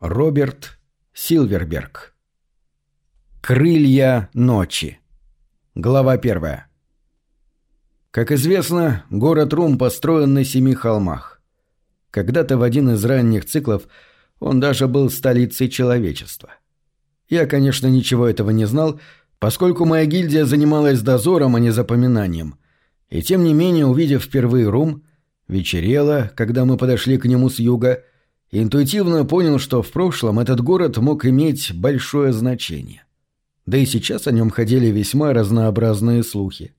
Роберт Силверберг. Крылья ночи. Глава первая. Как известно, город Рум построен на семи холмах. Когда-то в один из ранних циклов он даже был столицей человечества. Я, конечно, ничего этого не знал, поскольку моя гильдия занималась дозором, а не запоминанием. И тем не менее, увидев впервые Рум, вечерело, когда мы подошли к нему с юга – интуитивно понял, что в прошлом этот город мог иметь большое значение. Да и сейчас о нем ходили весьма разнообразные слухи.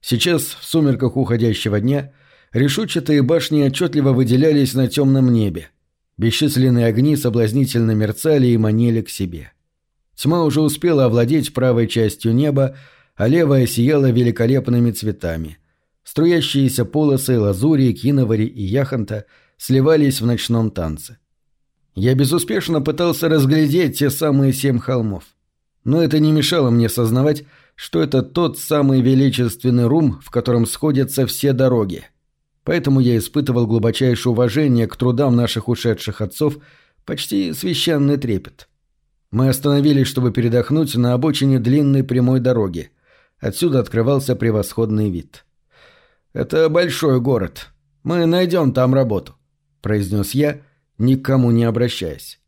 Сейчас, в сумерках уходящего дня, решетчатые башни отчетливо выделялись на темном небе. Бесчисленные огни соблазнительно мерцали и манили к себе. Тьма уже успела овладеть правой частью неба, а левая сияла великолепными цветами. Струящиеся полосы лазури, киновари и яхонта — сливались в ночном танце. Я безуспешно пытался разглядеть те самые семь холмов. Но это не мешало мне сознавать, что это тот самый величественный рум, в котором сходятся все дороги. Поэтому я испытывал глубочайшее уважение к трудам наших ушедших отцов, почти священный трепет. Мы остановились, чтобы передохнуть на обочине длинной прямой дороги. Отсюда открывался превосходный вид. «Это большой город. Мы найдем там работу произнес я, никому не обращаясь.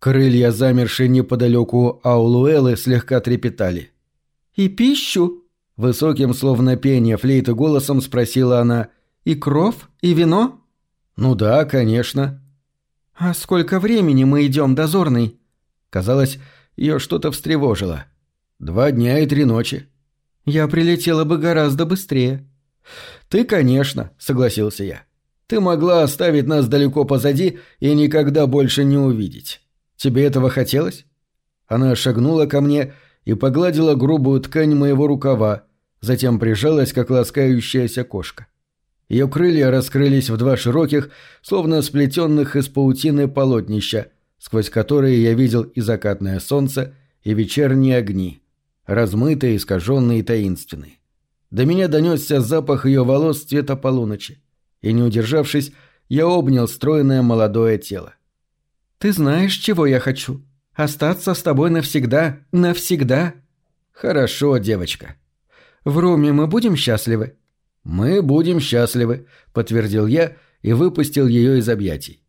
Крылья, замершие неподалеку Аулуэлы, слегка трепетали. «И пищу?» — высоким, словно пение флейты голосом спросила она. «И кров? И вино?» «Ну да, конечно». «А сколько времени мы идем, дозорный?» Казалось, ее что-то встревожило. «Два дня и три ночи». «Я прилетела бы гораздо быстрее». «Ты, конечно», — согласился я. Ты могла оставить нас далеко позади и никогда больше не увидеть. Тебе этого хотелось?» Она шагнула ко мне и погладила грубую ткань моего рукава, затем прижалась, как ласкающаяся кошка. Ее крылья раскрылись в два широких, словно сплетенных из паутины полотнища, сквозь которые я видел и закатное солнце, и вечерние огни, размытые, искаженные и таинственные. До меня донесся запах ее волос цвета полуночи и, не удержавшись, я обнял стройное молодое тело. «Ты знаешь, чего я хочу? Остаться с тобой навсегда, навсегда!» «Хорошо, девочка». «В Роме мы будем счастливы?» «Мы будем счастливы», — подтвердил я и выпустил ее из объятий.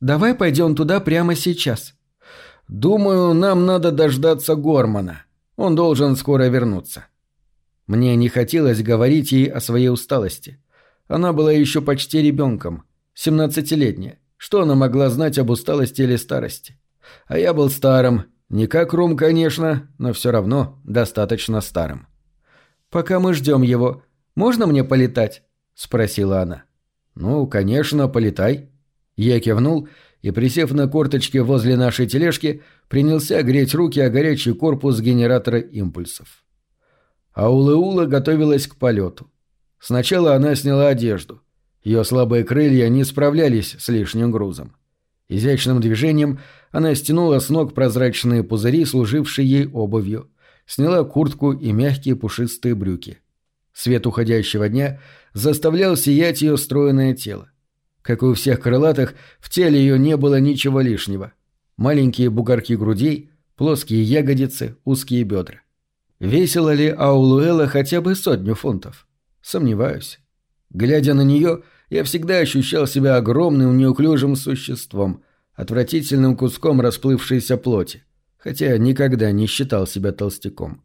«Давай пойдем туда прямо сейчас». «Думаю, нам надо дождаться Гормана. Он должен скоро вернуться». Мне не хотелось говорить ей о своей усталости. Она была еще почти ребенком, семнадцатилетняя. Что она могла знать об усталости или старости? А я был старым, не как Рум, конечно, но все равно достаточно старым. «Пока мы ждем его, можно мне полетать?» – спросила она. «Ну, конечно, полетай». Я кивнул и, присев на корточки возле нашей тележки, принялся греть руки о горячий корпус генератора импульсов. Аулеула готовилась к полету. Сначала она сняла одежду. Ее слабые крылья не справлялись с лишним грузом. Изящным движением она стянула с ног прозрачные пузыри, служившие ей обувью, сняла куртку и мягкие пушистые брюки. Свет уходящего дня заставлял сиять ее стройное тело. Как и у всех крылатых, в теле ее не было ничего лишнего. Маленькие бугорки грудей, плоские ягодицы, узкие бедра. Весила ли Аулуэла хотя бы сотню фунтов? Сомневаюсь. Глядя на нее, я всегда ощущал себя огромным неуклюжим существом, отвратительным куском расплывшейся плоти, хотя никогда не считал себя толстяком.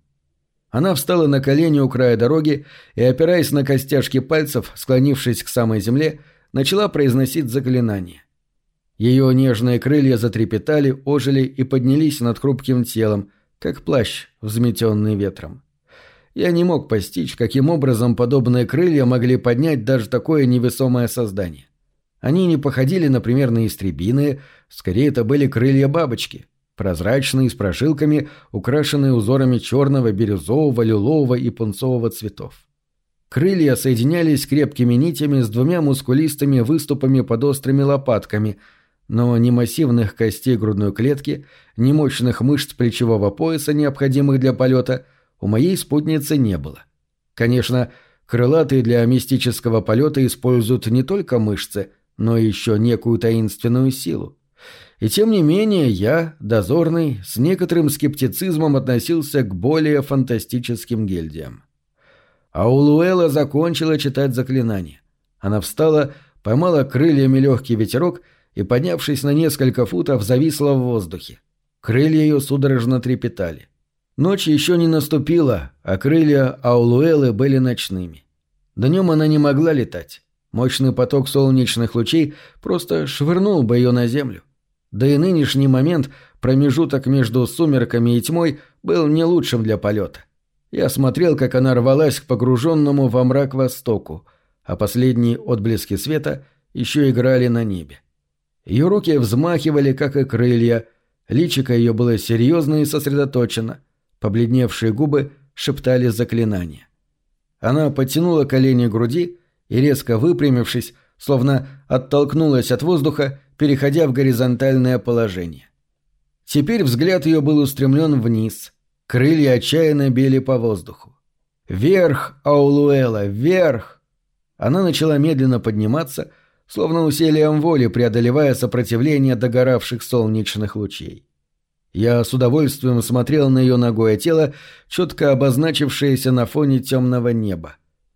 Она встала на колени у края дороги и, опираясь на костяшки пальцев, склонившись к самой земле, начала произносить заклинание. Ее нежные крылья затрепетали, ожили и поднялись над хрупким телом, как плащ, взметенный ветром. Я не мог постичь, каким образом подобные крылья могли поднять даже такое невесомое создание. Они не походили, например, на истребины, скорее это были крылья бабочки, прозрачные, с прожилками, украшенные узорами черного, бирюзового, лилового и пунцового цветов. Крылья соединялись крепкими нитями с двумя мускулистыми выступами под острыми лопатками, но ни массивных костей грудной клетки, ни мощных мышц плечевого пояса, необходимых для полета – у моей спутницы не было. Конечно, крылатые для мистического полета используют не только мышцы, но еще некую таинственную силу. И тем не менее я, дозорный, с некоторым скептицизмом относился к более фантастическим гильдиям. Аулуэла закончила читать заклинание. Она встала, поймала крыльями легкий ветерок и, поднявшись на несколько футов, зависла в воздухе. Крылья ее судорожно трепетали. Ночь еще не наступила, а крылья Аулуэлы были ночными. Днем она не могла летать. Мощный поток солнечных лучей просто швырнул бы ее на землю. Да и нынешний момент, промежуток между сумерками и тьмой, был не лучшим для полета. Я смотрел, как она рвалась к погруженному во мрак востоку, а последние отблески света еще играли на небе. Ее руки взмахивали, как и крылья, личико ее было серьезно и сосредоточено, побледневшие губы шептали заклинания. Она подтянула колени к груди и, резко выпрямившись, словно оттолкнулась от воздуха, переходя в горизонтальное положение. Теперь взгляд ее был устремлен вниз, крылья отчаянно били по воздуху. «Вверх, Аулуэла, вверх!» Она начала медленно подниматься, словно усилием воли преодолевая сопротивление догоравших солнечных лучей. Я с удовольствием смотрел на ее ногое тело, четко обозначившееся на фоне темного неба.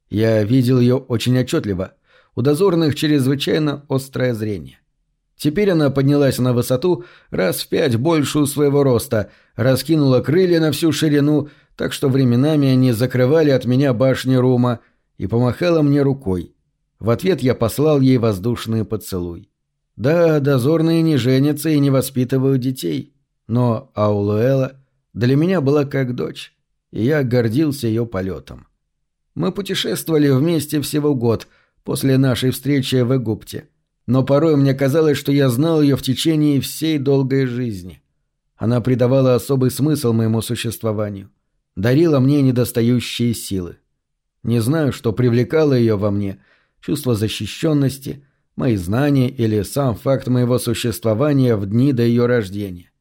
Я видел ее очень отчетливо. У дозорных чрезвычайно острое зрение. Теперь она поднялась на высоту раз в пять большую своего роста, раскинула крылья на всю ширину, так что временами они закрывали от меня башни Рума, и помахала мне рукой. В ответ я послал ей воздушный поцелуй. Да, дозорные не женятся и не воспитывают детей, но Аулуэла для меня была как дочь, и я гордился ее полетом. Мы путешествовали вместе всего год после нашей встречи в Египте — но порой мне казалось, что я знал ее в течение всей долгой жизни. Она придавала особый смысл моему существованию, дарила мне недостающие силы. Не знаю, что привлекало ее во мне, чувство защищенности, мои знания или сам факт моего существования в дни до ее рождения.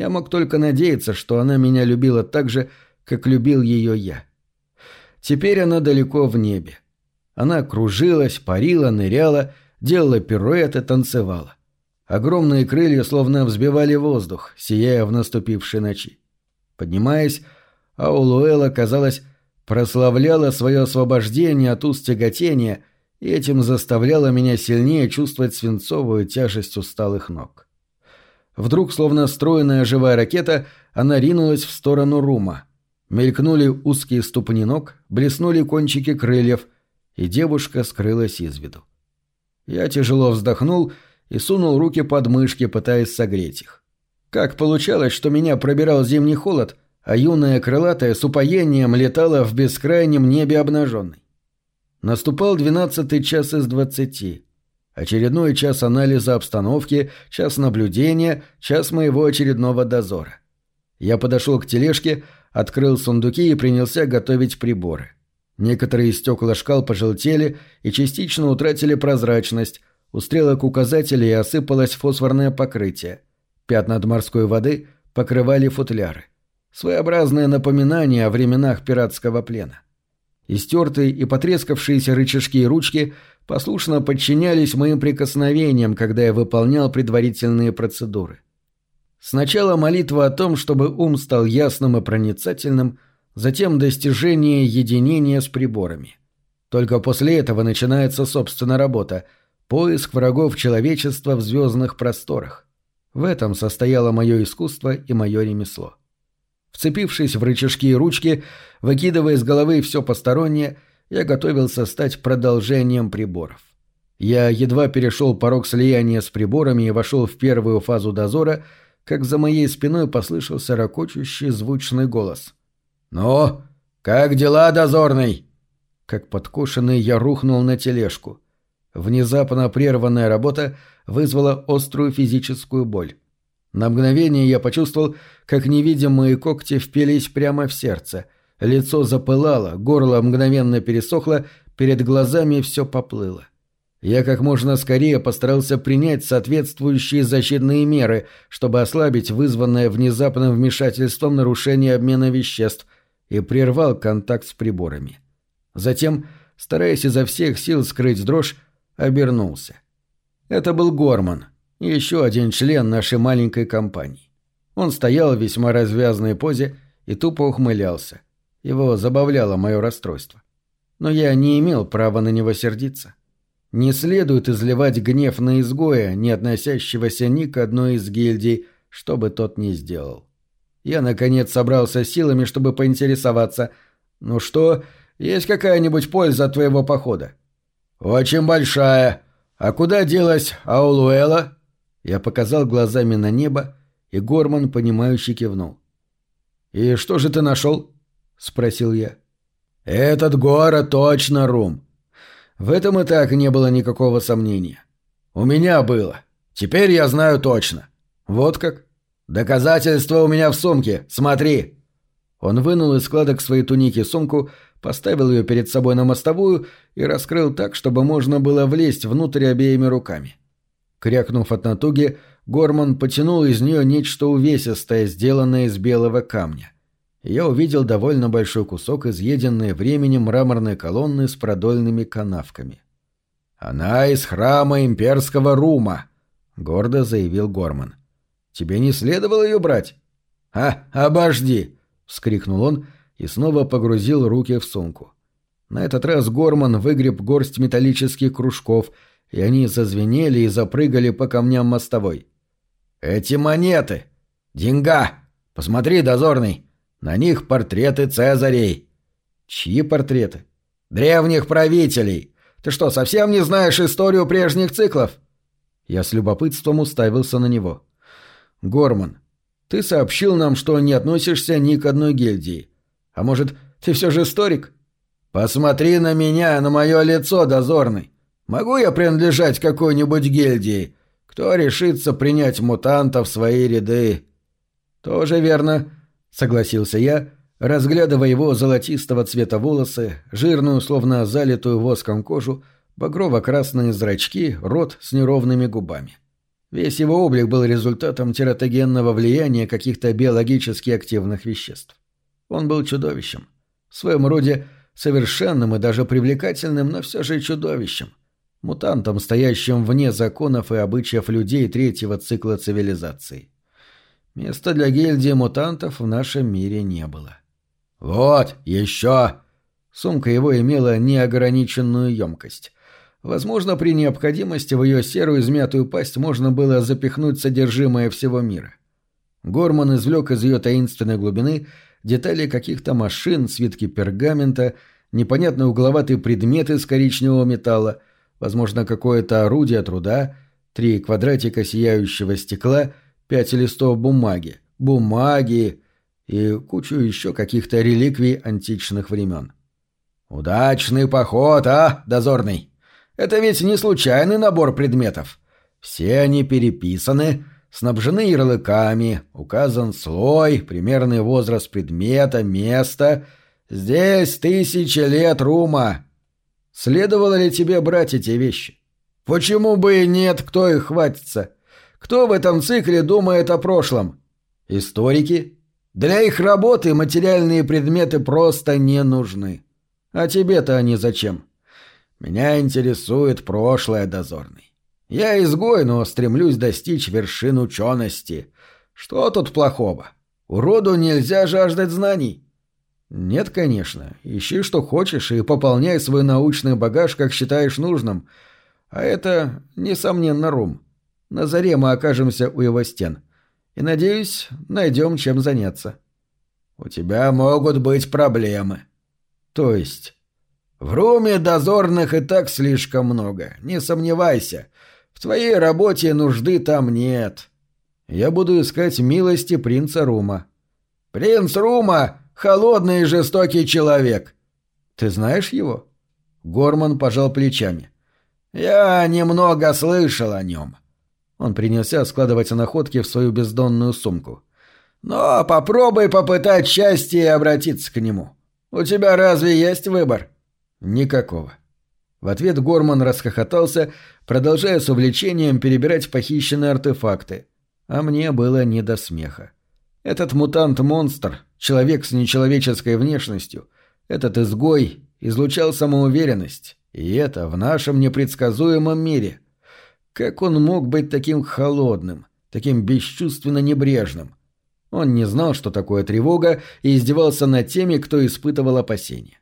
Я мог только надеяться, что она меня любила так же, как любил ее я. Теперь она далеко в небе. Она кружилась, парила, ныряла — делала пируэты, танцевала. Огромные крылья словно взбивали воздух, сияя в наступившей ночи. Поднимаясь, Аулуэла, казалось, прославляла свое освобождение от уст тяготения и этим заставляла меня сильнее чувствовать свинцовую тяжесть усталых ног. Вдруг, словно стройная живая ракета, она ринулась в сторону рума. Мелькнули узкие ступни ног, блеснули кончики крыльев, и девушка скрылась из виду. Я тяжело вздохнул и сунул руки под мышки, пытаясь согреть их. Как получалось, что меня пробирал зимний холод, а юная крылатая с упоением летала в бескрайнем небе обнаженной. Наступал двенадцатый час из двадцати. Очередной час анализа обстановки, час наблюдения, час моего очередного дозора. Я подошел к тележке, открыл сундуки и принялся готовить приборы. Некоторые стекла шкал пожелтели и частично утратили прозрачность, у стрелок указателей осыпалось фосфорное покрытие. Пятна от морской воды покрывали футляры. Своеобразное напоминание о временах пиратского плена. Истертые и потрескавшиеся рычажки и ручки послушно подчинялись моим прикосновениям, когда я выполнял предварительные процедуры. Сначала молитва о том, чтобы ум стал ясным и проницательным – затем достижение единения с приборами. Только после этого начинается, собственно, работа – поиск врагов человечества в звездных просторах. В этом состояло мое искусство и мое ремесло. Вцепившись в рычажки и ручки, выкидывая из головы все постороннее, я готовился стать продолжением приборов. Я едва перешел порог слияния с приборами и вошел в первую фазу дозора, как за моей спиной послышался ракочущий звучный голос. «Ну, как дела, дозорный?» Как подкошенный я рухнул на тележку. Внезапно прерванная работа вызвала острую физическую боль. На мгновение я почувствовал, как невидимые когти впились прямо в сердце. Лицо запылало, горло мгновенно пересохло, перед глазами все поплыло. Я как можно скорее постарался принять соответствующие защитные меры, чтобы ослабить вызванное внезапным вмешательством нарушение обмена веществ – и прервал контакт с приборами. Затем, стараясь изо всех сил скрыть дрожь, обернулся. Это был Горман. Еще один член нашей маленькой компании. Он стоял в весьма развязной позе и тупо ухмылялся. Его забавляло мое расстройство. Но я не имел права на него сердиться. Не следует изливать гнев на изгоя, не относящегося ни к одной из гильдий, что бы тот ни сделал. Я, наконец, собрался силами, чтобы поинтересоваться. «Ну что, есть какая-нибудь польза от твоего похода?» «Очень большая. А куда делась Аулуэла?» Я показал глазами на небо, и Горман, понимающе кивнул. «И что же ты нашел?» — спросил я. «Этот город точно Рум. В этом и так не было никакого сомнения. У меня было. Теперь я знаю точно. Вот как? Доказательства у меня в сумке. Смотри. Он вынул из складок своей туники сумку, поставил ее перед собой на мостовую и раскрыл так, чтобы можно было влезть внутрь обеими руками. Крякнув от натуги, Горман потянул из нее нечто увесистое, сделанное из белого камня я увидел довольно большой кусок изъеденной временем мраморной колонны с продольными канавками. «Она из храма имперского Рума», — гордо заявил Горман. «Тебе не следовало ее брать?» «А, обожди!» — вскрикнул он и снова погрузил руки в сумку. На этот раз Горман выгреб горсть металлических кружков, и они зазвенели и запрыгали по камням мостовой. «Эти монеты! Деньга! Посмотри, дозорный! На них портреты Цезарей. Чьи портреты? Древних правителей. Ты что, совсем не знаешь историю прежних циклов? Я с любопытством уставился на него. Горман, ты сообщил нам, что не относишься ни к одной гильдии. А может, ты все же историк? Посмотри на меня, на мое лицо, дозорный. Могу я принадлежать какой-нибудь гильдии? Кто решится принять мутантов в свои ряды? Тоже верно. — согласился я, разглядывая его золотистого цвета волосы, жирную, словно залитую воском кожу, багрово-красные зрачки, рот с неровными губами. Весь его облик был результатом тератогенного влияния каких-то биологически активных веществ. Он был чудовищем. В своем роде совершенным и даже привлекательным, но все же чудовищем. Мутантом, стоящим вне законов и обычаев людей третьего цикла цивилизации. Места для гильдии мутантов в нашем мире не было. «Вот, еще!» Сумка его имела неограниченную емкость. Возможно, при необходимости в ее серую измятую пасть можно было запихнуть содержимое всего мира. Горман извлек из ее таинственной глубины детали каких-то машин, свитки пергамента, непонятные угловатые предметы из коричневого металла, возможно, какое-то орудие труда, три квадратика сияющего стекла — пять листов бумаги, бумаги и кучу еще каких-то реликвий античных времен. «Удачный поход, а, дозорный? Это ведь не случайный набор предметов. Все они переписаны, снабжены ярлыками, указан слой, примерный возраст предмета, место. Здесь тысячи лет рума. Следовало ли тебе брать эти вещи? Почему бы и нет, кто их хватится?» Кто в этом цикле думает о прошлом? Историки? Для их работы материальные предметы просто не нужны. А тебе-то они зачем? Меня интересует прошлое, дозорный. Я изгой, но стремлюсь достичь вершин учености. Что тут плохого? Уроду нельзя жаждать знаний. Нет, конечно. Ищи, что хочешь, и пополняй свой научный багаж, как считаешь нужным. А это, несомненно, рум. На заре мы окажемся у его стен. И, надеюсь, найдем чем заняться. У тебя могут быть проблемы. То есть? В руме дозорных и так слишком много. Не сомневайся. В твоей работе нужды там нет. Я буду искать милости принца Рума. Принц Рума — холодный и жестокий человек. Ты знаешь его? Горман пожал плечами. Я немного слышал о нем. Он принялся складывать находки в свою бездонную сумку. «Но попробуй попытать счастье и обратиться к нему. У тебя разве есть выбор?» «Никакого». В ответ Горман расхохотался, продолжая с увлечением перебирать похищенные артефакты. А мне было не до смеха. Этот мутант-монстр, человек с нечеловеческой внешностью, этот изгой излучал самоуверенность, и это в нашем непредсказуемом мире — Как он мог быть таким холодным, таким бесчувственно небрежным? Он не знал, что такое тревога, и издевался над теми, кто испытывал опасения.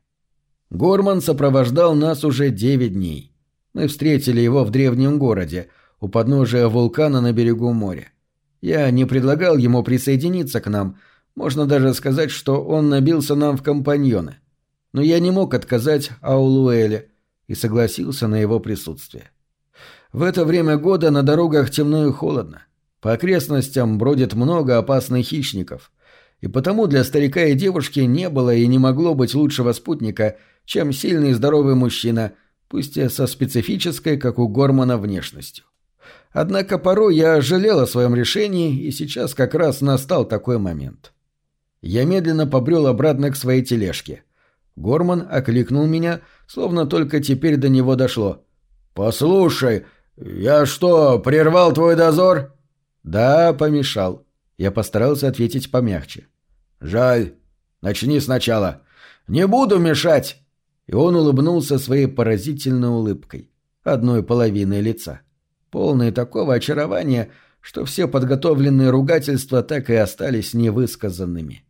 Горман сопровождал нас уже девять дней. Мы встретили его в древнем городе, у подножия вулкана на берегу моря. Я не предлагал ему присоединиться к нам, можно даже сказать, что он набился нам в компаньоны. Но я не мог отказать Аулуэле и согласился на его присутствие. В это время года на дорогах темно и холодно. По окрестностям бродит много опасных хищников. И потому для старика и девушки не было и не могло быть лучшего спутника, чем сильный и здоровый мужчина, пусть и со специфической, как у Гормана, внешностью. Однако порой я жалел о своем решении, и сейчас как раз настал такой момент. Я медленно побрел обратно к своей тележке. Горман окликнул меня, словно только теперь до него дошло. «Послушай, я что, прервал твой дозор?» «Да, помешал». Я постарался ответить помягче. «Жаль. Начни сначала. Не буду мешать!» И он улыбнулся своей поразительной улыбкой, одной половиной лица полные такого очарования, что все подготовленные ругательства так и остались невысказанными.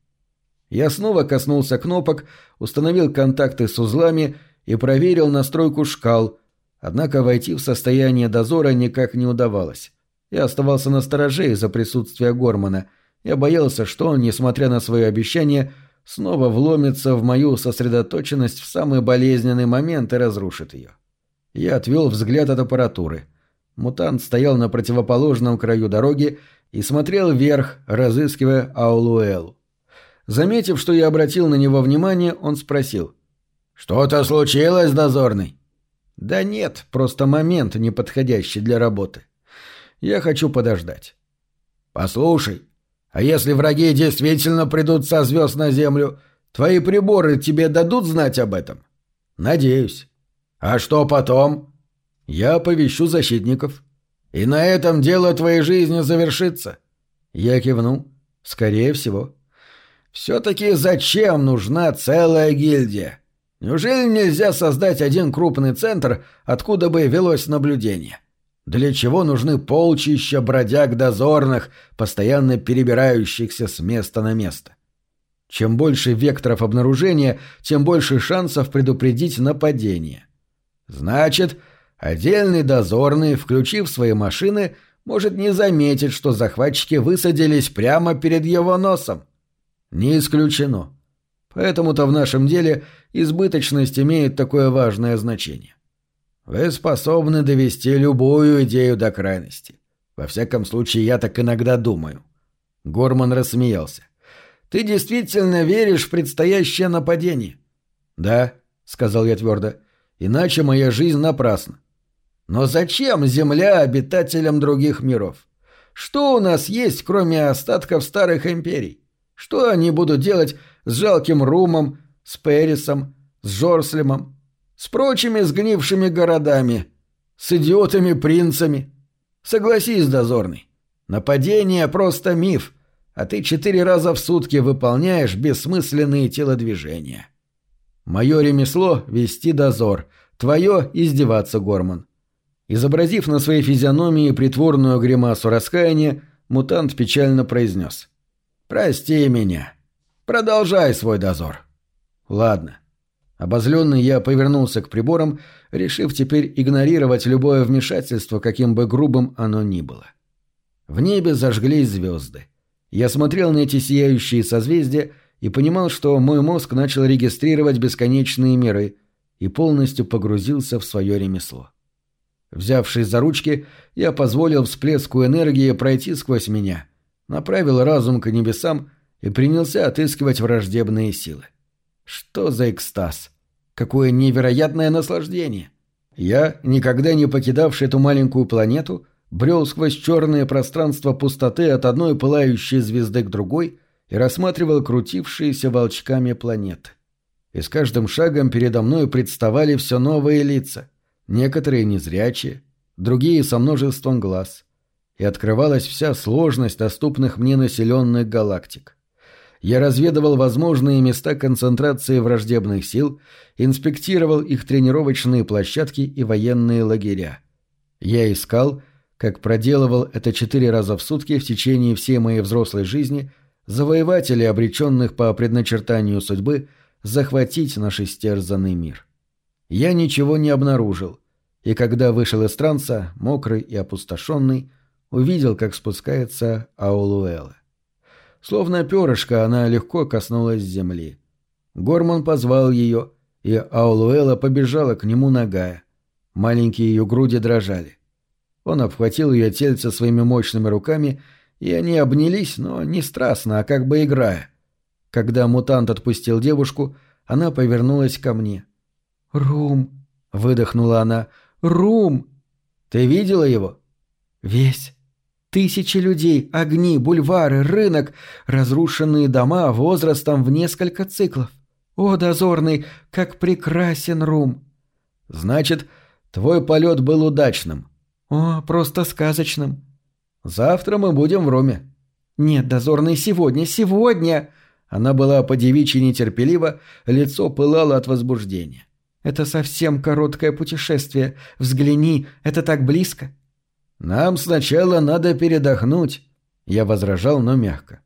Я снова коснулся кнопок, установил контакты с узлами и проверил настройку шкал, однако войти в состояние дозора никак не удавалось. Я оставался на стороже из-за присутствия Гормана. Я боялся, что он, несмотря на свое обещание, снова вломится в мою сосредоточенность в самый болезненный момент и разрушит ее. Я отвел взгляд от аппаратуры — Мутант стоял на противоположном краю дороги и смотрел вверх, разыскивая Аулуэлу. Заметив, что я обратил на него внимание, он спросил. «Что-то случилось, дозорный?» «Да нет, просто момент неподходящий для работы. Я хочу подождать». «Послушай, а если враги действительно придут со звезд на Землю, твои приборы тебе дадут знать об этом?» «Надеюсь». «А что потом?» Я оповещу защитников. И на этом дело твоей жизни завершится. Я кивнул. Скорее всего. Все-таки зачем нужна целая гильдия? Неужели нельзя создать один крупный центр, откуда бы велось наблюдение? Для чего нужны полчища бродяг дозорных, постоянно перебирающихся с места на место? Чем больше векторов обнаружения, тем больше шансов предупредить нападение. Значит, Отдельный дозорный, включив свои машины, может не заметить, что захватчики высадились прямо перед его носом. Не исключено. Поэтому-то в нашем деле избыточность имеет такое важное значение. Вы способны довести любую идею до крайности. Во всяком случае, я так иногда думаю. Горман рассмеялся. Ты действительно веришь в предстоящее нападение? Да, сказал я твердо. Иначе моя жизнь напрасна. Но зачем Земля обитателям других миров? Что у нас есть, кроме остатков старых империй? Что они будут делать с жалким Румом, с Перисом, с Жорслемом, с прочими сгнившими городами, с идиотами-принцами? Согласись, дозорный, нападение просто миф, а ты четыре раза в сутки выполняешь бессмысленные телодвижения. Мое ремесло — вести дозор, твое — издеваться, Горман. Изобразив на своей физиономии притворную гримасу раскаяния, мутант печально произнес. «Прости меня. Продолжай свой дозор». «Ладно». Обозленный я повернулся к приборам, решив теперь игнорировать любое вмешательство, каким бы грубым оно ни было. В небе зажглись звезды. Я смотрел на эти сияющие созвездия и понимал, что мой мозг начал регистрировать бесконечные миры и полностью погрузился в свое ремесло. Взявшись за ручки, я позволил всплеску энергии пройти сквозь меня, направил разум к небесам и принялся отыскивать враждебные силы. Что за экстаз? Какое невероятное наслаждение! Я, никогда не покидавший эту маленькую планету, брел сквозь черное пространство пустоты от одной пылающей звезды к другой и рассматривал крутившиеся волчками планеты. И с каждым шагом передо мной представали все новые лица — некоторые незрячие, другие со множеством глаз, и открывалась вся сложность доступных мне населенных галактик. Я разведывал возможные места концентрации враждебных сил, инспектировал их тренировочные площадки и военные лагеря. Я искал как проделывал это четыре раза в сутки в течение всей моей взрослой жизни, завоеватели, обреченных по предначертанию судьбы, захватить наш истерзанный мир. Я ничего не обнаружил, и когда вышел из транса, мокрый и опустошенный, увидел, как спускается Аулуэла. Словно перышко она легко коснулась земли. Горман позвал ее, и Аулуэла побежала к нему нагая. Маленькие ее груди дрожали. Он обхватил ее тельце своими мощными руками, и они обнялись, но не страстно, а как бы играя. Когда мутант отпустил девушку, она повернулась ко мне. «Рум!» — выдохнула она. «Рум!» «Ты видела его?» «Весь. Тысячи людей, огни, бульвары, рынок, разрушенные дома возрастом в несколько циклов. О, дозорный, как прекрасен Рум!» «Значит, твой полет был удачным». «О, просто сказочным». «Завтра мы будем в Руме». «Нет, дозорный, сегодня, сегодня!» Она была по-девичьи нетерпелива, лицо пылало от возбуждения. «Это совсем короткое путешествие. Взгляни, это так близко». «Нам сначала надо передохнуть», — я возражал, но мягко.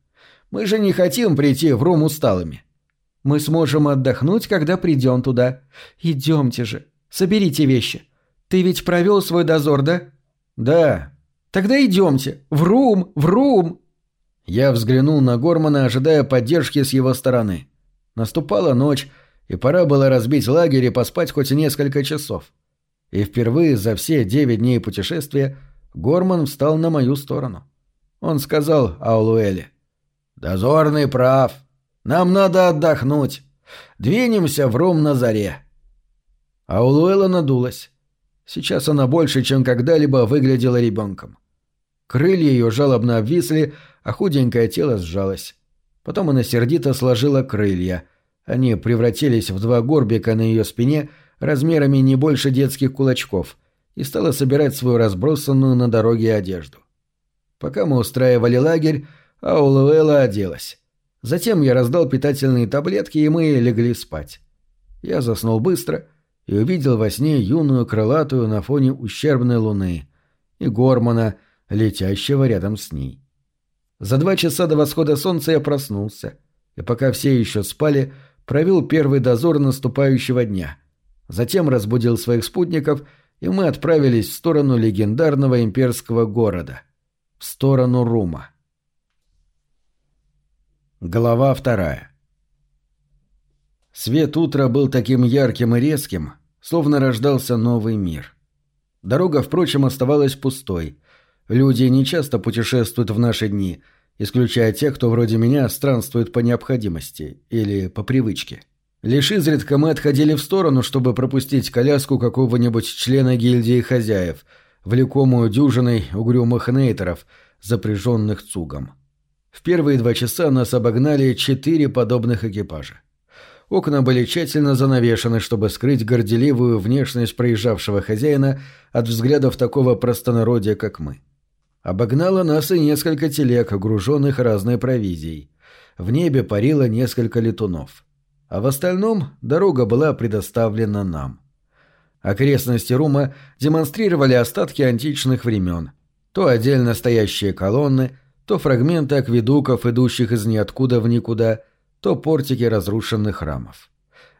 «Мы же не хотим прийти в Рум усталыми». «Мы сможем отдохнуть, когда придем туда. Идемте же, соберите вещи. Ты ведь провел свой дозор, да?» «Да». «Тогда идемте. В Рум, в Рум!» Я взглянул на Гормана, ожидая поддержки с его стороны. Наступала ночь, и пора было разбить лагерь и поспать хоть несколько часов. И впервые за все девять дней путешествия Горман встал на мою сторону. Он сказал Аулуэле. «Дозорный прав. Нам надо отдохнуть. Двинемся в Рум на заре». Аулуэла надулась. Сейчас она больше, чем когда-либо выглядела ребенком. Крылья ее жалобно обвисли, а худенькое тело сжалось. Потом она сердито сложила крылья. Они превратились в два горбика на ее спине размерами не больше детских кулачков и стала собирать свою разбросанную на дороге одежду. Пока мы устраивали лагерь, Аулуэла оделась. Затем я раздал питательные таблетки, и мы легли спать. Я заснул быстро и увидел во сне юную крылатую на фоне ущербной луны и Гормана, летящего рядом с ней. За два часа до восхода солнца я проснулся, и пока все еще спали, провел первый дозор наступающего дня. Затем разбудил своих спутников, и мы отправились в сторону легендарного имперского города. В сторону Рума. Глава вторая. Свет утра был таким ярким и резким, словно рождался новый мир. Дорога, впрочем, оставалась пустой. Люди не часто путешествуют в наши дни — исключая тех, кто вроде меня странствует по необходимости или по привычке. Лишь изредка мы отходили в сторону, чтобы пропустить коляску какого-нибудь члена гильдии хозяев, влекомую дюжиной угрюмых нейтеров, запряженных цугом. В первые два часа нас обогнали четыре подобных экипажа. Окна были тщательно занавешены, чтобы скрыть горделивую внешность проезжавшего хозяина от взглядов такого простонародия, как мы. — Обогнало нас и несколько телег, груженных разной провизией. В небе парило несколько летунов. А в остальном дорога была предоставлена нам. Окрестности Рума демонстрировали остатки античных времен. То отдельно стоящие колонны, то фрагменты акведуков, идущих из ниоткуда в никуда, то портики разрушенных храмов.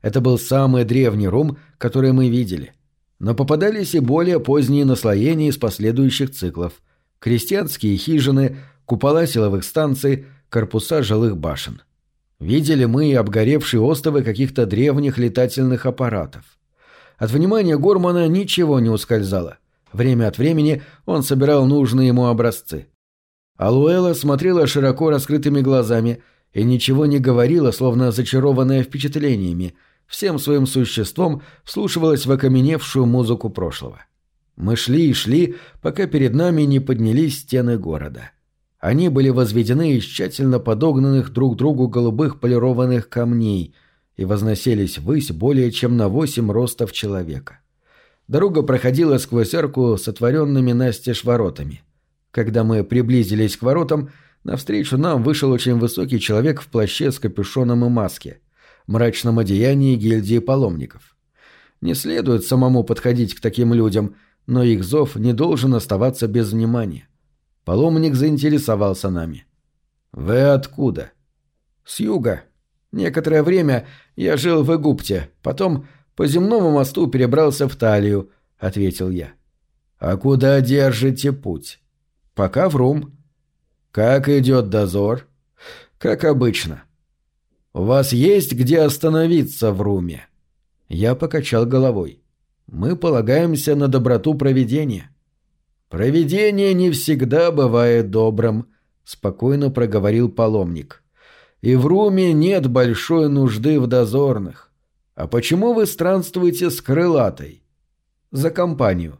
Это был самый древний Рум, который мы видели. Но попадались и более поздние наслоения из последующих циклов – крестьянские хижины, купола силовых станций, корпуса жилых башен. Видели мы и обгоревшие остовы каких-то древних летательных аппаратов. От внимания Гормана ничего не ускользало. Время от времени он собирал нужные ему образцы. Алуэла смотрела широко раскрытыми глазами и ничего не говорила, словно зачарованная впечатлениями, всем своим существом вслушивалась в окаменевшую музыку прошлого. — мы шли и шли, пока перед нами не поднялись стены города. Они были возведены из тщательно подогнанных друг другу голубых полированных камней и возносились ввысь более чем на восемь ростов человека. Дорога проходила сквозь арку с отворенными настежь воротами. Когда мы приблизились к воротам, навстречу нам вышел очень высокий человек в плаще с капюшоном и маске, мрачном одеянии гильдии паломников. Не следует самому подходить к таким людям – но их зов не должен оставаться без внимания. Паломник заинтересовался нами. «Вы откуда?» «С юга. Некоторое время я жил в Егупте, потом по земному мосту перебрался в Талию», — ответил я. «А куда держите путь?» «Пока в Рум». «Как идет дозор?» «Как обычно». «У вас есть где остановиться в Руме?» Я покачал головой. «Мы полагаемся на доброту проведения». «Провидение не всегда бывает добрым», — спокойно проговорил паломник. «И в Руме нет большой нужды в дозорных. А почему вы странствуете с крылатой?» «За компанию.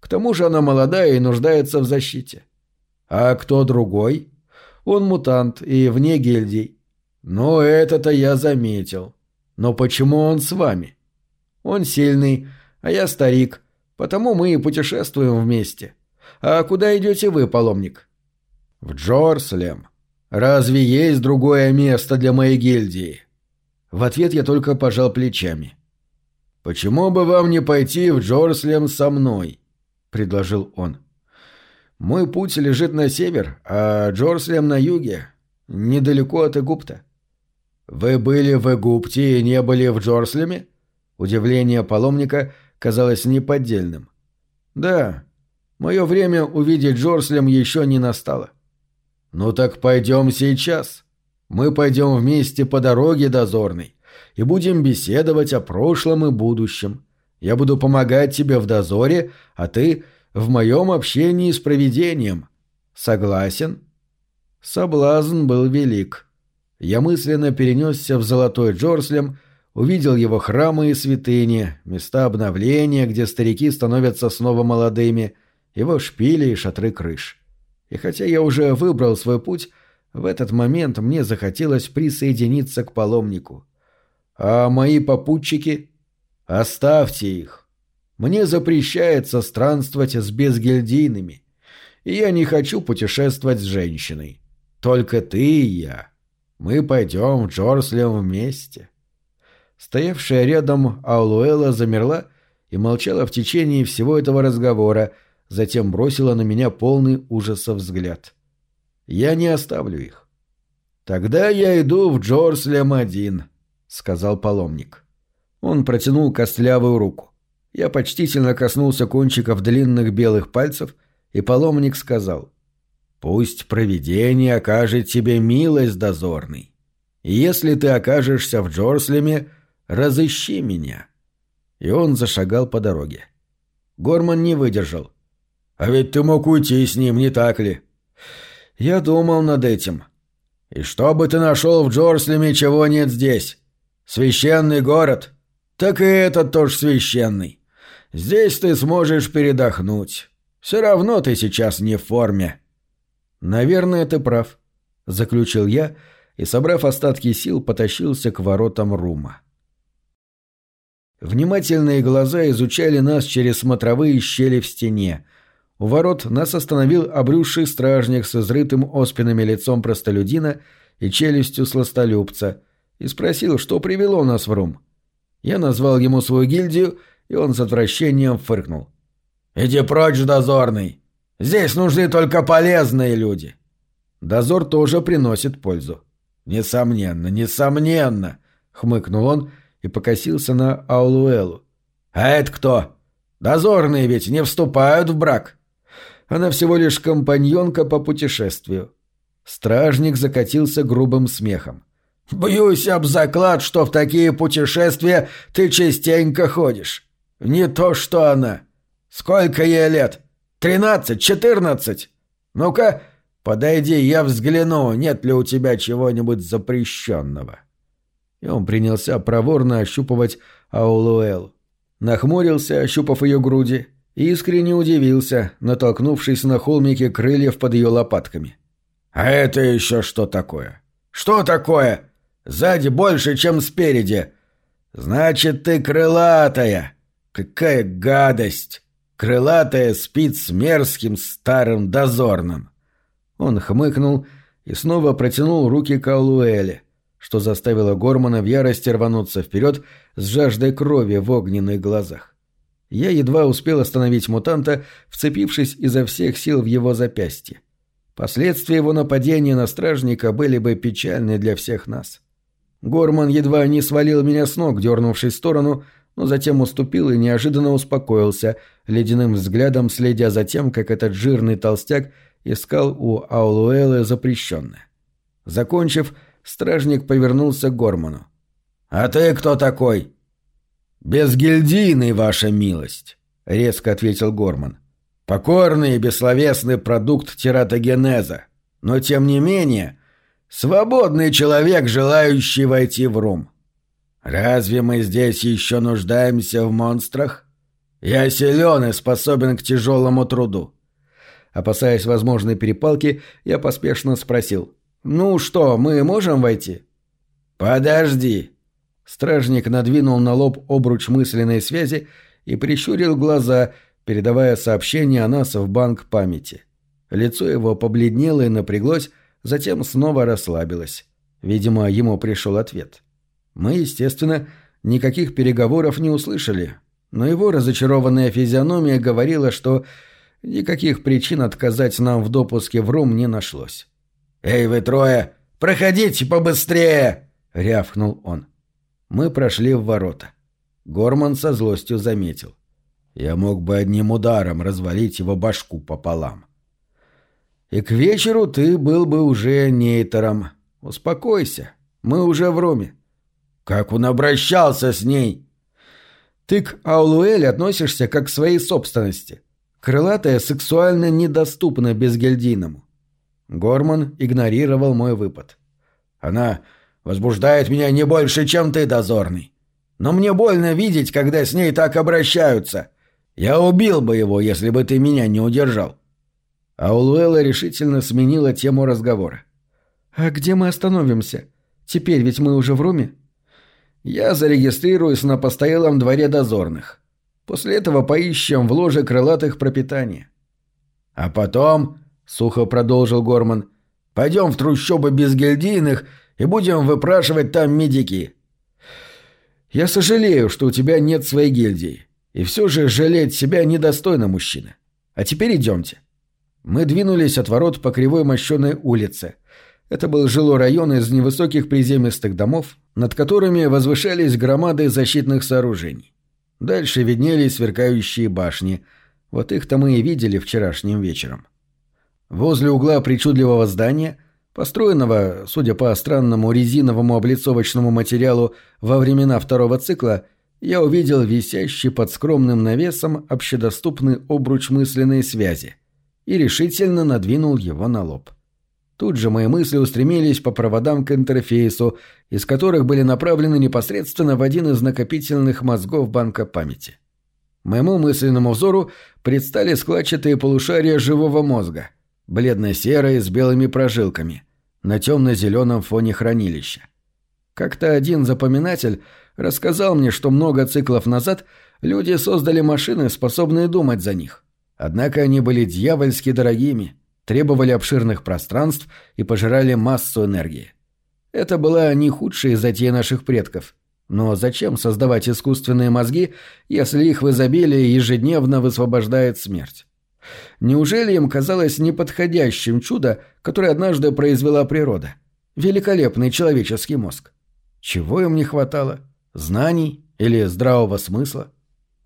К тому же она молодая и нуждается в защите». «А кто другой?» «Он мутант и вне гильдий». «Ну, это-то я заметил. Но почему он с вами?» «Он сильный, а я старик, потому мы и путешествуем вместе». «А куда идете вы, паломник?» «В Джорслем. Разве есть другое место для моей гильдии?» В ответ я только пожал плечами. «Почему бы вам не пойти в Джорслем со мной?» — предложил он. «Мой путь лежит на север, а Джорслем на юге, недалеко от Эгупта». «Вы были в Эгупте и не были в Джорслеме?» Удивление паломника казалось неподдельным. «Да, Мое время увидеть Джорслем еще не настало. «Ну так пойдем сейчас. Мы пойдем вместе по дороге дозорной и будем беседовать о прошлом и будущем. Я буду помогать тебе в дозоре, а ты в моем общении с провидением. Согласен?» Соблазн был велик. Я мысленно перенесся в Золотой Джорслем, увидел его храмы и святыни, места обновления, где старики становятся снова молодыми — его шпили и шатры крыш. И хотя я уже выбрал свой путь, в этот момент мне захотелось присоединиться к паломнику. А мои попутчики? Оставьте их. Мне запрещается странствовать с безгильдийными, и я не хочу путешествовать с женщиной. Только ты и я. Мы пойдем в Джорслем вместе. Стоявшая рядом Аулуэла замерла и молчала в течение всего этого разговора, затем бросила на меня полный ужаса взгляд. «Я не оставлю их». «Тогда я иду в Джорслем-1», — сказал паломник. Он протянул костлявую руку. Я почтительно коснулся кончиков длинных белых пальцев, и паломник сказал, «Пусть провидение окажет тебе милость дозорный. Если ты окажешься в Джорслеме, разыщи меня». И он зашагал по дороге. Горман не выдержал. А ведь ты мог уйти с ним, не так ли? Я думал над этим. И что бы ты нашел в Джорслеме, чего нет здесь? Священный город? Так и этот тоже священный. Здесь ты сможешь передохнуть. Все равно ты сейчас не в форме. Наверное, ты прав, заключил я и, собрав остатки сил, потащился к воротам Рума. Внимательные глаза изучали нас через смотровые щели в стене, у ворот нас остановил обрюзший стражник с изрытым оспинами лицом простолюдина и челюстью сластолюбца и спросил, что привело нас в Рум. Я назвал ему свою гильдию, и он с отвращением фыркнул. «Иди прочь, дозорный! Здесь нужны только полезные люди!» Дозор тоже приносит пользу. «Несомненно, несомненно!» — хмыкнул он и покосился на Аулуэлу. «А это кто? Дозорные ведь не вступают в брак!» Она всего лишь компаньонка по путешествию. Стражник закатился грубым смехом. «Бьюсь об заклад, что в такие путешествия ты частенько ходишь. Не то, что она. Сколько ей лет? Тринадцать? Четырнадцать? Ну-ка, подойди, я взгляну, нет ли у тебя чего-нибудь запрещенного». И он принялся проворно ощупывать Аулуэл. Нахмурился, ощупав ее груди, искренне удивился, натолкнувшись на холмике крыльев под ее лопатками. «А это еще что такое? Что такое? Сзади больше, чем спереди. Значит, ты крылатая. Какая гадость! Крылатая спит с мерзким старым дозорным». Он хмыкнул и снова протянул руки к Алуэле, что заставило Гормана в ярости рвануться вперед с жаждой крови в огненных глазах. Я едва успел остановить мутанта, вцепившись изо всех сил в его запястье. Последствия его нападения на стражника были бы печальны для всех нас. Горман едва не свалил меня с ног, дернувшись в сторону, но затем уступил и неожиданно успокоился, ледяным взглядом следя за тем, как этот жирный толстяк искал у Аулуэлы запрещенное. Закончив, стражник повернулся к Горману. «А ты кто такой?» «Безгильдийный, ваша милость», — резко ответил Горман. «Покорный и бессловесный продукт тератогенеза, но, тем не менее, свободный человек, желающий войти в Рум. Разве мы здесь еще нуждаемся в монстрах? Я силен и способен к тяжелому труду». Опасаясь возможной перепалки, я поспешно спросил. «Ну что, мы можем войти?» «Подожди», Стражник надвинул на лоб обруч мысленной связи и прищурил глаза, передавая сообщение о нас в банк памяти. Лицо его побледнело и напряглось, затем снова расслабилось. Видимо, ему пришел ответ. Мы, естественно, никаких переговоров не услышали, но его разочарованная физиономия говорила, что никаких причин отказать нам в допуске в Рум не нашлось. «Эй, вы трое, проходите побыстрее!» — рявкнул он. Мы прошли в ворота. Горман со злостью заметил. Я мог бы одним ударом развалить его башку пополам. И к вечеру ты был бы уже нейтером. Успокойся, мы уже в Роме. Как он обращался с ней? Ты к Аулуэль относишься как к своей собственности. Крылатая сексуально недоступна безгильдийному. Горман игнорировал мой выпад. Она возбуждает меня не больше, чем ты, дозорный. Но мне больно видеть, когда с ней так обращаются. Я убил бы его, если бы ты меня не удержал». Аулуэла решительно сменила тему разговора. «А где мы остановимся? Теперь ведь мы уже в Руме?» «Я зарегистрируюсь на постоялом дворе дозорных. После этого поищем в ложе крылатых пропитания». «А потом», — сухо продолжил Горман, — «пойдем в трущобы безгильдийных и будем выпрашивать там медики. Я сожалею, что у тебя нет своей гильдии, и все же жалеть себя недостойно мужчины. А теперь идемте. Мы двинулись от ворот по кривой мощенной улице. Это был жилой район из невысоких приземистых домов, над которыми возвышались громады защитных сооружений. Дальше виднелись сверкающие башни. Вот их-то мы и видели вчерашним вечером. Возле угла причудливого здания построенного, судя по странному резиновому облицовочному материалу во времена второго цикла, я увидел висящий под скромным навесом общедоступный обруч мысленной связи и решительно надвинул его на лоб. Тут же мои мысли устремились по проводам к интерфейсу, из которых были направлены непосредственно в один из накопительных мозгов банка памяти. Моему мысленному взору предстали складчатые полушария живого мозга, бледно-серые с белыми прожилками, на темно-зеленом фоне хранилища. Как-то один запоминатель рассказал мне, что много циклов назад люди создали машины, способные думать за них. Однако они были дьявольски дорогими, требовали обширных пространств и пожирали массу энергии. Это была не худшая затея наших предков. Но зачем создавать искусственные мозги, если их в изобилии ежедневно высвобождает смерть? Неужели им казалось неподходящим чудо, которое однажды произвела природа? Великолепный человеческий мозг. Чего им не хватало? Знаний или здравого смысла?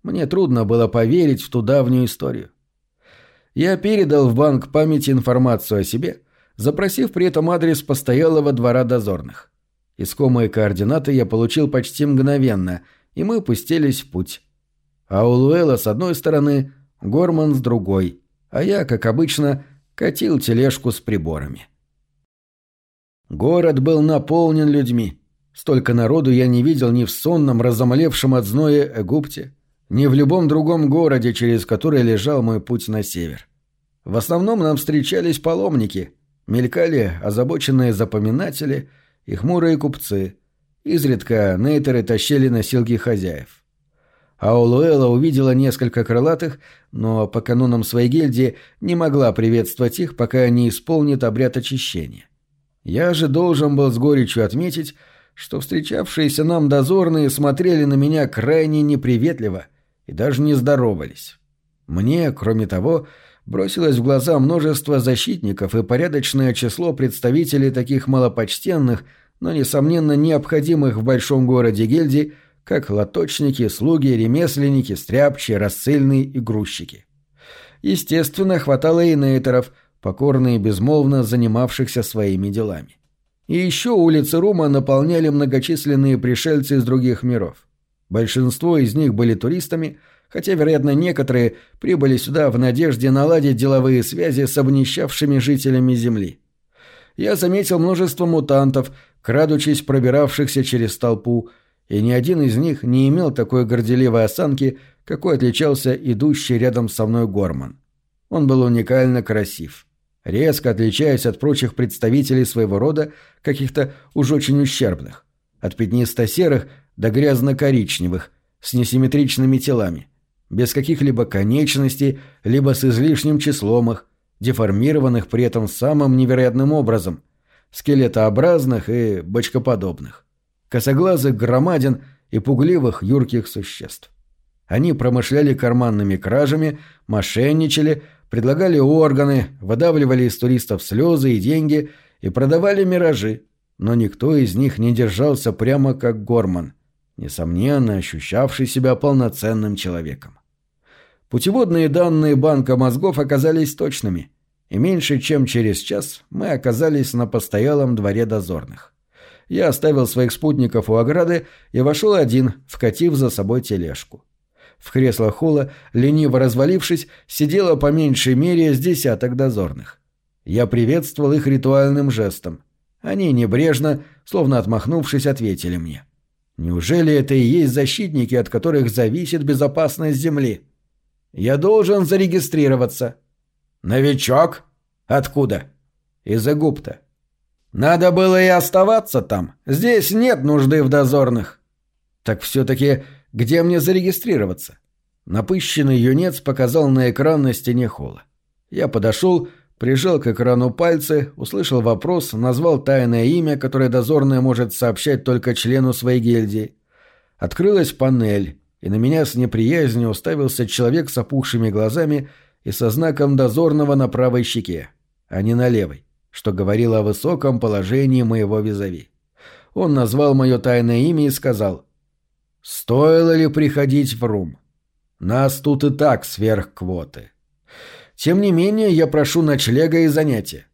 Мне трудно было поверить в ту давнюю историю. Я передал в банк памяти информацию о себе, запросив при этом адрес постоялого двора дозорных. Искомые координаты я получил почти мгновенно, и мы пустились в путь. А у Луэла с одной стороны, Горман с другой, а я, как обычно, катил тележку с приборами. Город был наполнен людьми. Столько народу я не видел ни в сонном, разомлевшем от зноя Эгупте, ни в любом другом городе, через который лежал мой путь на север. В основном нам встречались паломники, мелькали озабоченные запоминатели и хмурые купцы. Изредка нейтеры тащили носилки хозяев. А Олуэла увидела несколько крылатых, но по канонам своей гильдии не могла приветствовать их, пока не исполнит обряд очищения. Я же должен был с горечью отметить, что встречавшиеся нам дозорные смотрели на меня крайне неприветливо и даже не здоровались. Мне, кроме того, бросилось в глаза множество защитников и порядочное число представителей таких малопочтенных, но, несомненно, необходимых в большом городе гильдий, как лоточники, слуги, ремесленники, стряпчие, рассыльные и грузчики. Естественно, хватало и нейтеров, покорно и безмолвно занимавшихся своими делами. И еще улицы Рума наполняли многочисленные пришельцы из других миров. Большинство из них были туристами – хотя, вероятно, некоторые прибыли сюда в надежде наладить деловые связи с обнищавшими жителями Земли. Я заметил множество мутантов, крадучись пробиравшихся через толпу, и ни один из них не имел такой горделивой осанки, какой отличался идущий рядом со мной Горман. Он был уникально красив, резко отличаясь от прочих представителей своего рода, каких-то уж очень ущербных, от пятнисто-серых до грязно-коричневых, с несимметричными телами без каких-либо конечностей, либо с излишним числом их, деформированных при этом самым невероятным образом, скелетообразных и бочкоподобных, косоглазых громадин и пугливых юрких существ. Они промышляли карманными кражами, мошенничали, предлагали органы, выдавливали из туристов слезы и деньги и продавали миражи, но никто из них не держался прямо как Горман, несомненно ощущавший себя полноценным человеком. Путеводные данные банка мозгов оказались точными, и меньше чем через час мы оказались на постоялом дворе дозорных. Я оставил своих спутников у ограды и вошел один, вкатив за собой тележку. В кресло холла, лениво развалившись, сидело по меньшей мере с десяток дозорных. Я приветствовал их ритуальным жестом. Они небрежно, словно отмахнувшись, ответили мне. Неужели это и есть защитники, от которых зависит безопасность Земли? Я должен зарегистрироваться. Новичок? Откуда? Из Эгупта. Надо было и оставаться там. Здесь нет нужды в дозорных. Так все-таки где мне зарегистрироваться? Напыщенный юнец показал на экран на стене холла. Я подошел, прижал к экрану пальцы, услышал вопрос, назвал тайное имя, которое дозорное может сообщать только члену своей гильдии. Открылась панель и на меня с неприязнью уставился человек с опухшими глазами и со знаком дозорного на правой щеке, а не на левой, что говорило о высоком положении моего визави. Он назвал мое тайное имя и сказал «Стоило ли приходить в рум? Нас тут и так сверх квоты. Тем не менее, я прошу ночлега и занятия.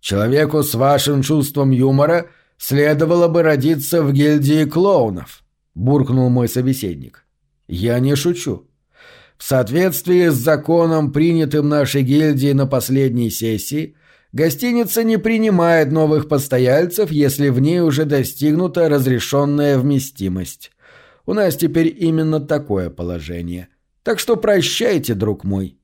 Человеку с вашим чувством юмора следовало бы родиться в гильдии клоунов», — буркнул мой собеседник. Я не шучу. В соответствии с законом, принятым нашей гильдией на последней сессии, гостиница не принимает новых постояльцев, если в ней уже достигнута разрешенная вместимость. У нас теперь именно такое положение. Так что прощайте, друг мой.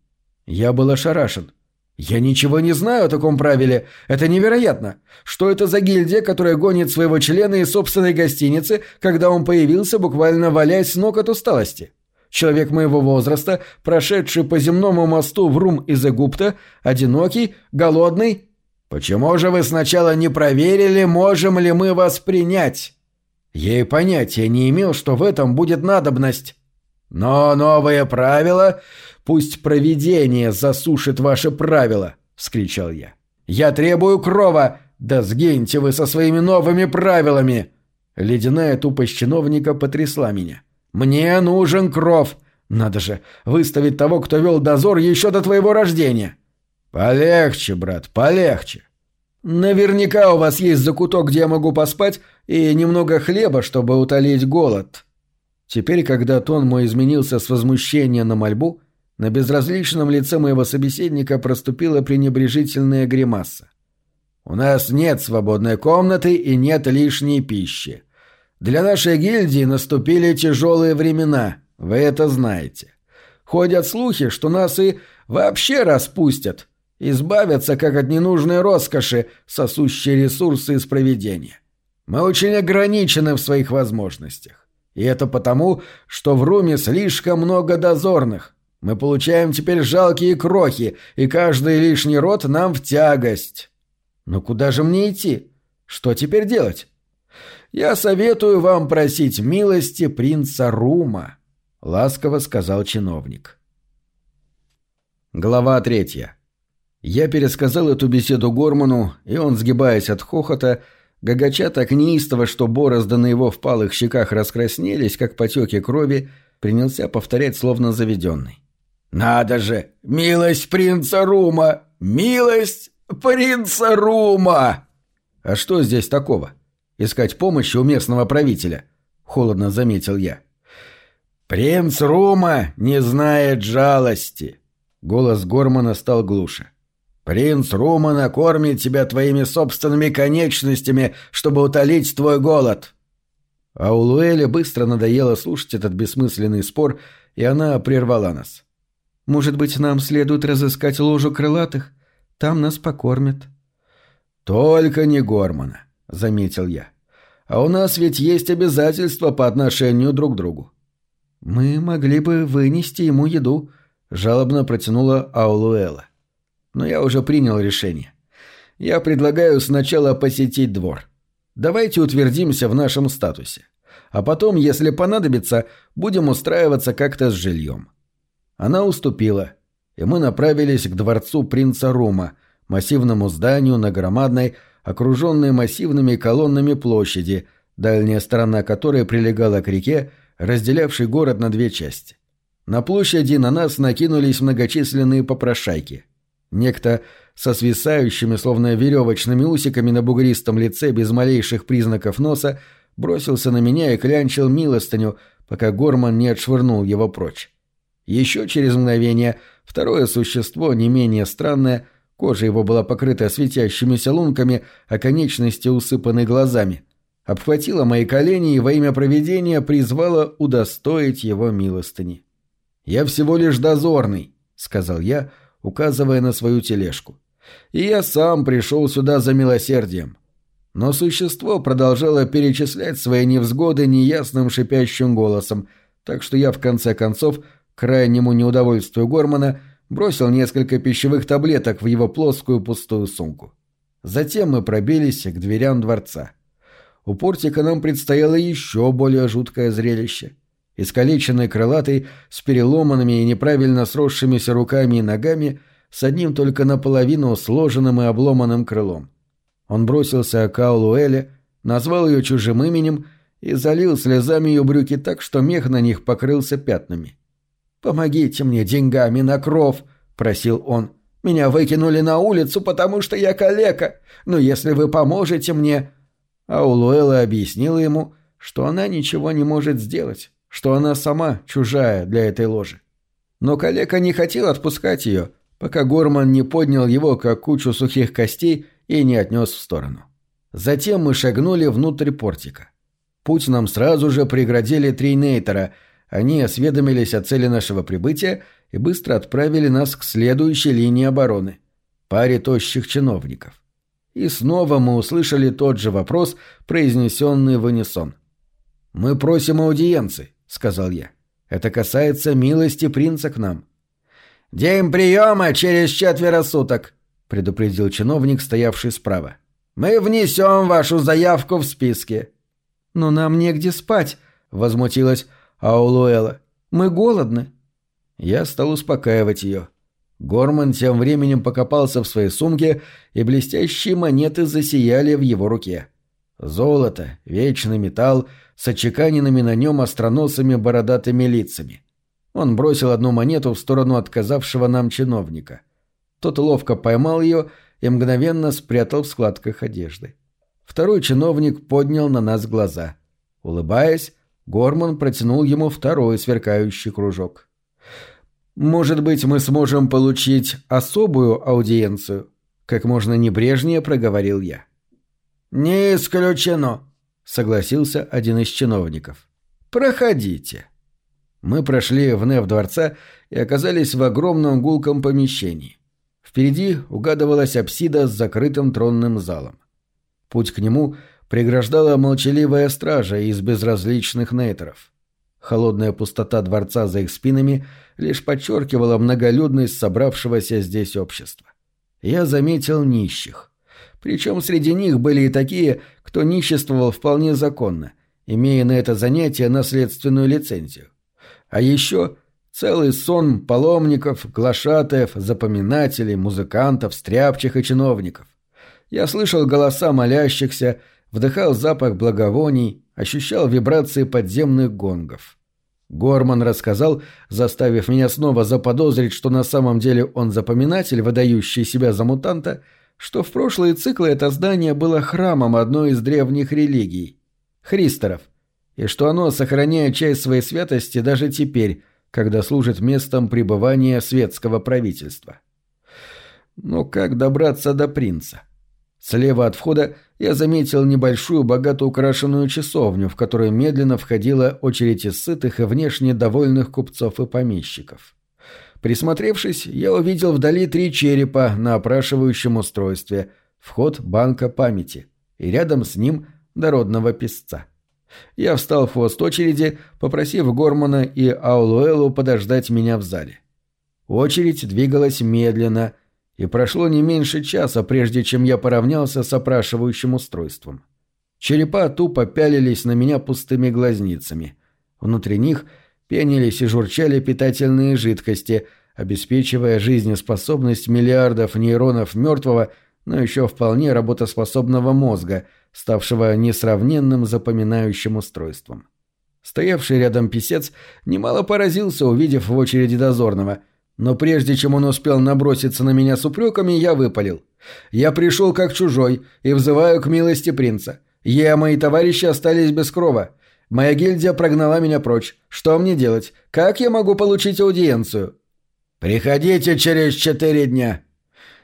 Я был ошарашен. «Я ничего не знаю о таком правиле. Это невероятно. Что это за гильдия, которая гонит своего члена из собственной гостиницы, когда он появился, буквально валяясь с ног от усталости? Человек моего возраста, прошедший по земному мосту в Рум из Египта, одинокий, голодный. Почему же вы сначала не проверили, можем ли мы вас принять?» Я и понятия не имел, что в этом будет надобность. Но новые правила Пусть провидение засушит ваши правила!» — вскричал я. «Я требую крова! Да сгиньте вы со своими новыми правилами!» Ледяная тупость чиновника потрясла меня. «Мне нужен кров! Надо же, выставить того, кто вел дозор еще до твоего рождения!» «Полегче, брат, полегче!» «Наверняка у вас есть закуток, где я могу поспать, и немного хлеба, чтобы утолить голод». Теперь, когда тон мой изменился с возмущения на мольбу, на безразличном лице моего собеседника проступила пренебрежительная гримаса. «У нас нет свободной комнаты и нет лишней пищи. Для нашей гильдии наступили тяжелые времена, вы это знаете. Ходят слухи, что нас и вообще распустят, избавятся как от ненужной роскоши, сосущей ресурсы из проведения. Мы очень ограничены в своих возможностях. И это потому, что в Руме слишком много дозорных, мы получаем теперь жалкие крохи, и каждый лишний рот нам в тягость. Но куда же мне идти? Что теперь делать? Я советую вам просить милости принца Рума. ласково сказал чиновник. Глава третья. Я пересказал эту беседу Горману, и он, сгибаясь от хохота, гагача так неистово, что борозды на его впалых щеках раскраснелись, как потеки крови, принялся повторять словно заведенный. «Надо же! Милость принца Рума! Милость принца Рума!» «А что здесь такого? Искать помощи у местного правителя?» — холодно заметил я. «Принц Рума не знает жалости!» Голос Гормана стал глуше. «Принц Рума накормит тебя твоими собственными конечностями, чтобы утолить твой голод!» А у Луэля быстро надоело слушать этот бессмысленный спор, и она прервала нас. «Может быть, нам следует разыскать ложу крылатых? Там нас покормят». «Только не Гормана», — заметил я. «А у нас ведь есть обязательства по отношению друг к другу». «Мы могли бы вынести ему еду», — жалобно протянула Аулуэла. «Но я уже принял решение. Я предлагаю сначала посетить двор. Давайте утвердимся в нашем статусе. А потом, если понадобится, будем устраиваться как-то с жильем». Она уступила, и мы направились к дворцу принца Рума, массивному зданию на громадной, окруженной массивными колоннами площади, дальняя сторона которой прилегала к реке, разделявшей город на две части. На площади на нас накинулись многочисленные попрошайки. Некто со свисающими, словно веревочными усиками на бугристом лице без малейших признаков носа бросился на меня и клянчил милостыню, пока Горман не отшвырнул его прочь. Еще через мгновение второе существо, не менее странное, кожа его была покрыта светящимися лунками, а конечности усыпаны глазами, обхватило мои колени и во имя проведения призвало удостоить его милостыни. «Я всего лишь дозорный», — сказал я, указывая на свою тележку. «И я сам пришел сюда за милосердием». Но существо продолжало перечислять свои невзгоды неясным шипящим голосом, так что я в конце концов, к крайнему неудовольствию Гормана, бросил несколько пищевых таблеток в его плоскую пустую сумку. Затем мы пробились к дверям дворца. У портика нам предстояло еще более жуткое зрелище. Искалеченный крылатый, с переломанными и неправильно сросшимися руками и ногами, с одним только наполовину сложенным и обломанным крылом. Он бросился к Аулу Эле, назвал ее чужим именем и залил слезами ее брюки так, что мех на них покрылся пятнами. «Помогите мне деньгами на кров», — просил он. «Меня выкинули на улицу, потому что я калека. Но если вы поможете мне...» Аулуэла объяснила ему, что она ничего не может сделать, что она сама чужая для этой ложи. Но калека не хотел отпускать ее, пока Горман не поднял его, как кучу сухих костей, и не отнес в сторону. Затем мы шагнули внутрь портика. Путь нам сразу же преградили три нейтера. Они осведомились о цели нашего прибытия и быстро отправили нас к следующей линии обороны – паре тощих чиновников. И снова мы услышали тот же вопрос, произнесенный в унисон. «Мы просим аудиенции», — сказал я. «Это касается милости принца к нам». «День приема через четверо суток», — предупредил чиновник, стоявший справа. «Мы внесем вашу заявку в списке». «Но нам негде спать», — возмутилась Аулуэла. «Мы голодны». Я стал успокаивать ее. Горман тем временем покопался в своей сумке, и блестящие монеты засияли в его руке. Золото, вечный металл, с очеканенными на нем остроносыми бородатыми лицами. Он бросил одну монету в сторону отказавшего нам чиновника. Тот ловко поймал ее и мгновенно спрятал в складках одежды. Второй чиновник поднял на нас глаза. Улыбаясь, Горман протянул ему второй сверкающий кружок. «Может быть, мы сможем получить особую аудиенцию?» Как можно небрежнее проговорил я. «Не исключено», — согласился один из чиновников. «Проходите». Мы прошли в неф дворца и оказались в огромном гулком помещении. Впереди угадывалась апсида с закрытым тронным залом. Путь к нему преграждала молчаливая стража из безразличных нейтеров. Холодная пустота дворца за их спинами лишь подчеркивала многолюдность собравшегося здесь общества. Я заметил нищих. Причем среди них были и такие, кто ниществовал вполне законно, имея на это занятие наследственную лицензию. А еще целый сон паломников, глашатаев, запоминателей, музыкантов, стряпчих и чиновников. Я слышал голоса молящихся, вдыхал запах благовоний, ощущал вибрации подземных гонгов. Горман рассказал, заставив меня снова заподозрить, что на самом деле он запоминатель, выдающий себя за мутанта, что в прошлые циклы это здание было храмом одной из древних религий – христоров, и что оно сохраняет часть своей святости даже теперь, когда служит местом пребывания светского правительства. Но как добраться до принца? Слева от входа я заметил небольшую богато украшенную часовню, в которую медленно входила очередь из сытых и внешне довольных купцов и помещиков. Присмотревшись, я увидел вдали три черепа на опрашивающем устройстве, вход банка памяти, и рядом с ним дородного песца. Я встал в хвост очереди, попросив Гормана и Аулуэлу подождать меня в зале. Очередь двигалась медленно – и прошло не меньше часа, прежде чем я поравнялся с опрашивающим устройством. Черепа тупо пялились на меня пустыми глазницами. Внутри них пенились и журчали питательные жидкости, обеспечивая жизнеспособность миллиардов нейронов мертвого, но еще вполне работоспособного мозга, ставшего несравненным запоминающим устройством. Стоявший рядом писец немало поразился, увидев в очереди дозорного – но прежде чем он успел наброситься на меня с упреками, я выпалил. Я пришел как чужой и взываю к милости принца. Я и мои товарищи остались без крова. Моя гильдия прогнала меня прочь. Что мне делать? Как я могу получить аудиенцию? Приходите через четыре дня.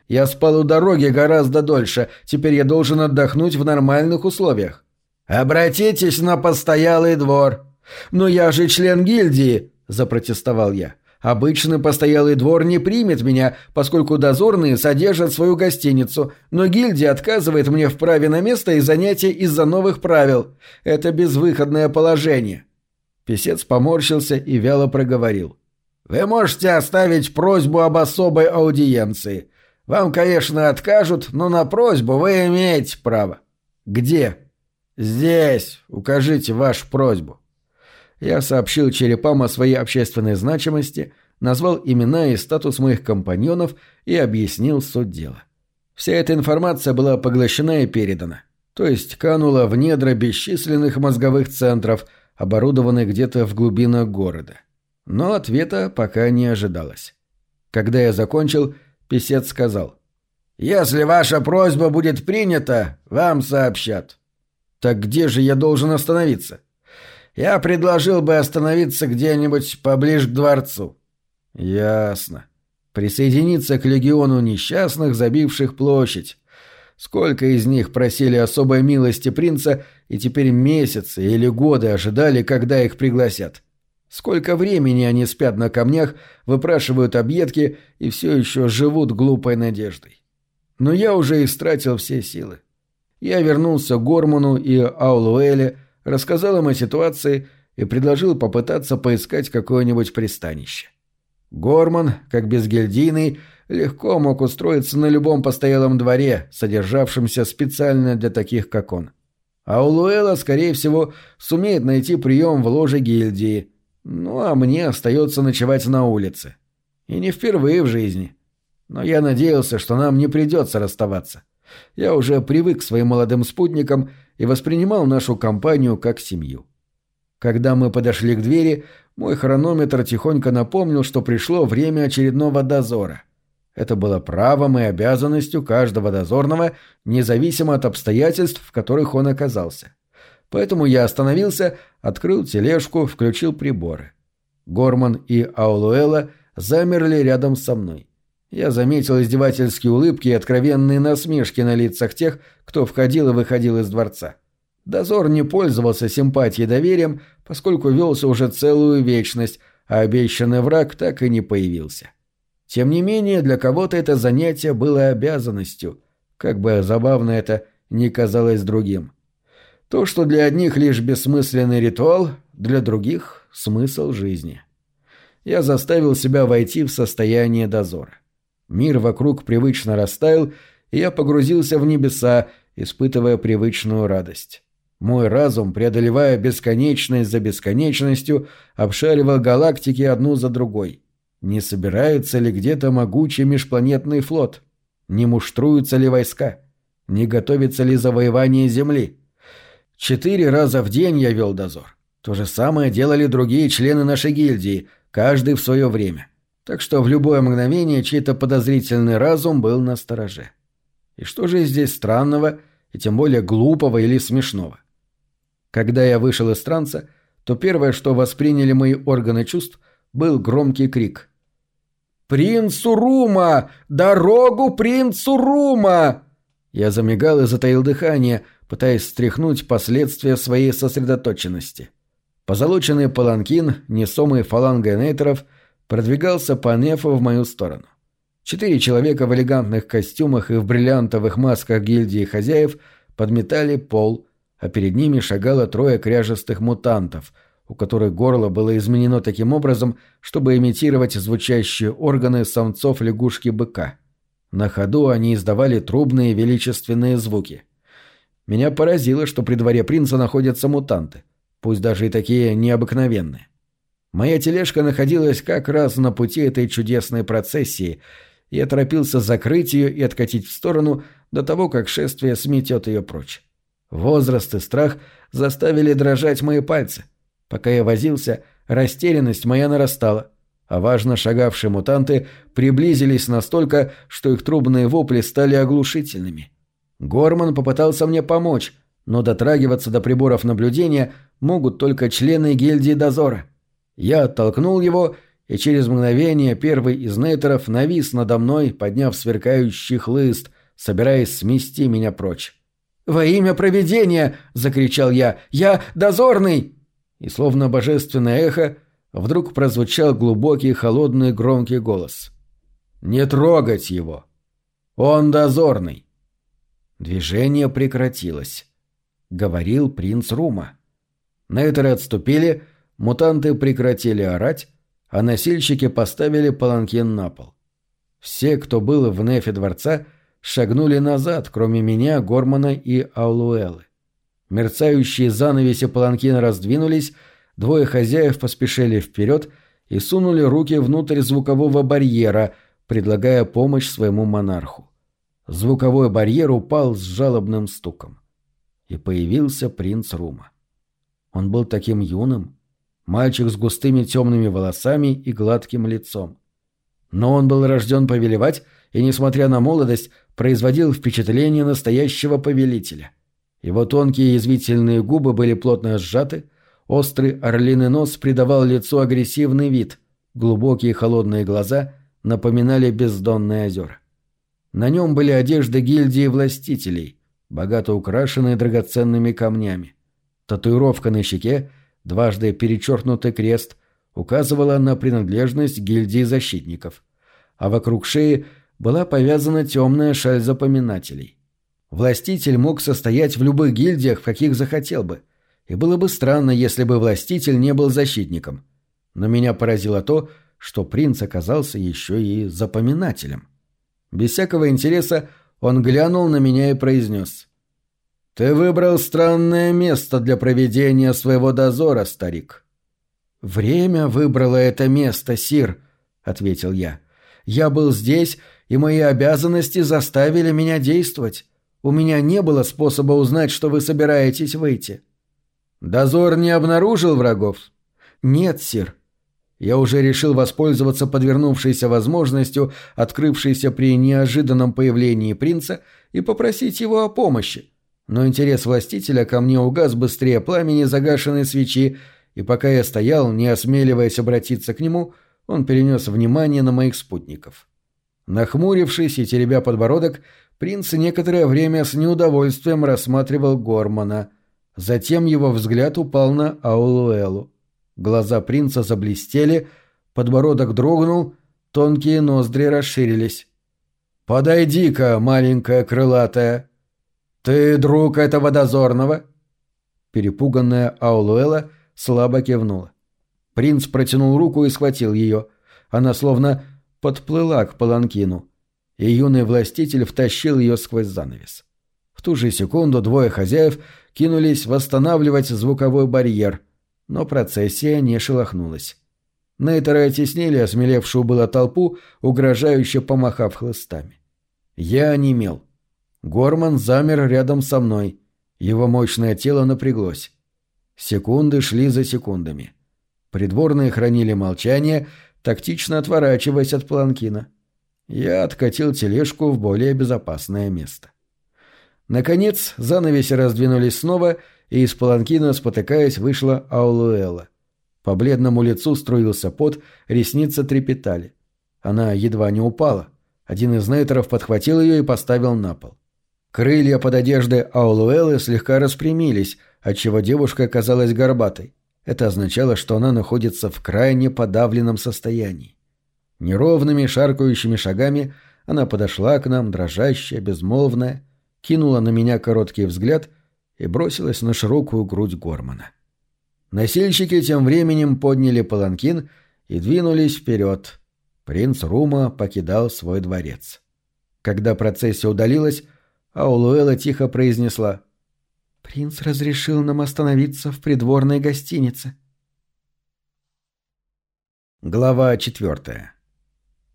Я спал у дороги гораздо дольше. Теперь я должен отдохнуть в нормальных условиях. Обратитесь на постоялый двор. Но я же член гильдии, запротестовал я. Обычный постоялый двор не примет меня, поскольку дозорные содержат свою гостиницу, но гильдия отказывает мне в праве на место и занятия из-за новых правил. Это безвыходное положение». Песец поморщился и вяло проговорил. «Вы можете оставить просьбу об особой аудиенции. Вам, конечно, откажут, но на просьбу вы имеете право». «Где?» «Здесь. Укажите вашу просьбу». Я сообщил черепам о своей общественной значимости, назвал имена и статус моих компаньонов и объяснил суть дела. Вся эта информация была поглощена и передана, то есть канула в недра бесчисленных мозговых центров, оборудованных где-то в глубинах города. Но ответа пока не ожидалось. Когда я закончил, писец сказал. «Если ваша просьба будет принята, вам сообщат». «Так где же я должен остановиться?» Я предложил бы остановиться где-нибудь поближе к дворцу». «Ясно. Присоединиться к легиону несчастных, забивших площадь. Сколько из них просили особой милости принца и теперь месяцы или годы ожидали, когда их пригласят. Сколько времени они спят на камнях, выпрашивают объедки и все еще живут глупой надеждой. Но я уже истратил все силы. Я вернулся к Горману и Аулуэле, рассказал им о ситуации и предложил попытаться поискать какое-нибудь пристанище. Горман, как безгильдийный, легко мог устроиться на любом постоялом дворе, содержавшемся специально для таких, как он. А Улуэла, скорее всего, сумеет найти прием в ложе гильдии. Ну, а мне остается ночевать на улице. И не впервые в жизни. Но я надеялся, что нам не придется расставаться. Я уже привык к своим молодым спутникам и воспринимал нашу компанию как семью. Когда мы подошли к двери, мой хронометр тихонько напомнил, что пришло время очередного дозора. Это было правом и обязанностью каждого дозорного, независимо от обстоятельств, в которых он оказался. Поэтому я остановился, открыл тележку, включил приборы. Горман и Аулуэла замерли рядом со мной. Я заметил издевательские улыбки и откровенные насмешки на лицах тех, кто входил и выходил из дворца. Дозор не пользовался симпатией и доверием, поскольку велся уже целую вечность, а обещанный враг так и не появился. Тем не менее, для кого-то это занятие было обязанностью, как бы забавно это ни казалось другим. То, что для одних лишь бессмысленный ритуал, для других — смысл жизни. Я заставил себя войти в состояние дозора. Мир вокруг привычно растаял, и я погрузился в небеса, испытывая привычную радость. Мой разум, преодолевая бесконечность за бесконечностью, обшаривал галактики одну за другой. Не собирается ли где-то могучий межпланетный флот? Не муштруются ли войска? Не готовится ли завоевание Земли? Четыре раза в день я вел дозор. То же самое делали другие члены нашей гильдии, каждый в свое время. Так что в любое мгновение чей-то подозрительный разум был на стороже. И что же здесь странного, и тем более глупого или смешного? Когда я вышел из транса, то первое, что восприняли мои органы чувств, был громкий крик. «Принцу Рума! Дорогу принцу Рума!» Я замигал и затаил дыхание, пытаясь стряхнуть последствия своей сосредоточенности. Позолоченный паланкин, несомый фалангой нейтеров, продвигался по нефу в мою сторону. Четыре человека в элегантных костюмах и в бриллиантовых масках гильдии хозяев подметали пол, а перед ними шагало трое кряжестых мутантов, у которых горло было изменено таким образом, чтобы имитировать звучащие органы самцов лягушки-быка. На ходу они издавали трубные величественные звуки. Меня поразило, что при дворе принца находятся мутанты, пусть даже и такие необыкновенные. Моя тележка находилась как раз на пути этой чудесной процессии, я торопился закрыть ее и откатить в сторону до того, как шествие сметет ее прочь. Возраст и страх заставили дрожать мои пальцы. Пока я возился, растерянность моя нарастала, а важно шагавшие мутанты приблизились настолько, что их трубные вопли стали оглушительными. Горман попытался мне помочь, но дотрагиваться до приборов наблюдения могут только члены гильдии дозора. Я оттолкнул его, и через мгновение первый из нейтеров навис надо мной, подняв сверкающий хлыст, собираясь смести меня прочь. «Во имя провидения!» — закричал я. «Я дозорный!» И словно божественное эхо вдруг прозвучал глубокий, холодный, громкий голос. «Не трогать его! Он дозорный!» Движение прекратилось. Говорил принц Рума. Нейтеры отступили, мутанты прекратили орать, а носильщики поставили паланкин на пол. Все, кто был в нефе дворца, — шагнули назад, кроме меня, Гормана и Аулуэлы. Мерцающие занавеси паланкина раздвинулись, двое хозяев поспешили вперед и сунули руки внутрь звукового барьера, предлагая помощь своему монарху. Звуковой барьер упал с жалобным стуком. И появился принц Рума. Он был таким юным, мальчик с густыми темными волосами и гладким лицом. Но он был рожден повелевать и, несмотря на молодость, производил впечатление настоящего повелителя. Его тонкие язвительные губы были плотно сжаты, острый орлиный нос придавал лицу агрессивный вид, глубокие холодные глаза напоминали бездонные озера. На нем были одежды гильдии властителей, богато украшенные драгоценными камнями. Татуировка на щеке, дважды перечеркнутый крест, указывала на принадлежность гильдии защитников, а вокруг шеи – была повязана темная шаль запоминателей. Властитель мог состоять в любых гильдиях, в каких захотел бы. И было бы странно, если бы властитель не был защитником. Но меня поразило то, что принц оказался еще и запоминателем. Без всякого интереса он глянул на меня и произнес. «Ты выбрал странное место для проведения своего дозора, старик». «Время выбрало это место, сир», — ответил я. «Я был здесь и мои обязанности заставили меня действовать. У меня не было способа узнать, что вы собираетесь выйти. Дозор не обнаружил врагов? Нет, сир. Я уже решил воспользоваться подвернувшейся возможностью, открывшейся при неожиданном появлении принца, и попросить его о помощи. Но интерес властителя ко мне угас быстрее пламени загашенной свечи, и пока я стоял, не осмеливаясь обратиться к нему, он перенес внимание на моих спутников. — Нахмурившись и теребя подбородок, принц некоторое время с неудовольствием рассматривал Гормана. Затем его взгляд упал на Аулуэлу. Глаза принца заблестели, подбородок дрогнул, тонкие ноздри расширились. «Подойди-ка, маленькая крылатая! Ты друг этого дозорного?» Перепуганная Аулуэла слабо кивнула. Принц протянул руку и схватил ее. Она словно подплыла к паланкину, и юный властитель втащил ее сквозь занавес. В ту же секунду двое хозяев кинулись восстанавливать звуковой барьер, но процессия не шелохнулась. Нейтеры оттеснили осмелевшую было толпу, угрожающе помахав хлыстами. Я онемел. Горман замер рядом со мной. Его мощное тело напряглось. Секунды шли за секундами. Придворные хранили молчание, тактично отворачиваясь от планкина. Я откатил тележку в более безопасное место. Наконец, занавеси раздвинулись снова, и из паланкина, спотыкаясь, вышла Аулуэла. По бледному лицу струился пот, ресницы трепетали. Она едва не упала. Один из нейтеров подхватил ее и поставил на пол. Крылья под одеждой Аулуэлы слегка распрямились, отчего девушка казалась горбатой. Это означало, что она находится в крайне подавленном состоянии. Неровными, шаркающими шагами она подошла к нам, дрожащая, безмолвная, кинула на меня короткий взгляд и бросилась на широкую грудь Гормана. Носильщики тем временем подняли паланкин и двинулись вперед. Принц Рума покидал свой дворец. Когда процессия удалилась, Аулуэла тихо произнесла «Принц разрешил нам остановиться в придворной гостинице». Глава четвертая.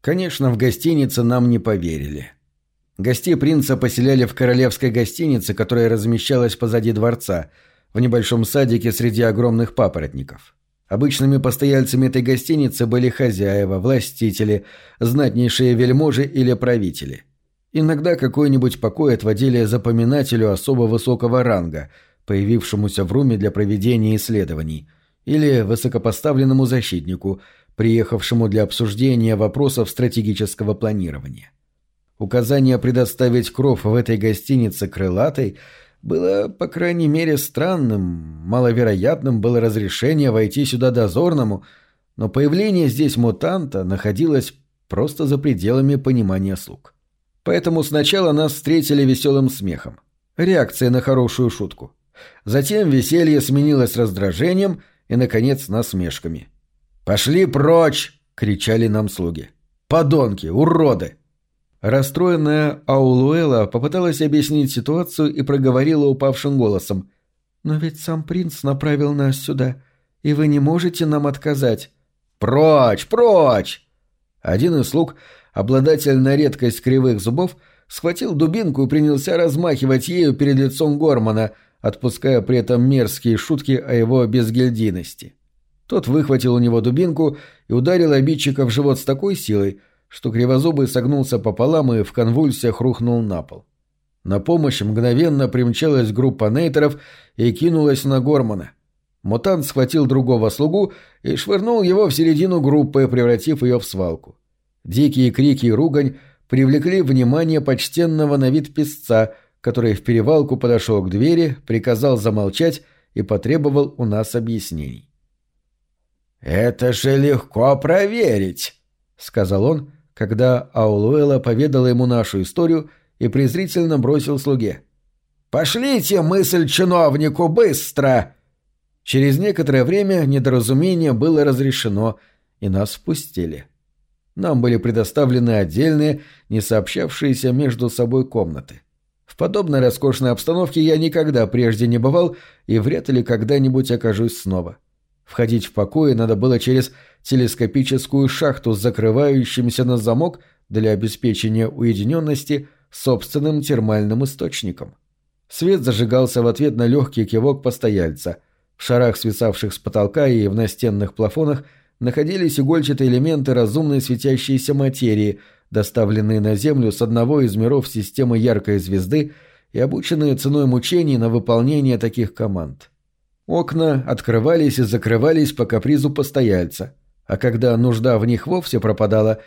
Конечно, в гостинице нам не поверили. Гостей принца поселяли в королевской гостинице, которая размещалась позади дворца, в небольшом садике среди огромных папоротников. Обычными постояльцами этой гостиницы были хозяева, властители, знатнейшие вельможи или правители. Иногда какой-нибудь покой отводили запоминателю особо высокого ранга, появившемуся в руме для проведения исследований, или высокопоставленному защитнику, приехавшему для обсуждения вопросов стратегического планирования. Указание предоставить кров в этой гостинице крылатой было, по крайней мере, странным, маловероятным было разрешение войти сюда дозорному, но появление здесь мутанта находилось просто за пределами понимания слуг. Поэтому сначала нас встретили веселым смехом, реакция на хорошую шутку. Затем веселье сменилось раздражением и, наконец, насмешками. «Пошли прочь!» — кричали нам слуги. «Подонки! Уроды!» Расстроенная Аулуэла попыталась объяснить ситуацию и проговорила упавшим голосом. «Но ведь сам принц направил нас сюда, и вы не можете нам отказать». «Прочь! Прочь!» Один из слуг, обладатель на редкость кривых зубов, схватил дубинку и принялся размахивать ею перед лицом Гормана, отпуская при этом мерзкие шутки о его безгильдийности. Тот выхватил у него дубинку и ударил обидчика в живот с такой силой, что Кривозубый согнулся пополам и в конвульсиях рухнул на пол. На помощь мгновенно примчалась группа нейтеров и кинулась на Гормана. Мутант схватил другого слугу и швырнул его в середину группы, превратив ее в свалку. Дикие крики и ругань привлекли внимание почтенного на вид песца, который в перевалку подошел к двери, приказал замолчать и потребовал у нас объяснений. «Это же легко проверить», — сказал он, когда Аулуэла поведала ему нашу историю и презрительно бросил слуге. «Пошлите мысль чиновнику быстро!» Через некоторое время недоразумение было разрешено, и нас впустили. Нам были предоставлены отдельные, не сообщавшиеся между собой комнаты. В подобной роскошной обстановке я никогда прежде не бывал и вряд ли когда-нибудь окажусь снова. Входить в покои надо было через телескопическую шахту с закрывающимся на замок для обеспечения уединенности собственным термальным источником. Свет зажигался в ответ на легкий кивок постояльца. В шарах, свисавших с потолка и в настенных плафонах, находились игольчатые элементы разумной светящейся материи, доставленные на Землю с одного из миров системы яркой звезды и обученные ценой мучений на выполнение таких команд. Окна открывались и закрывались по капризу постояльца – а когда нужда в них вовсе пропадала,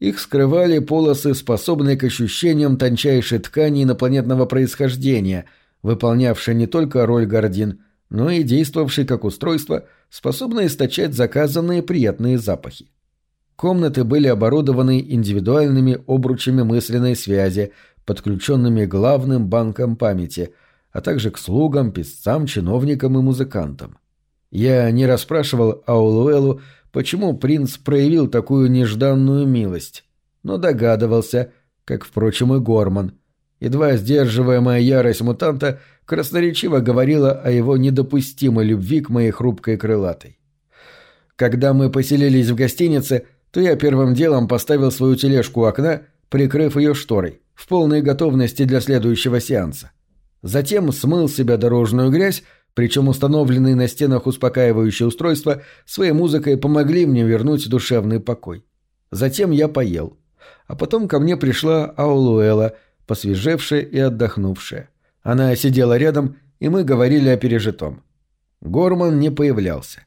их скрывали полосы, способные к ощущениям тончайшей ткани инопланетного происхождения, выполнявшие не только роль гордин, но и действовавшие как устройство, способное источать заказанные приятные запахи. Комнаты были оборудованы индивидуальными обручами мысленной связи, подключенными главным банкам памяти, а также к слугам, писцам, чиновникам и музыкантам. Я не расспрашивал Аулуэлу, почему принц проявил такую нежданную милость, но догадывался, как, впрочем, и Горман. Едва сдерживаемая ярость мутанта красноречиво говорила о его недопустимой любви к моей хрупкой крылатой. Когда мы поселились в гостинице, то я первым делом поставил свою тележку у окна, прикрыв ее шторой, в полной готовности для следующего сеанса. Затем смыл с себя дорожную грязь, причем установленные на стенах успокаивающие устройства своей музыкой помогли мне вернуть душевный покой. Затем я поел. А потом ко мне пришла Аулуэла, посвежевшая и отдохнувшая. Она сидела рядом, и мы говорили о пережитом. Горман не появлялся.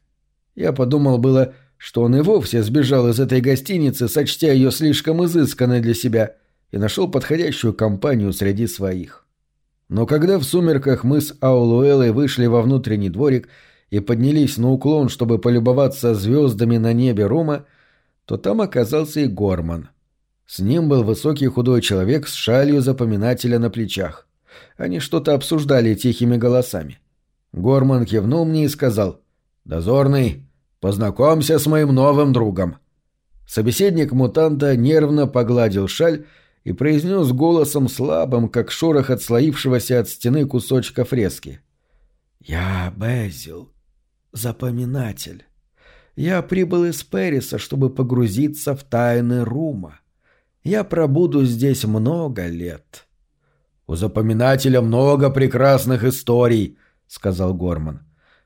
Я подумал было, что он и вовсе сбежал из этой гостиницы, сочтя ее слишком изысканной для себя, и нашел подходящую компанию среди своих. Но когда в сумерках мы с Аулуэлой вышли во внутренний дворик и поднялись на уклон, чтобы полюбоваться звездами на небе Рома, то там оказался и Горман. С ним был высокий худой человек с шалью запоминателя на плечах. Они что-то обсуждали тихими голосами. Горман кивнул мне и сказал «Дозорный, познакомься с моим новым другом». Собеседник мутанта нервно погладил шаль и произнес голосом слабым, как шорох отслоившегося от стены кусочка фрески. «Я Безил, запоминатель. Я прибыл из Периса, чтобы погрузиться в тайны Рума. Я пробуду здесь много лет». «У запоминателя много прекрасных историй», — сказал Горман.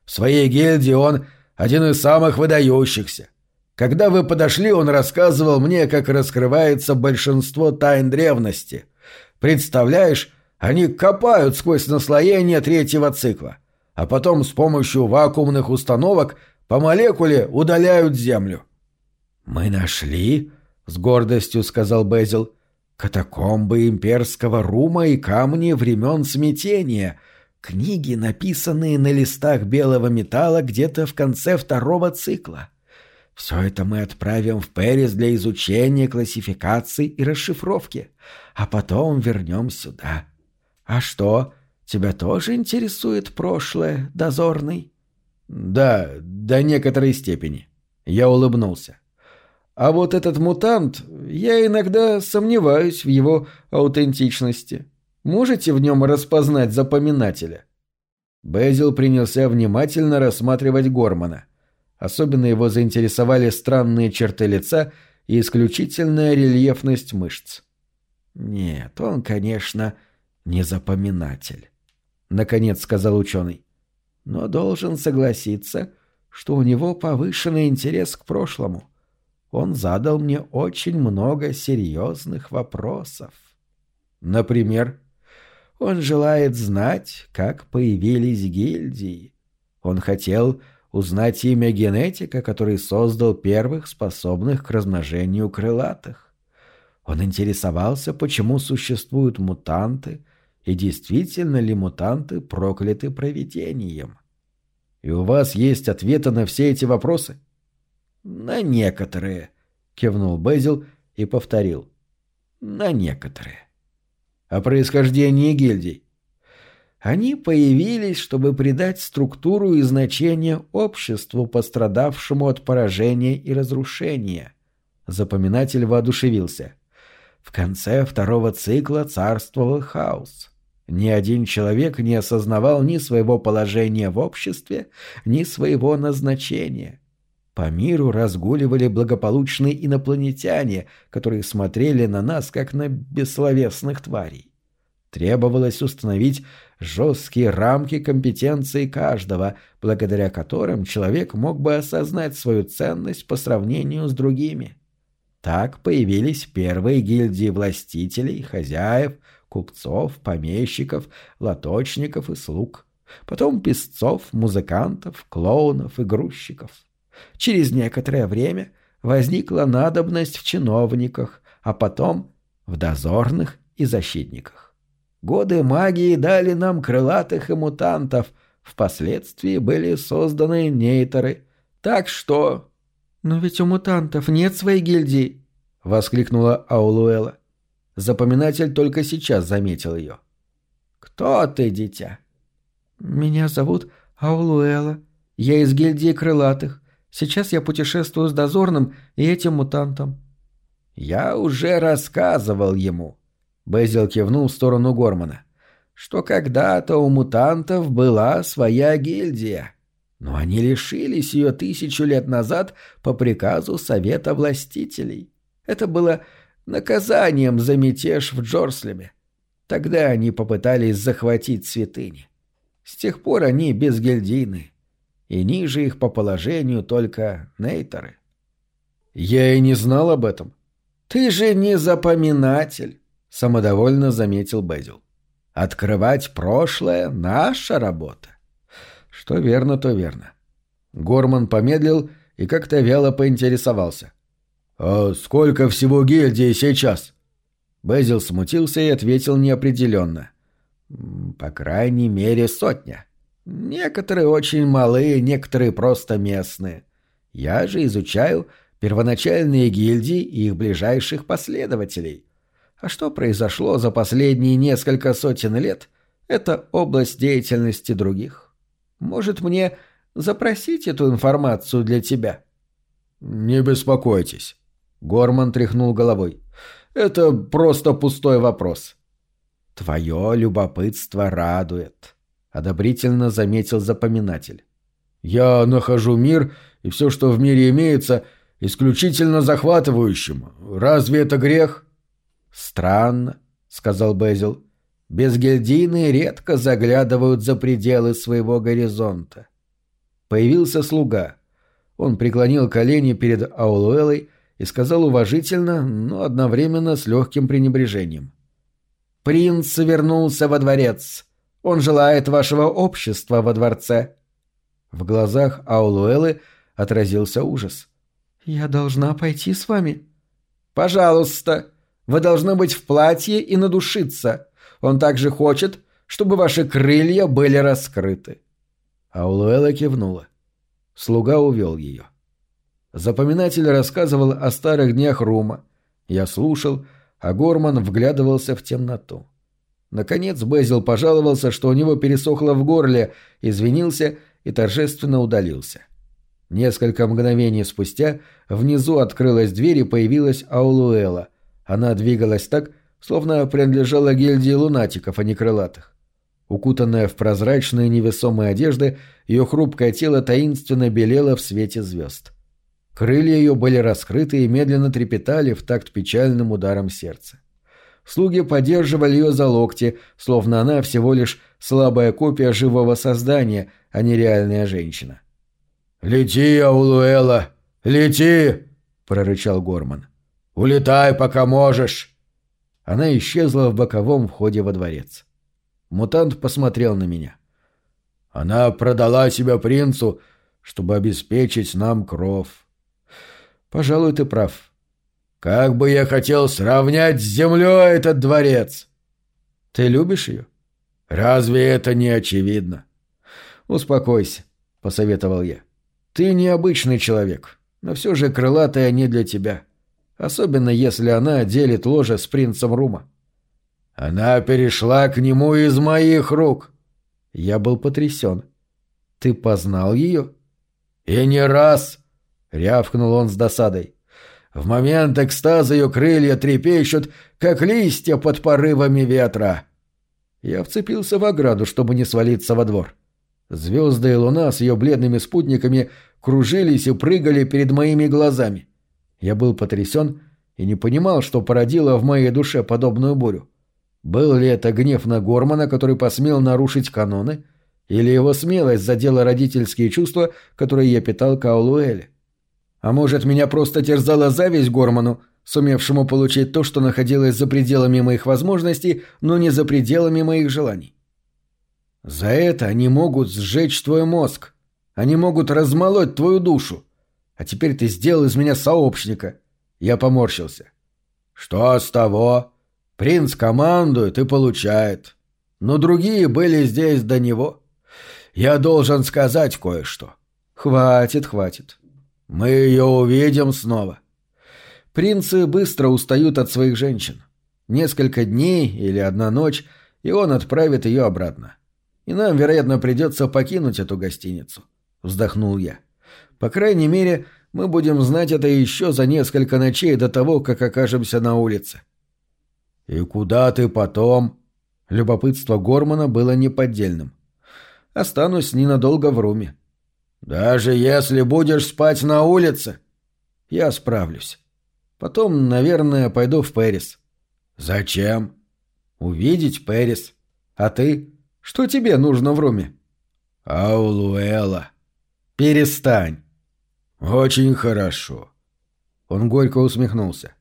«В своей гильдии он один из самых выдающихся. Когда вы подошли, он рассказывал мне, как раскрывается большинство тайн древности. Представляешь, они копают сквозь наслоение третьего цикла, а потом с помощью вакуумных установок по молекуле удаляют Землю. «Мы нашли», — с гордостью сказал Безил, — «катакомбы имперского рума и камни времен смятения, книги, написанные на листах белого металла где-то в конце второго цикла». Все это мы отправим в Пэрис для изучения, классификации и расшифровки, а потом вернем сюда. А что, тебя тоже интересует прошлое, дозорный? Да, до некоторой степени. Я улыбнулся. А вот этот мутант, я иногда сомневаюсь в его аутентичности. Можете в нем распознать запоминателя? Безил принялся внимательно рассматривать Гормана — Особенно его заинтересовали странные черты лица и исключительная рельефность мышц. «Нет, он, конечно, не запоминатель», — наконец сказал ученый. «Но должен согласиться, что у него повышенный интерес к прошлому. Он задал мне очень много серьезных вопросов. Например, он желает знать, как появились гильдии. Он хотел узнать имя генетика, который создал первых способных к размножению крылатых. Он интересовался, почему существуют мутанты и действительно ли мутанты прокляты провидением. И у вас есть ответы на все эти вопросы? На некоторые, кивнул Безил и повторил. На некоторые. О происхождении гильдий. Они появились, чтобы придать структуру и значение обществу, пострадавшему от поражения и разрушения. Запоминатель воодушевился. В конце второго цикла царствовал хаос. Ни один человек не осознавал ни своего положения в обществе, ни своего назначения. По миру разгуливали благополучные инопланетяне, которые смотрели на нас, как на бессловесных тварей. Требовалось установить жесткие рамки компетенции каждого, благодаря которым человек мог бы осознать свою ценность по сравнению с другими. Так появились первые гильдии властителей, хозяев, купцов, помещиков, лоточников и слуг. Потом песцов, музыкантов, клоунов и грузчиков. Через некоторое время возникла надобность в чиновниках, а потом в дозорных и защитниках. Годы магии дали нам крылатых и мутантов. Впоследствии были созданы нейтеры. Так что... «Но ведь у мутантов нет своей гильдии!» — воскликнула Аулуэла. Запоминатель только сейчас заметил ее. «Кто ты, дитя?» «Меня зовут Аулуэла. Я из гильдии крылатых. Сейчас я путешествую с дозорным и этим мутантом». «Я уже рассказывал ему», Безил кивнул в сторону Гормана. «Что когда-то у мутантов была своя гильдия, но они лишились ее тысячу лет назад по приказу Совета Властителей. Это было наказанием за мятеж в Джорслеме. Тогда они попытались захватить святыни. С тех пор они безгильдийны, и ниже их по положению только нейтеры. Я и не знал об этом. Ты же не запоминатель, самодовольно заметил Безил. Открывать прошлое — наша работа. Что верно, то верно. Горман помедлил и как-то вяло поинтересовался. «А сколько всего гильдии сейчас?» Безил смутился и ответил неопределенно. По крайней мере, сотня. Некоторые очень малые, некоторые просто местные. Я же изучаю первоначальные гильдии и их ближайших последователей. А что произошло за последние несколько сотен лет, это область деятельности других. Может, мне запросить эту информацию для тебя? Не беспокойтесь. Горман тряхнул головой. Это просто пустой вопрос. «Твое любопытство радует», — одобрительно заметил запоминатель. «Я нахожу мир и все, что в мире имеется, исключительно захватывающим. Разве это грех?» «Странно», — сказал Безил. «Безгильдийные редко заглядывают за пределы своего горизонта». Появился слуга. Он преклонил колени перед Аулуэлой и сказал уважительно, но одновременно с легким пренебрежением. Принц вернулся во дворец. Он желает вашего общества во дворце». В глазах Аулуэлы отразился ужас. «Я должна пойти с вами?» «Пожалуйста. Вы должны быть в платье и надушиться. Он также хочет, чтобы ваши крылья были раскрыты». Аулуэла кивнула. Слуга увел ее. Запоминатель рассказывал о старых днях Рума. Я слушал, а Горман вглядывался в темноту. Наконец Безил пожаловался, что у него пересохло в горле, извинился и торжественно удалился. Несколько мгновений спустя внизу открылась дверь и появилась Аулуэла. Она двигалась так, словно принадлежала гильдии лунатиков, а не крылатых. Укутанная в прозрачные невесомые одежды, ее хрупкое тело таинственно белело в свете звезд. Крылья ее были раскрыты и медленно трепетали в такт печальным ударом сердца. Слуги поддерживали ее за локти, словно она всего лишь слабая копия живого создания, а не реальная женщина. «Лети, Аулуэла, лети!» — прорычал Горман. «Улетай, пока можешь!» Она исчезла в боковом входе во дворец. Мутант посмотрел на меня. «Она продала себя принцу, чтобы обеспечить нам кров. Пожалуй, ты прав. Как бы я хотел сравнять с землей этот дворец! Ты любишь ее? Разве это не очевидно? Успокойся, посоветовал я. Ты необычный человек, но все же крылатая не для тебя. Особенно если она делит ложе с принцем Рума. Она перешла к нему из моих рук. Я был потрясен. Ты познал ее? И не раз, — рявкнул он с досадой. «В момент экстаза ее крылья трепещут, как листья под порывами ветра». Я вцепился в ограду, чтобы не свалиться во двор. Звезды и луна с ее бледными спутниками кружились и прыгали перед моими глазами. Я был потрясен и не понимал, что породило в моей душе подобную бурю. Был ли это гнев на Гормана, который посмел нарушить каноны, или его смелость задела родительские чувства, которые я питал к Аулуэле? А может, меня просто терзала зависть Горману, сумевшему получить то, что находилось за пределами моих возможностей, но не за пределами моих желаний. За это они могут сжечь твой мозг. Они могут размолоть твою душу. А теперь ты сделал из меня сообщника. Я поморщился. Что с того? Принц командует и получает. Но другие были здесь до него. Я должен сказать кое-что. Хватит, хватит. Мы ее увидим снова. Принцы быстро устают от своих женщин. Несколько дней или одна ночь, и он отправит ее обратно. И нам, вероятно, придется покинуть эту гостиницу. Вздохнул я. По крайней мере, мы будем знать это еще за несколько ночей до того, как окажемся на улице. «И куда ты потом?» Любопытство Гормана было неподдельным. «Останусь ненадолго в руме». «Даже если будешь спать на улице?» «Я справлюсь. Потом, наверное, пойду в Пэрис». «Зачем?» «Увидеть Пэрис. А ты? Что тебе нужно в руме?» «Аулуэла». «Перестань». «Очень хорошо». Он горько усмехнулся.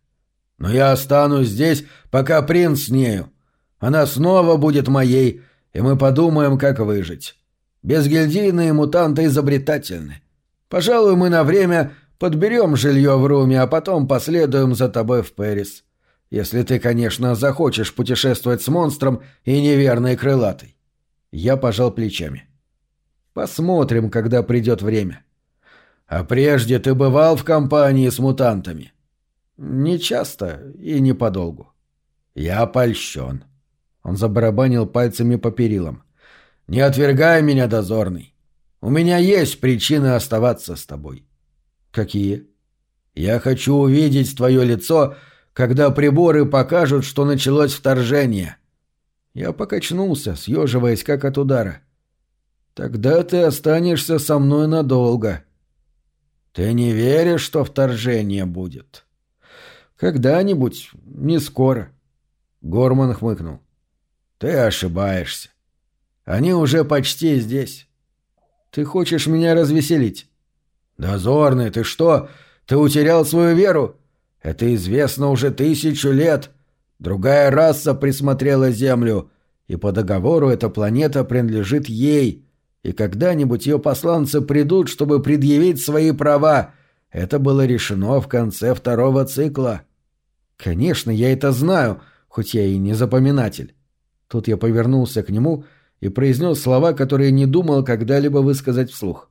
«Но я останусь здесь, пока принц с нею. Она снова будет моей, и мы подумаем, как выжить. Безгильдийные мутанты изобретательны. Пожалуй, мы на время подберем жилье в Руме, а потом последуем за тобой в Пэрис. Если ты, конечно, захочешь путешествовать с монстром и неверной крылатой». Я пожал плечами. «Посмотрим, когда придет время». «А прежде ты бывал в компании с мутантами?» «Не часто и не подолгу». «Я польщен». Он забарабанил пальцами по перилам. «Не отвергай меня, дозорный. У меня есть причины оставаться с тобой». «Какие?» «Я хочу увидеть твое лицо, когда приборы покажут, что началось вторжение». Я покачнулся, съеживаясь как от удара. «Тогда ты останешься со мной надолго». «Ты не веришь, что вторжение будет?» «Когда-нибудь, не скоро». Горман хмыкнул. «Ты ошибаешься. Они уже почти здесь. Ты хочешь меня развеселить?» «Дозорный, ты что? Ты утерял свою веру? Это известно уже тысячу лет. Другая раса присмотрела Землю, и по договору эта планета принадлежит ей, и когда-нибудь ее посланцы придут, чтобы предъявить свои права. Это было решено в конце второго цикла». «Конечно, я это знаю», хоть я и не запоминатель. Тут я повернулся к нему и произнес слова, которые не думал когда-либо высказать вслух.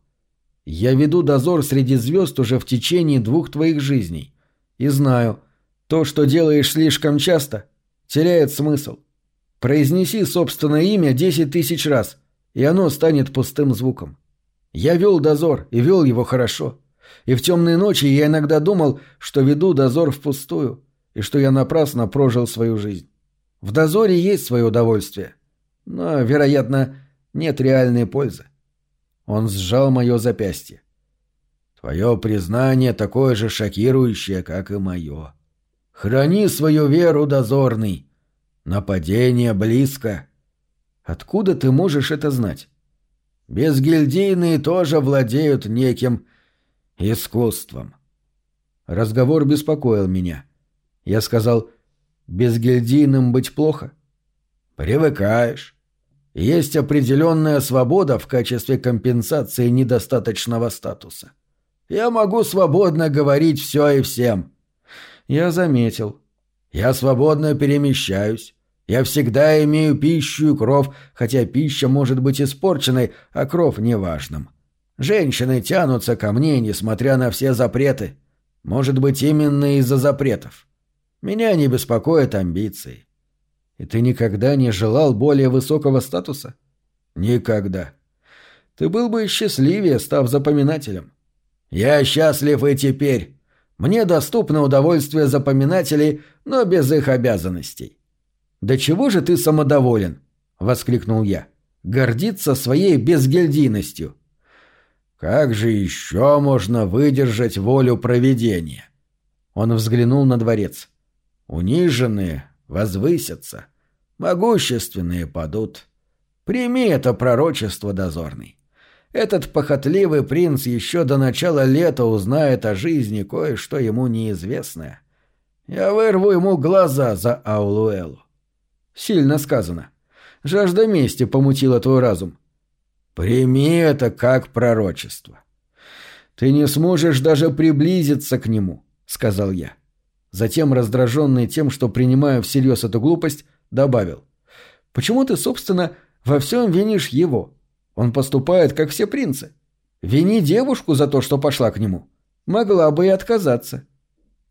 «Я веду дозор среди звезд уже в течение двух твоих жизней. И знаю, то, что делаешь слишком часто, теряет смысл. Произнеси собственное имя десять тысяч раз, и оно станет пустым звуком. Я вел дозор, и вел его хорошо. И в темные ночи я иногда думал, что веду дозор впустую и что я напрасно прожил свою жизнь. В дозоре есть свое удовольствие, но, вероятно, нет реальной пользы. Он сжал мое запястье. Твое признание такое же шокирующее, как и мое. Храни свою веру, дозорный. Нападение близко. Откуда ты можешь это знать? Безгильдийные тоже владеют неким искусством. Разговор беспокоил меня. Я сказал, безгильдийным быть плохо? Привыкаешь. Есть определенная свобода в качестве компенсации недостаточного статуса. Я могу свободно говорить все и всем. Я заметил. Я свободно перемещаюсь. Я всегда имею пищу и кров, хотя пища может быть испорченной, а кров неважным. Женщины тянутся ко мне, несмотря на все запреты. Может быть, именно из-за запретов. Меня не беспокоят амбиции. И ты никогда не желал более высокого статуса? Никогда. Ты был бы счастливее, став запоминателем. Я счастлив и теперь. Мне доступно удовольствие запоминателей, но без их обязанностей. «Да чего же ты самодоволен?» — воскликнул я. «Гордиться своей безгильдийностью». «Как же еще можно выдержать волю провидения?» Он взглянул на дворец. Униженные возвысятся, могущественные падут. Прими это пророчество, дозорный. Этот похотливый принц еще до начала лета узнает о жизни кое-что ему неизвестное. Я вырву ему глаза за Аулуэлу. Сильно сказано. Жажда мести помутила твой разум. Прими это как пророчество. Ты не сможешь даже приблизиться к нему, сказал я. — Затем, раздраженный тем, что принимаю всерьез эту глупость, добавил. «Почему ты, собственно, во всем винишь его? Он поступает, как все принцы. Вини девушку за то, что пошла к нему. Могла бы и отказаться».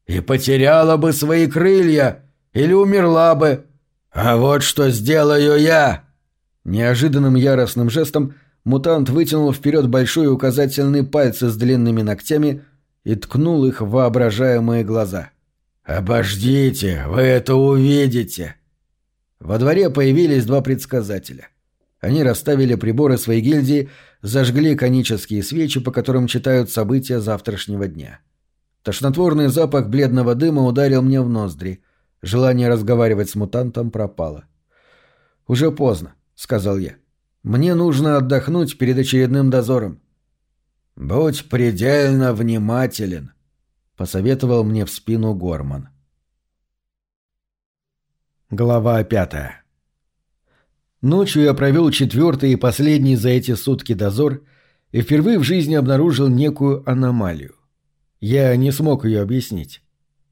«И потеряла бы свои крылья, или умерла бы. А вот что сделаю я!» Неожиданным яростным жестом мутант вытянул вперед большой указательный пальцы с длинными ногтями и ткнул их в воображаемые глаза. «Обождите, вы это увидите!» Во дворе появились два предсказателя. Они расставили приборы своей гильдии, зажгли конические свечи, по которым читают события завтрашнего дня. Тошнотворный запах бледного дыма ударил мне в ноздри. Желание разговаривать с мутантом пропало. «Уже поздно», — сказал я. «Мне нужно отдохнуть перед очередным дозором». «Будь предельно внимателен», — посоветовал мне в спину Горман. Глава пятая Ночью я провел четвертый и последний за эти сутки дозор и впервые в жизни обнаружил некую аномалию. Я не смог ее объяснить.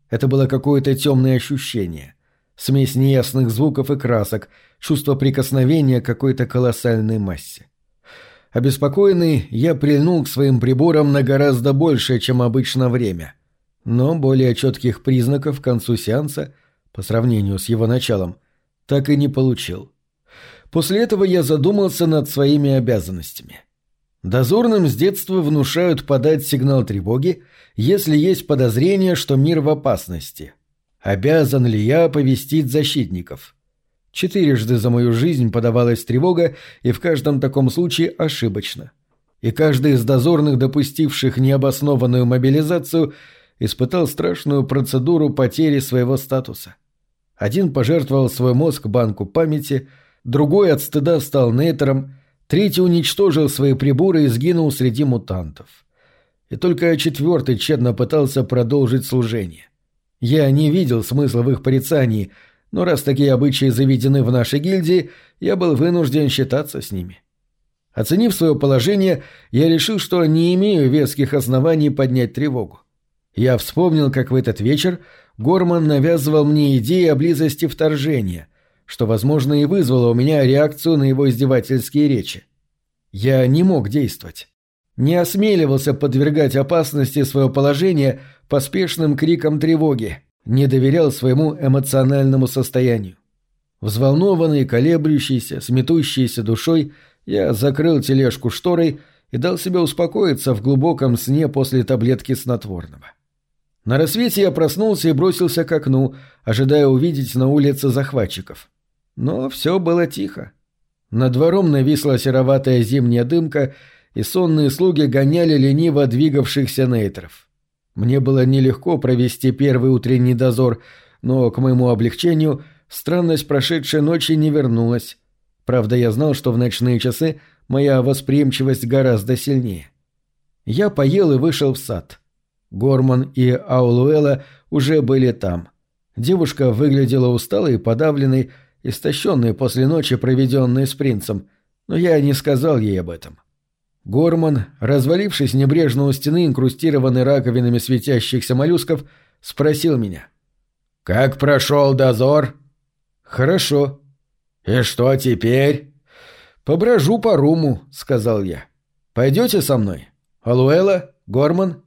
Это было какое-то темное ощущение. Смесь неясных звуков и красок, чувство прикосновения к какой-то колоссальной массе. Обеспокоенный, я прильнул к своим приборам на гораздо большее, чем обычно время. Но более четких признаков к концу сеанса, по сравнению с его началом, так и не получил. После этого я задумался над своими обязанностями. Дозорным с детства внушают подать сигнал тревоги, если есть подозрение, что мир в опасности. Обязан ли я оповестить защитников? Четырежды за мою жизнь подавалась тревога, и в каждом таком случае ошибочно. И каждый из дозорных, допустивших необоснованную мобилизацию, испытал страшную процедуру потери своего статуса. Один пожертвовал свой мозг банку памяти – другой от стыда стал нейтером, третий уничтожил свои приборы и сгинул среди мутантов. И только четвертый тщетно пытался продолжить служение. Я не видел смысла в их порицании, но раз такие обычаи заведены в нашей гильдии, я был вынужден считаться с ними. Оценив свое положение, я решил, что не имею веских оснований поднять тревогу. Я вспомнил, как в этот вечер Горман навязывал мне идеи о близости вторжения, что, возможно, и вызвало у меня реакцию на его издевательские речи. Я не мог действовать. Не осмеливался подвергать опасности свое положение поспешным крикам тревоги, не доверял своему эмоциональному состоянию. Взволнованный, колеблющийся, сметущийся душой, я закрыл тележку шторой и дал себе успокоиться в глубоком сне после таблетки снотворного. На рассвете я проснулся и бросился к окну, ожидая увидеть на улице захватчиков. Но все было тихо. Над двором нависла сероватая зимняя дымка, и сонные слуги гоняли лениво двигавшихся нейтров. Мне было нелегко провести первый утренний дозор, но, к моему облегчению, странность прошедшей ночи не вернулась. Правда, я знал, что в ночные часы моя восприимчивость гораздо сильнее. Я поел и вышел в сад. Горман и Аулуэла уже были там. Девушка выглядела усталой подавленной, истощенные после ночи, проведенной с принцем, но я не сказал ей об этом. Горман, развалившись небрежно у стены, инкрустированной раковинами светящихся моллюсков, спросил меня. «Как прошел дозор?» «Хорошо». «И что теперь?» «Поброжу по руму», — сказал я. «Пойдете со мной? Алуэла? Горман?»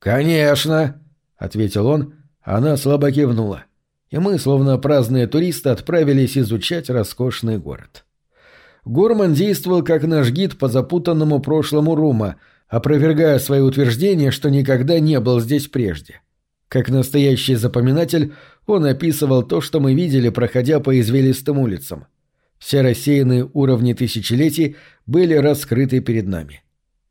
«Конечно», — ответил он, она слабо кивнула и мы, словно праздные туристы, отправились изучать роскошный город. Горман действовал как наш гид по запутанному прошлому Рума, опровергая свои утверждения, что никогда не был здесь прежде. Как настоящий запоминатель, он описывал то, что мы видели, проходя по извилистым улицам. Все рассеянные уровни тысячелетий были раскрыты перед нами.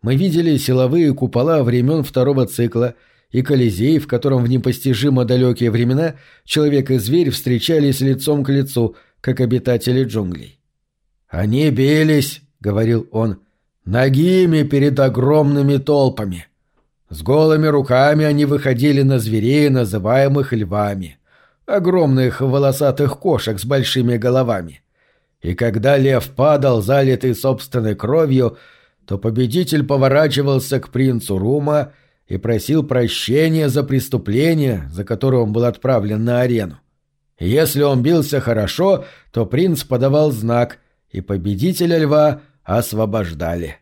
Мы видели силовые купола времен второго цикла – и Колизей, в котором в непостижимо далекие времена человек и зверь встречались лицом к лицу, как обитатели джунглей. «Они бились», — говорил он, — «ногими перед огромными толпами. С голыми руками они выходили на зверей, называемых львами, огромных волосатых кошек с большими головами. И когда лев падал, залитый собственной кровью, то победитель поворачивался к принцу Рума и просил прощения за преступление, за которое он был отправлен на арену. Если он бился хорошо, то принц подавал знак, и победителя льва освобождали.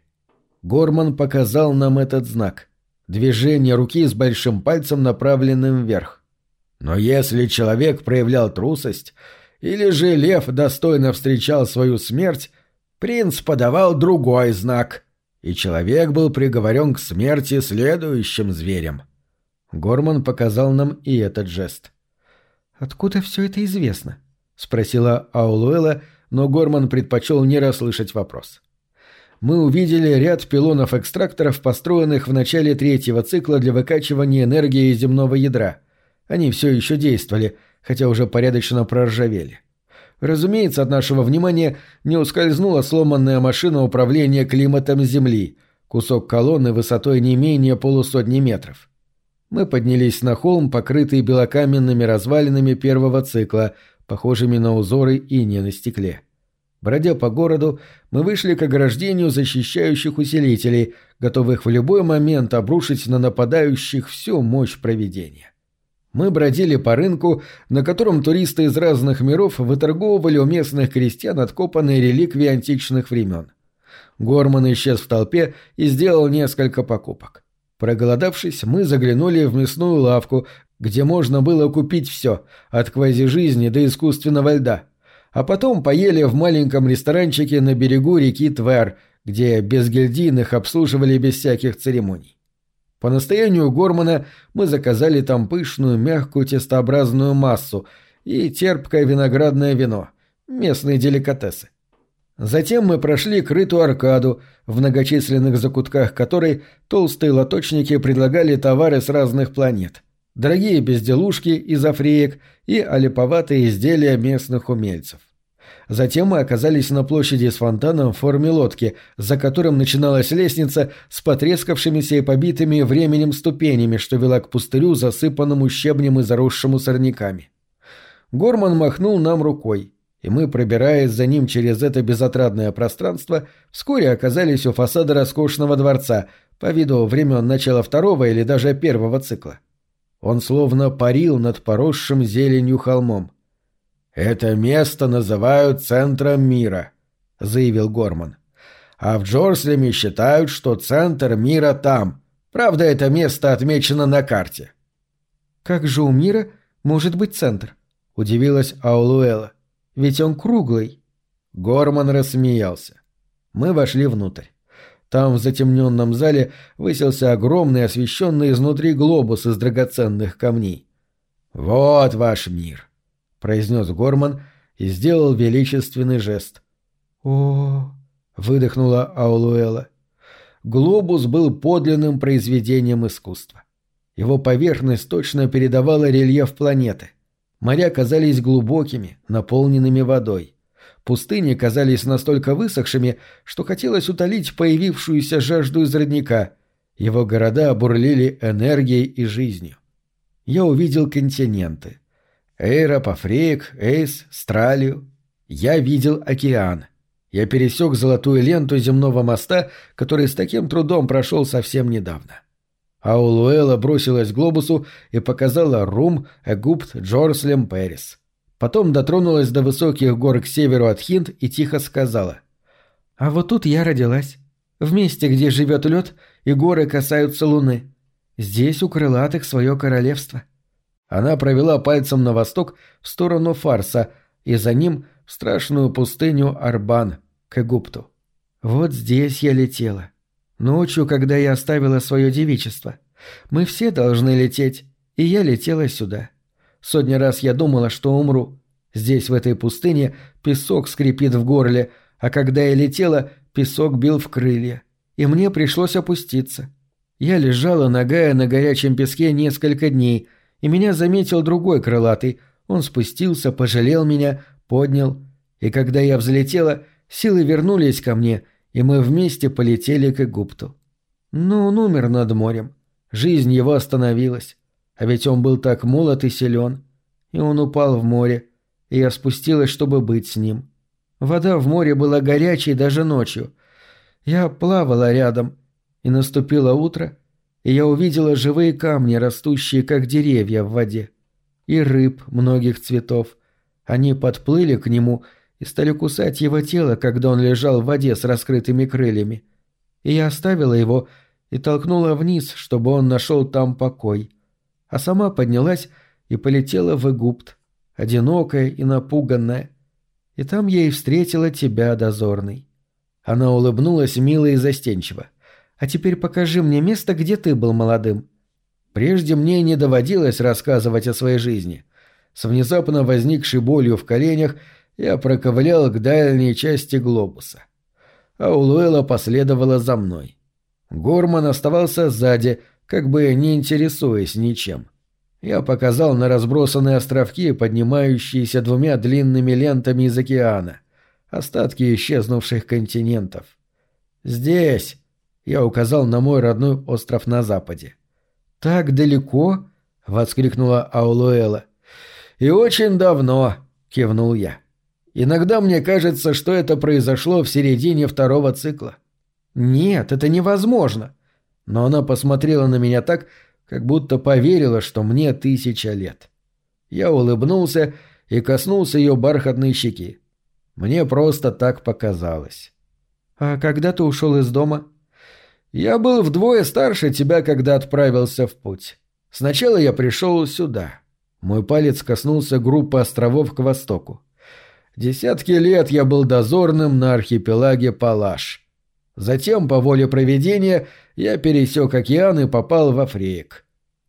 Горман показал нам этот знак. Движение руки с большим пальцем, направленным вверх. Но если человек проявлял трусость, или же лев достойно встречал свою смерть, принц подавал другой знак — и человек был приговорен к смерти следующим зверем. Горман показал нам и этот жест. «Откуда все это известно?» — спросила Аулуэла, но Горман предпочел не расслышать вопрос. Мы увидели ряд пилонов экстракторов, построенных в начале третьего цикла для выкачивания энергии из земного ядра. Они все еще действовали, хотя уже порядочно проржавели. Разумеется, от нашего внимания не ускользнула сломанная машина управления климатом Земли, кусок колонны высотой не менее полусотни метров. Мы поднялись на холм, покрытый белокаменными развалинами первого цикла, похожими на узоры иния на стекле. Бродя по городу, мы вышли к ограждению защищающих усилителей, готовых в любой момент обрушить на нападающих всю мощь проведения. Мы бродили по рынку, на котором туристы из разных миров выторговывали у местных крестьян откопанные реликвии античных времен. Горман исчез в толпе и сделал несколько покупок. Проголодавшись, мы заглянули в мясную лавку, где можно было купить все, от квазижизни до искусственного льда. А потом поели в маленьком ресторанчике на берегу реки Твер, где безгильдийных обслуживали без всяких церемоний. По настоянию Гормана мы заказали там пышную, мягкую тестообразную массу и терпкое виноградное вино, местные деликатесы. Затем мы прошли крытую аркаду, в многочисленных закутках которой толстые лоточники предлагали товары с разных планет. Дорогие безделушки из афреек и олиповатые изделия местных умельцев. Затем мы оказались на площади с фонтаном в форме лодки, за которым начиналась лестница с потрескавшимися и побитыми временем ступенями, что вела к пустырю, засыпанному щебнем и заросшему сорняками. Горман махнул нам рукой и мы, пробираясь за ним через это безотрадное пространство, вскоре оказались у фасада роскошного дворца, по виду времен начала второго или даже первого цикла. Он словно парил над поросшим зеленью холмом. «Это место называют центром мира», — заявил Горман. «А в Джорслеме считают, что центр мира там. Правда, это место отмечено на карте». «Как же у мира может быть центр?» — удивилась Аулуэла. Ведь он круглый. Горман рассмеялся. Мы вошли внутрь. Там в затемненном зале высился огромный освещенный изнутри глобус из драгоценных камней. «Вот ваш мир», — произнес Горман и сделал величественный жест. «О!» — выдохнула Аулуэла. Глобус был подлинным произведением искусства. Его поверхность точно передавала рельеф планеты. Моря казались глубокими, наполненными водой. Пустыни казались настолько высохшими, что хотелось утолить появившуюся жажду из родника. Его города обурлили энергией и жизнью. Я увидел континенты. Эйра, Пафреек, Эйс, Стралию. Я видел океан. Я пересек золотую ленту земного моста, который с таким трудом прошел совсем недавно. А Улуэла бросилась к глобусу и показала Рум, Эгупт, Джорслем, Пэрис. Потом дотронулась до высоких гор к северу от Хинд и тихо сказала. «А вот тут я родилась. В месте, где живет лед, и горы касаются луны. Здесь у крылатых свое королевство». Она провела пальцем на восток в сторону Фарса и за ним в страшную пустыню Арбан, к Егупту. «Вот здесь я летела. Ночью, когда я оставила свое девичество. Мы все должны лететь, и я летела сюда. Сотни раз я думала, что умру. Здесь, в этой пустыне, песок скрипит в горле, а когда я летела, песок бил в крылья. И мне пришлось опуститься. Я лежала, ногая на горячем песке несколько дней, и меня заметил другой крылатый. Он спустился, пожалел меня, поднял. И когда я взлетела, силы вернулись ко мне — и мы вместе полетели к Египту. Но он умер над морем. Жизнь его остановилась. А ведь он был так молод и силен. И он упал в море, и я спустилась, чтобы быть с ним. Вода в море была горячей даже ночью. Я плавала рядом, и наступило утро, и я увидела живые камни, растущие как деревья в воде, и рыб многих цветов. Они подплыли к нему и стали кусать его тело, когда он лежал в воде с раскрытыми крыльями. И я оставила его и толкнула вниз, чтобы он нашел там покой. А сама поднялась и полетела в Егупт, одинокая и напуганная. И там я и встретила тебя, дозорный. Она улыбнулась мило и застенчиво. «А теперь покажи мне место, где ты был молодым». Прежде мне не доводилось рассказывать о своей жизни. С внезапно возникшей болью в коленях я проковылял к дальней части глобуса. А Улуэла последовала за мной. Горман оставался сзади, как бы не интересуясь ничем. Я показал на разбросанные островки, поднимающиеся двумя длинными лентами из океана, остатки исчезнувших континентов. «Здесь!» — я указал на мой родной остров на западе. «Так далеко?» — воскликнула Аулуэла. «И очень давно!» — кивнул я. «Иногда мне кажется, что это произошло в середине второго цикла». «Нет, это невозможно!» Но она посмотрела на меня так, как будто поверила, что мне тысяча лет. Я улыбнулся и коснулся ее бархатной щеки. Мне просто так показалось. «А когда ты ушел из дома?» «Я был вдвое старше тебя, когда отправился в путь. Сначала я пришел сюда». Мой палец коснулся группы островов к востоку. Десятки лет я был дозорным на архипелаге Палаш. Затем, по воле проведения, я пересек океан и попал в Африк.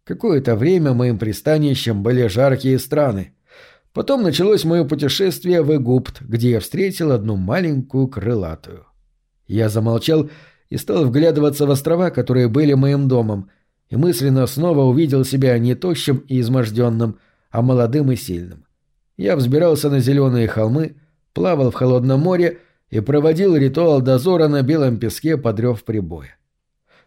Какое-то время моим пристанищем были жаркие страны. Потом началось мое путешествие в Египт, где я встретил одну маленькую крылатую. Я замолчал и стал вглядываться в острова, которые были моим домом, и мысленно снова увидел себя не тощим и изможденным, а молодым и сильным. Я взбирался на зеленые холмы, плавал в холодном море и проводил ритуал дозора на белом песке под рев прибоя.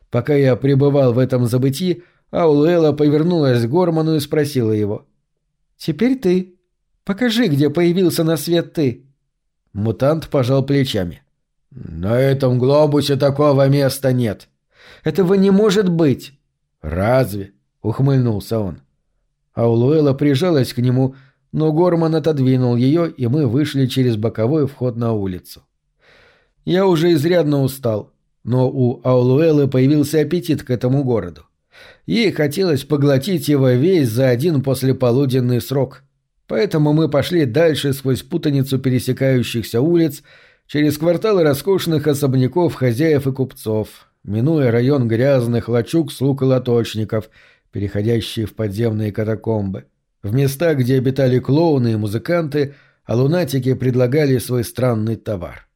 Пока я пребывал в этом забытии, Аулуэла повернулась к Горману и спросила его. «Теперь ты. Покажи, где появился на свет ты». Мутант пожал плечами. «На этом глобусе такого места нет». «Этого не может быть». «Разве?» — ухмыльнулся он. Аулуэла прижалась к нему, но Горман отодвинул ее, и мы вышли через боковой вход на улицу. Я уже изрядно устал, но у Аулуэлы появился аппетит к этому городу. Ей хотелось поглотить его весь за один послеполуденный срок. Поэтому мы пошли дальше сквозь путаницу пересекающихся улиц, через кварталы роскошных особняков хозяев и купцов, минуя район грязных лачуг слуг и лоточников, переходящие в подземные катакомбы, в места, где обитали клоуны и музыканты, а лунатики предлагали свой странный товар.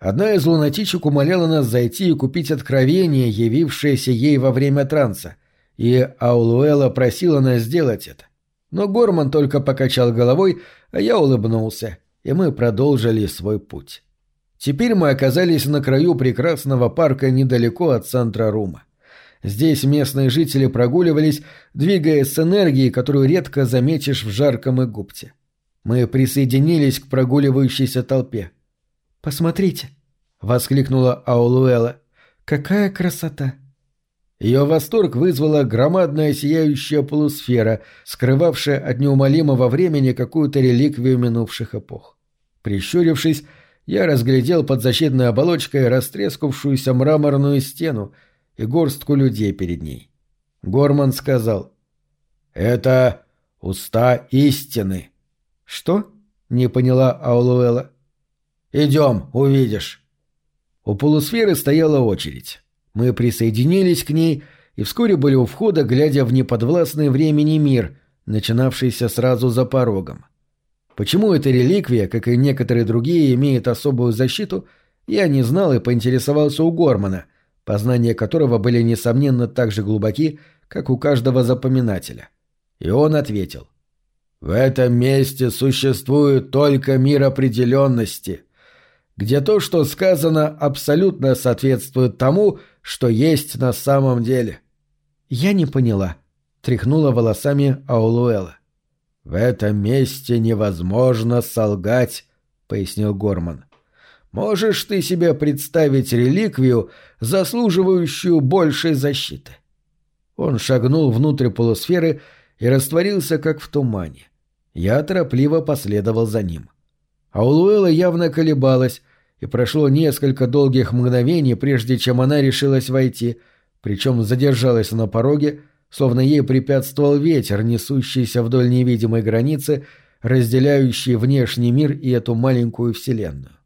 Одна из лунатичек умоляла нас зайти и купить откровение, явившееся ей во время транса, и Аулуэла просила нас сделать это. Но Горман только покачал головой, а я улыбнулся, и мы продолжили свой путь. Теперь мы оказались на краю прекрасного парка недалеко от центра Рума. Здесь местные жители прогуливались, двигаясь с энергией, которую редко заметишь в жарком Егупте. Мы присоединились к прогуливающейся толпе. «Посмотрите!» — воскликнула Аулуэла. «Какая красота!» Ее восторг вызвала громадная сияющая полусфера, скрывавшая от неумолимого времени какую-то реликвию минувших эпох. Прищурившись, я разглядел под защитной оболочкой растрескавшуюся мраморную стену и горстку людей перед ней. Горман сказал. «Это уста истины». «Что?» — не поняла Аулуэла. «Идем, увидишь». У полусферы стояла очередь. Мы присоединились к ней и вскоре были у входа, глядя в неподвластный времени мир, начинавшийся сразу за порогом. Почему эта реликвия, как и некоторые другие, имеет особую защиту, я не знал и поинтересовался у Гормана, познания которого были, несомненно, так же глубоки, как у каждого запоминателя. И он ответил. «В этом месте существует только мир определенности, где то, что сказано, абсолютно соответствует тому, что есть на самом деле». «Я не поняла», — тряхнула волосами Аулуэла. «В этом месте невозможно солгать», — пояснил Горман. «Можешь ты себе представить реликвию, заслуживающую большей защиты?» Он шагнул внутрь полусферы и растворился, как в тумане. Я торопливо последовал за ним. Аулуэла явно колебалась, и прошло несколько долгих мгновений, прежде чем она решилась войти, причем задержалась на пороге, словно ей препятствовал ветер, несущийся вдоль невидимой границы, разделяющей внешний мир и эту маленькую вселенную.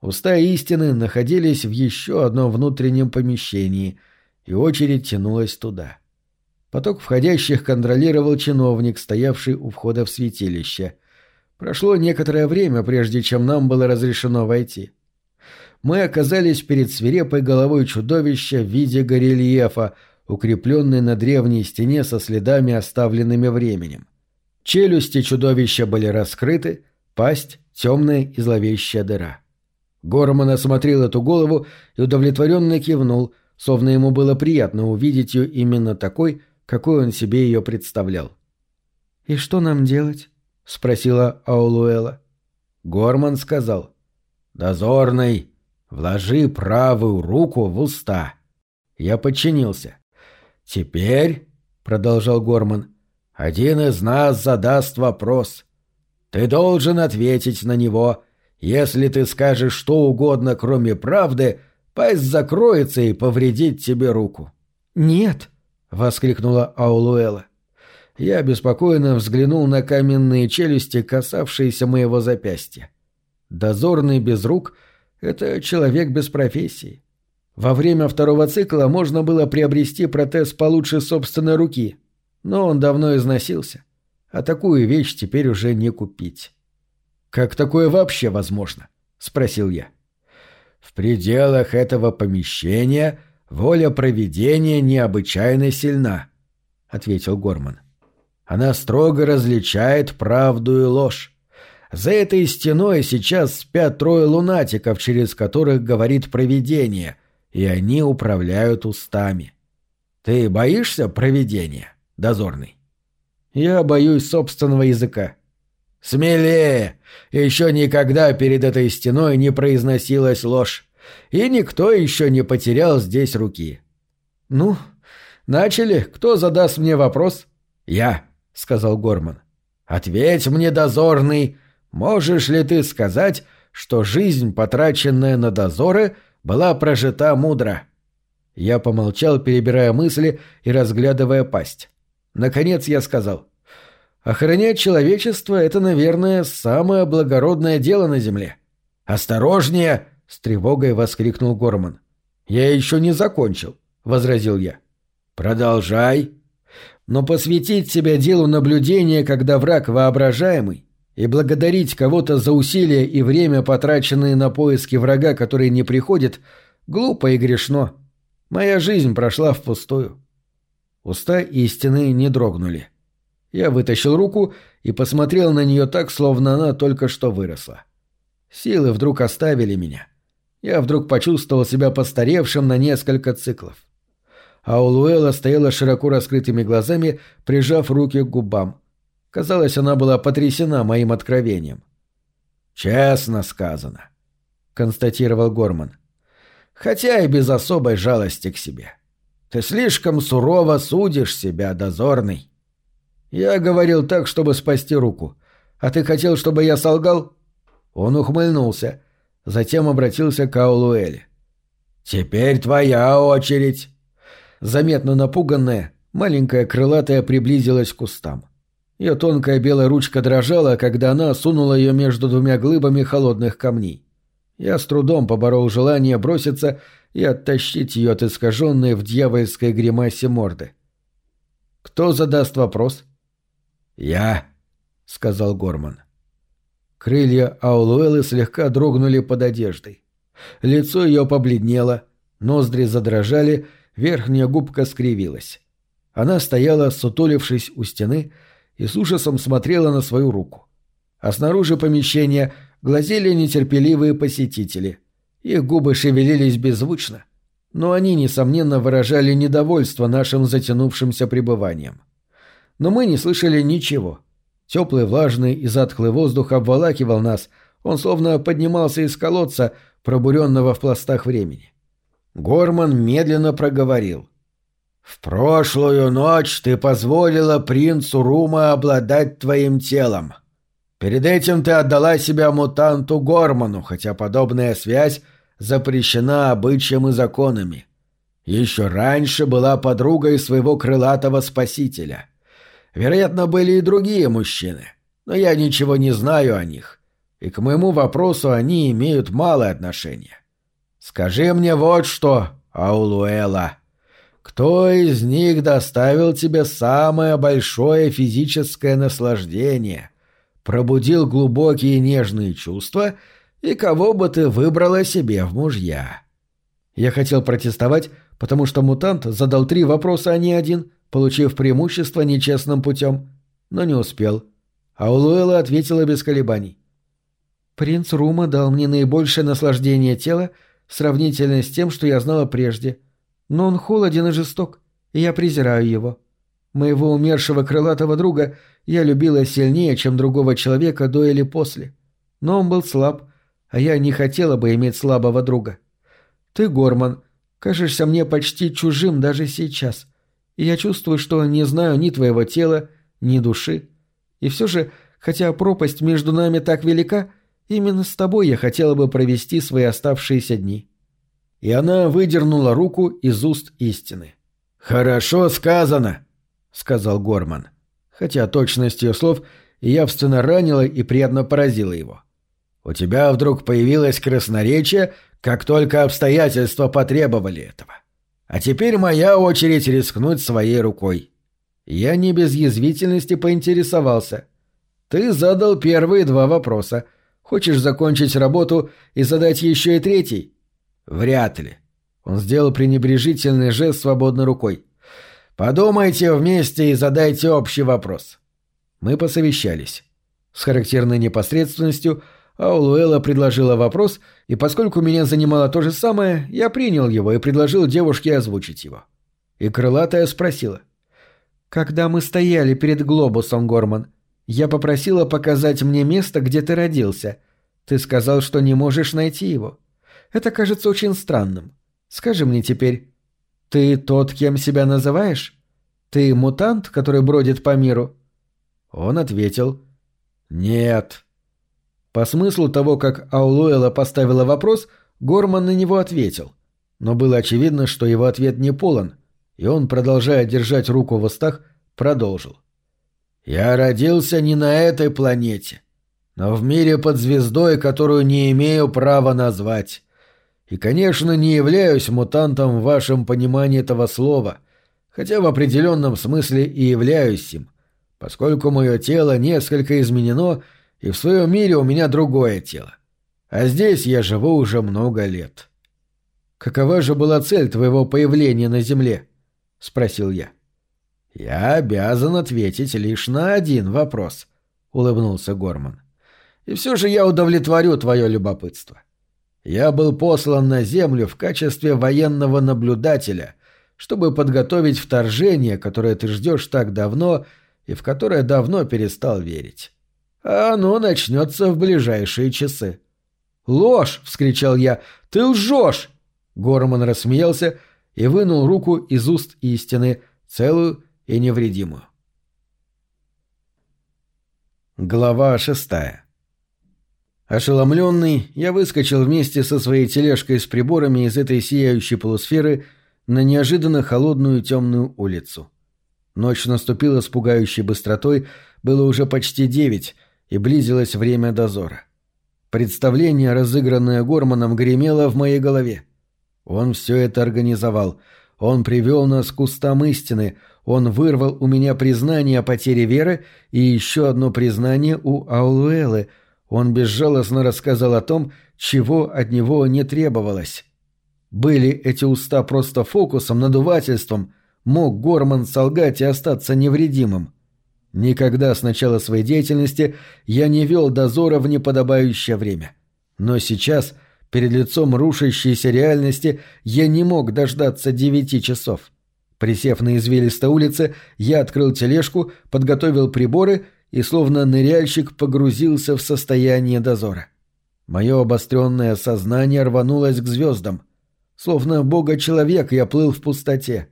Уста истины находились в еще одном внутреннем помещении, и очередь тянулась туда. Поток входящих контролировал чиновник, стоявший у входа в святилище. Прошло некоторое время, прежде чем нам было разрешено войти. Мы оказались перед свирепой головой чудовища в виде горельефа, укрепленной на древней стене со следами, оставленными временем. Челюсти чудовища были раскрыты, пасть — темная и зловещая дыра. Горман осмотрел эту голову и удовлетворенно кивнул, словно ему было приятно увидеть ее именно такой, какой он себе ее представлял. «И что нам делать?» — спросила Аулуэла. Горман сказал. «Дозорный, вложи правую руку в уста». Я подчинился. «Теперь», — продолжал Горман, — «один из нас задаст вопрос. Ты должен ответить на него. Если ты скажешь что угодно, кроме правды, пасть закроется и повредит тебе руку». «Нет», — воскликнула Аулуэла. Я беспокойно взглянул на каменные челюсти, касавшиеся моего запястья. Дозорный без рук — это человек без профессии. Во время второго цикла можно было приобрести протез получше собственной руки, но он давно износился, а такую вещь теперь уже не купить. «Как такое вообще возможно?» — спросил я. «В пределах этого помещения воля проведения необычайно сильна», — ответил Горман. Она строго различает правду и ложь. За этой стеной сейчас спят трое лунатиков, через которых говорит провидение, и они управляют устами. Ты боишься провидения, дозорный? Я боюсь собственного языка. Смелее! Еще никогда перед этой стеной не произносилась ложь, и никто еще не потерял здесь руки. Ну, начали. Кто задаст мне вопрос? Я. — сказал Горман. «Ответь мне, дозорный, можешь ли ты сказать, что жизнь, потраченная на дозоры, была прожита мудро?» Я помолчал, перебирая мысли и разглядывая пасть. Наконец я сказал. «Охранять человечество — это, наверное, самое благородное дело на Земле». «Осторожнее!» — с тревогой воскликнул Горман. «Я еще не закончил», — возразил я. «Продолжай», но посвятить себя делу наблюдения, когда враг воображаемый, и благодарить кого-то за усилия и время, потраченные на поиски врага, который не приходит, глупо и грешно. Моя жизнь прошла впустую. Уста истины не дрогнули. Я вытащил руку и посмотрел на нее так, словно она только что выросла. Силы вдруг оставили меня. Я вдруг почувствовал себя постаревшим на несколько циклов а Улуэла стояла широко раскрытыми глазами, прижав руки к губам. Казалось, она была потрясена моим откровением. «Честно сказано», — констатировал Горман. «Хотя и без особой жалости к себе. Ты слишком сурово судишь себя, дозорный». «Я говорил так, чтобы спасти руку. А ты хотел, чтобы я солгал?» Он ухмыльнулся, затем обратился к Аулуэле. «Теперь твоя очередь». Заметно напуганная, маленькая крылатая приблизилась к кустам. Ее тонкая белая ручка дрожала, когда она сунула ее между двумя глыбами холодных камней. Я с трудом поборол желание броситься и оттащить ее от искаженной в дьявольской гримасе морды. «Кто задаст вопрос?» «Я», — сказал Горман. Крылья Аулуэлы слегка дрогнули под одеждой. Лицо ее побледнело, ноздри задрожали, верхняя губка скривилась. Она стояла, сутулившись у стены, и с ужасом смотрела на свою руку. А снаружи помещения глазели нетерпеливые посетители. Их губы шевелились беззвучно, но они, несомненно, выражали недовольство нашим затянувшимся пребыванием. Но мы не слышали ничего. Теплый, влажный и затхлый воздух обволакивал нас, он словно поднимался из колодца, пробуренного в пластах времени. Горман медленно проговорил. «В прошлую ночь ты позволила принцу Рума обладать твоим телом. Перед этим ты отдала себя мутанту Горману, хотя подобная связь запрещена обычаем и законами. Еще раньше была подругой своего крылатого спасителя. Вероятно, были и другие мужчины, но я ничего не знаю о них, и к моему вопросу они имеют малое отношение. Скажи мне вот что, Аулуэла. Кто из них доставил тебе самое большое физическое наслаждение, пробудил глубокие нежные чувства и кого бы ты выбрала себе в мужья. Я хотел протестовать, потому что мутант задал три вопроса, а не один, получив преимущество нечестным путем, но не успел. А Улуэла ответила без колебаний. «Принц Рума дал мне наибольшее наслаждение тела сравнительно с тем, что я знала прежде. Но он холоден и жесток, и я презираю его. Моего умершего крылатого друга я любила сильнее, чем другого человека до или после. Но он был слаб, а я не хотела бы иметь слабого друга. Ты, Горман, кажешься мне почти чужим даже сейчас, и я чувствую, что не знаю ни твоего тела, ни души. И все же, хотя пропасть между нами так велика, именно с тобой я хотела бы провести свои оставшиеся дни». И она выдернула руку из уст истины. «Хорошо сказано», — сказал Горман, хотя точность ее слов явственно ранила и приятно поразила его. «У тебя вдруг появилось красноречие, как только обстоятельства потребовали этого. А теперь моя очередь рискнуть своей рукой. Я не без язвительности поинтересовался. Ты задал первые два вопроса. Хочешь закончить работу и задать еще и третий? Вряд ли. Он сделал пренебрежительный жест свободной рукой. Подумайте вместе и задайте общий вопрос. Мы посовещались. С характерной непосредственностью Аулуэла предложила вопрос, и поскольку меня занимало то же самое, я принял его и предложил девушке озвучить его. И крылатая спросила. «Когда мы стояли перед глобусом, Горман, я попросила показать мне место, где ты родился. Ты сказал, что не можешь найти его. Это кажется очень странным. Скажи мне теперь, ты тот, кем себя называешь? Ты мутант, который бродит по миру?» Он ответил. «Нет». По смыслу того, как Аулуэла поставила вопрос, Горман на него ответил. Но было очевидно, что его ответ не полон, и он, продолжая держать руку в устах, продолжил. «Я родился не на этой планете, но в мире под звездой, которую не имею права назвать. И, конечно, не являюсь мутантом в вашем понимании этого слова, хотя в определенном смысле и являюсь им, поскольку мое тело несколько изменено, и в своем мире у меня другое тело. А здесь я живу уже много лет. Какова же была цель твоего появления на Земле? спросил я. Я обязан ответить лишь на один вопрос, улыбнулся Горман. И все же я удовлетворю твое любопытство. Я был послан на Землю в качестве военного наблюдателя, чтобы подготовить вторжение, которое ты ждешь так давно и в которое давно перестал верить а оно начнется в ближайшие часы. «Ложь!» — вскричал я. «Ты лжешь!» Горман рассмеялся и вынул руку из уст истины, целую и невредимую. Глава шестая Ошеломленный, я выскочил вместе со своей тележкой с приборами из этой сияющей полусферы на неожиданно холодную темную улицу. Ночь наступила с пугающей быстротой, было уже почти девять, и близилось время дозора. Представление, разыгранное Горманом, гремело в моей голове. Он все это организовал. Он привел нас к кустам истины. Он вырвал у меня признание о потере веры и еще одно признание у Аулуэлы. Он безжалостно рассказал о том, чего от него не требовалось. Были эти уста просто фокусом, надувательством? Мог Горман солгать и остаться невредимым? Никогда с начала своей деятельности я не вел дозора в неподобающее время. Но сейчас, перед лицом рушащейся реальности, я не мог дождаться девяти часов. Присев на извилистой улице, я открыл тележку, подготовил приборы и, словно ныряльщик, погрузился в состояние дозора. Мое обостренное сознание рванулось к звездам. Словно бога-человек я плыл в пустоте.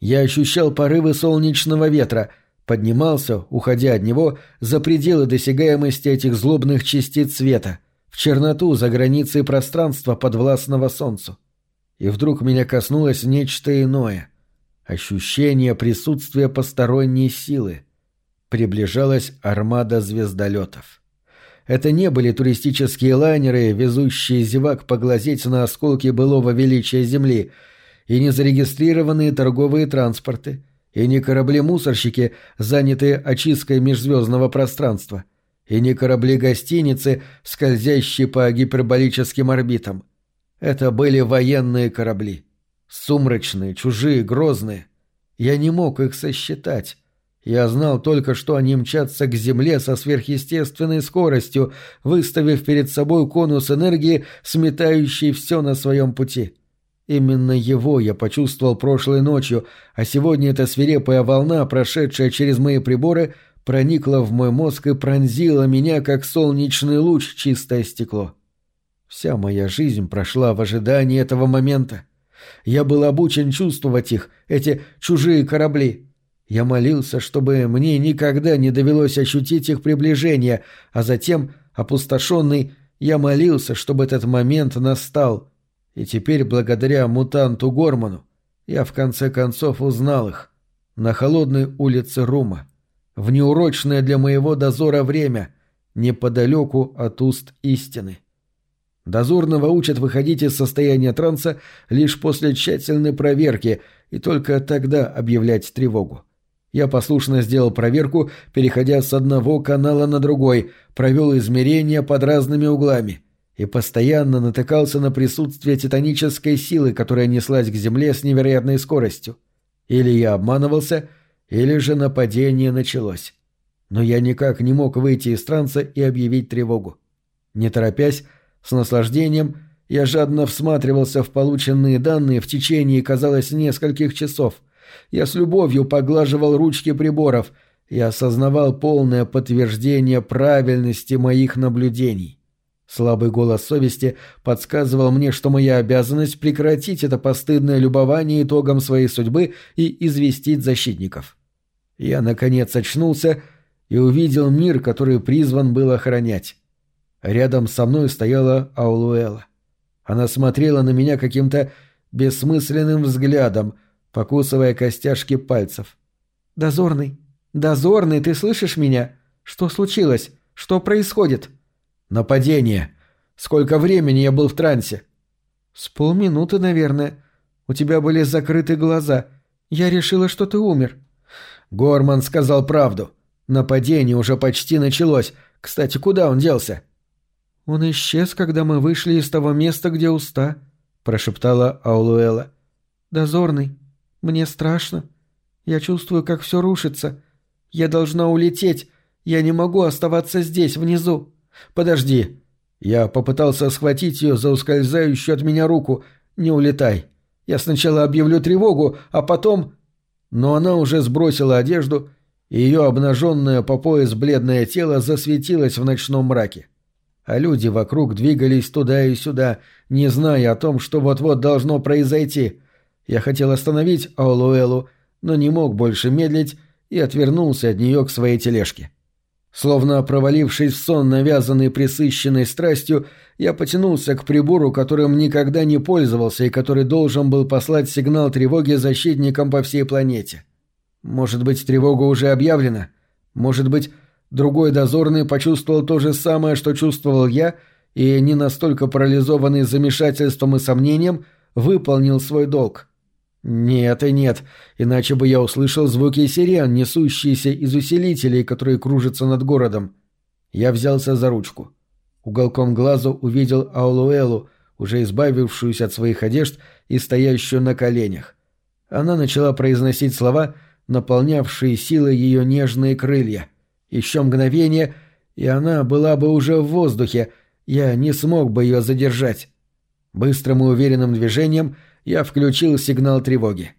Я ощущал порывы солнечного ветра — поднимался, уходя от него, за пределы досягаемости этих злобных частиц света, в черноту за границей пространства подвластного солнцу. И вдруг меня коснулось нечто иное. Ощущение присутствия посторонней силы. Приближалась армада звездолетов. Это не были туристические лайнеры, везущие зевак поглазеть на осколки былого величия Земли. и не зарегистрированные торговые транспорты, и не корабли-мусорщики, занятые очисткой межзвездного пространства, и не корабли-гостиницы, скользящие по гиперболическим орбитам. Это были военные корабли. Сумрачные, чужие, грозные. Я не мог их сосчитать. Я знал только, что они мчатся к Земле со сверхъестественной скоростью, выставив перед собой конус энергии, сметающий все на своем пути. Именно его я почувствовал прошлой ночью, а сегодня эта свирепая волна, прошедшая через мои приборы, проникла в мой мозг и пронзила меня, как солнечный луч чистое стекло. Вся моя жизнь прошла в ожидании этого момента. Я был обучен чувствовать их, эти чужие корабли. Я молился, чтобы мне никогда не довелось ощутить их приближение, а затем, опустошенный, я молился, чтобы этот момент настал, и теперь, благодаря мутанту Горману, я в конце концов узнал их. На холодной улице Рума. В неурочное для моего дозора время, неподалеку от уст истины. Дозорного учат выходить из состояния транса лишь после тщательной проверки и только тогда объявлять тревогу. Я послушно сделал проверку, переходя с одного канала на другой, провел измерения под разными углами — и постоянно натыкался на присутствие титанической силы, которая неслась к земле с невероятной скоростью. Или я обманывался, или же нападение началось. Но я никак не мог выйти из транса и объявить тревогу. Не торопясь, с наслаждением, я жадно всматривался в полученные данные в течение, казалось, нескольких часов. Я с любовью поглаживал ручки приборов и осознавал полное подтверждение правильности моих наблюдений. Слабый голос совести подсказывал мне, что моя обязанность прекратить это постыдное любование итогом своей судьбы и известить защитников. Я, наконец, очнулся и увидел мир, который призван был охранять. Рядом со мной стояла Аулуэла. Она смотрела на меня каким-то бессмысленным взглядом, покусывая костяшки пальцев. «Дозорный! Дозорный, ты слышишь меня? Что случилось? Что происходит?» «Нападение. Сколько времени я был в трансе?» «С полминуты, наверное. У тебя были закрыты глаза. Я решила, что ты умер». Горман сказал правду. Нападение уже почти началось. Кстати, куда он делся?» «Он исчез, когда мы вышли из того места, где уста», — прошептала Аулуэла. «Дозорный, мне страшно. Я чувствую, как все рушится. Я должна улететь. Я не могу оставаться здесь, внизу». «Подожди». Я попытался схватить ее за ускользающую от меня руку. «Не улетай. Я сначала объявлю тревогу, а потом...» Но она уже сбросила одежду, и ее обнаженное по пояс бледное тело засветилось в ночном мраке. А люди вокруг двигались туда и сюда, не зная о том, что вот-вот должно произойти. Я хотел остановить Аулуэлу, но не мог больше медлить и отвернулся от нее к своей тележке. Словно провалившись в сон, навязанный присыщенной страстью, я потянулся к прибору, которым никогда не пользовался и который должен был послать сигнал тревоги защитникам по всей планете. Может быть, тревога уже объявлена? Может быть, другой дозорный почувствовал то же самое, что чувствовал я, и, не настолько парализованный замешательством и сомнением, выполнил свой долг? Нет и нет, иначе бы я услышал звуки сирен, несущиеся из усилителей, которые кружатся над городом. Я взялся за ручку. Уголком глаза увидел Аулуэлу, уже избавившуюся от своих одежд и стоящую на коленях. Она начала произносить слова, наполнявшие силой ее нежные крылья. Еще мгновение, и она была бы уже в воздухе, я не смог бы ее задержать. Быстрым и уверенным движением — я включил сигнал тревоги.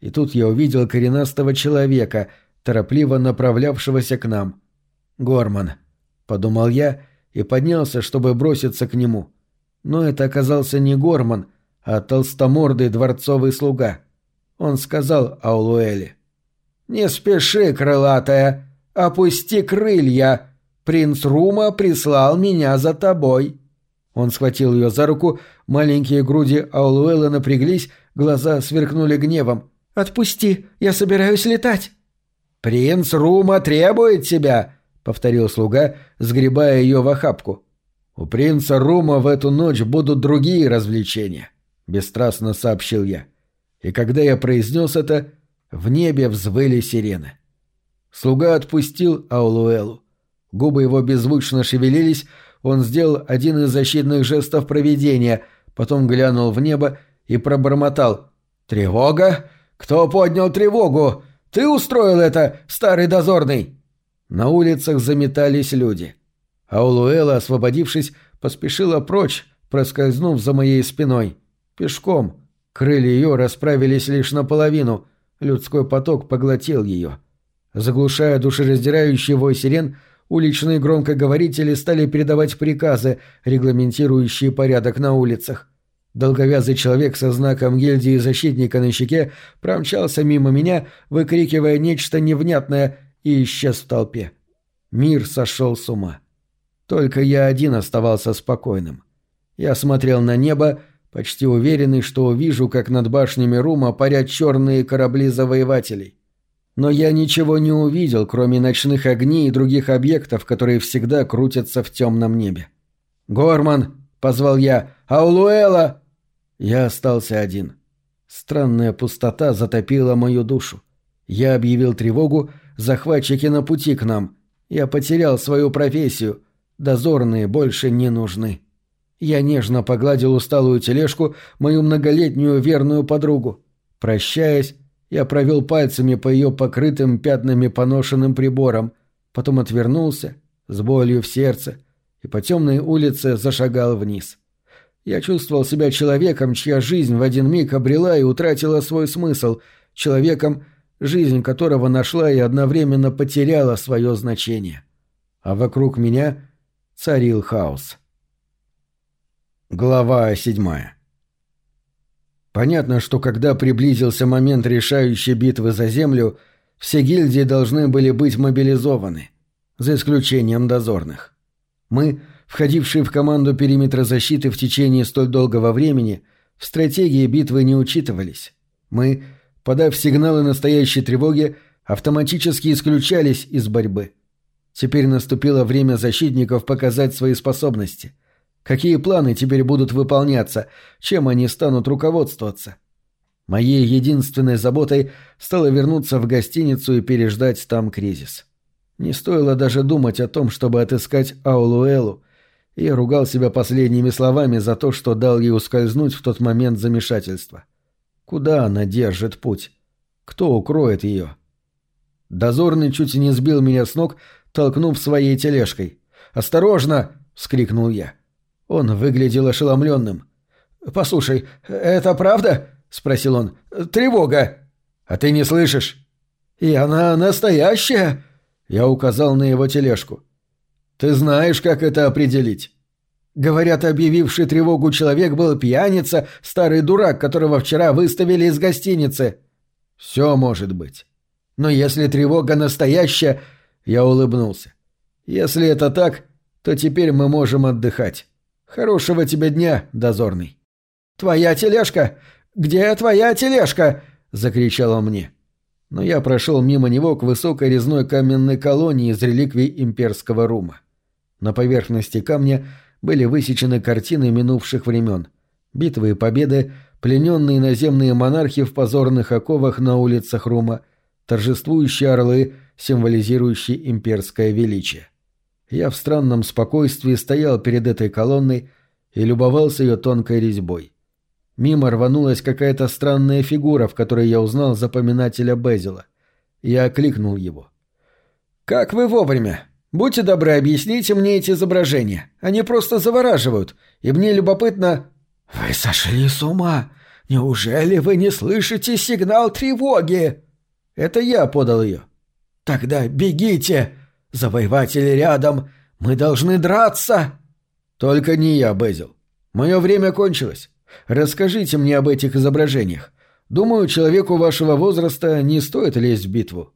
И тут я увидел коренастого человека, торопливо направлявшегося к нам. «Горман», — подумал я и поднялся, чтобы броситься к нему. Но это оказался не Горман, а толстомордый дворцовый слуга. Он сказал Аулуэле. «Не спеши, крылатая, опусти крылья. Принц Рума прислал меня за тобой». Он схватил ее за руку, маленькие груди Аулуэлла напряглись, глаза сверкнули гневом. «Отпусти, я собираюсь летать!» «Принц Рума требует тебя!» — повторил слуга, сгребая ее в охапку. «У принца Рума в эту ночь будут другие развлечения», — бесстрастно сообщил я. И когда я произнес это, в небе взвыли сирены. Слуга отпустил Аулуэлу. Губы его беззвучно шевелились, он сделал один из защитных жестов проведения, потом глянул в небо и пробормотал. «Тревога? Кто поднял тревогу? Ты устроил это, старый дозорный?» На улицах заметались люди. Аулуэла, освободившись, поспешила прочь, проскользнув за моей спиной. Пешком. Крылья ее расправились лишь наполовину. Людской поток поглотил ее. Заглушая душераздирающий вой сирен, уличные громкоговорители стали передавать приказы, регламентирующие порядок на улицах. Долговязый человек со знаком гильдии защитника на щеке промчался мимо меня, выкрикивая нечто невнятное, и исчез в толпе. Мир сошел с ума. Только я один оставался спокойным. Я смотрел на небо, почти уверенный, что увижу, как над башнями Рума парят черные корабли завоевателей. Но я ничего не увидел, кроме ночных огней и других объектов, которые всегда крутятся в темном небе. «Горман!» — позвал я. «Аулуэла!» Я остался один. Странная пустота затопила мою душу. Я объявил тревогу, захватчики на пути к нам. Я потерял свою профессию. Дозорные больше не нужны. Я нежно погладил усталую тележку, мою многолетнюю верную подругу. Прощаясь, я провел пальцами по ее покрытым пятнами поношенным приборам, потом отвернулся, с болью в сердце, и по темной улице зашагал вниз. Я чувствовал себя человеком, чья жизнь в один миг обрела и утратила свой смысл, человеком, жизнь которого нашла и одновременно потеряла свое значение. А вокруг меня царил хаос. Глава седьмая Понятно, что когда приблизился момент решающей битвы за Землю, все гильдии должны были быть мобилизованы, за исключением дозорных. Мы, входившие в команду периметра защиты в течение столь долгого времени, в стратегии битвы не учитывались. Мы, подав сигналы настоящей тревоги, автоматически исключались из борьбы. Теперь наступило время защитников показать свои способности – Какие планы теперь будут выполняться? Чем они станут руководствоваться? Моей единственной заботой стало вернуться в гостиницу и переждать там кризис. Не стоило даже думать о том, чтобы отыскать Аулуэлу, я ругал себя последними словами за то, что дал ей ускользнуть в тот момент замешательства. Куда она держит путь? Кто укроет ее? Дозорный чуть не сбил меня с ног, толкнув своей тележкой. «Осторожно!» — вскрикнул я. — он выглядел ошеломленным. «Послушай, это правда?» — спросил он. «Тревога!» «А ты не слышишь?» «И она настоящая?» Я указал на его тележку. «Ты знаешь, как это определить?» Говорят, объявивший тревогу человек был пьяница, старый дурак, которого вчера выставили из гостиницы. Все может быть. Но если тревога настоящая, я улыбнулся. Если это так, то теперь мы можем отдыхать. Хорошего тебе дня, дозорный. Твоя тележка? Где твоя тележка? закричал он мне. Но я прошел мимо него к высокой резной каменной колонии из реликвий имперского рума. На поверхности камня были высечены картины минувших времен. Битвы и победы, плененные наземные монархи в позорных оковах на улицах Рума, торжествующие орлы, символизирующие имперское величие. Я в странном спокойствии стоял перед этой колонной и любовался ее тонкой резьбой. Мимо рванулась какая-то странная фигура, в которой я узнал запоминателя Безила. Я окликнул его. «Как вы вовремя! Будьте добры, объясните мне эти изображения. Они просто завораживают, и мне любопытно...» «Вы сошли с ума! Неужели вы не слышите сигнал тревоги?» «Это я подал ее». «Тогда бегите!» Завоеватели рядом! Мы должны драться!» «Только не я, Безил. Мое время кончилось. Расскажите мне об этих изображениях. Думаю, человеку вашего возраста не стоит лезть в битву».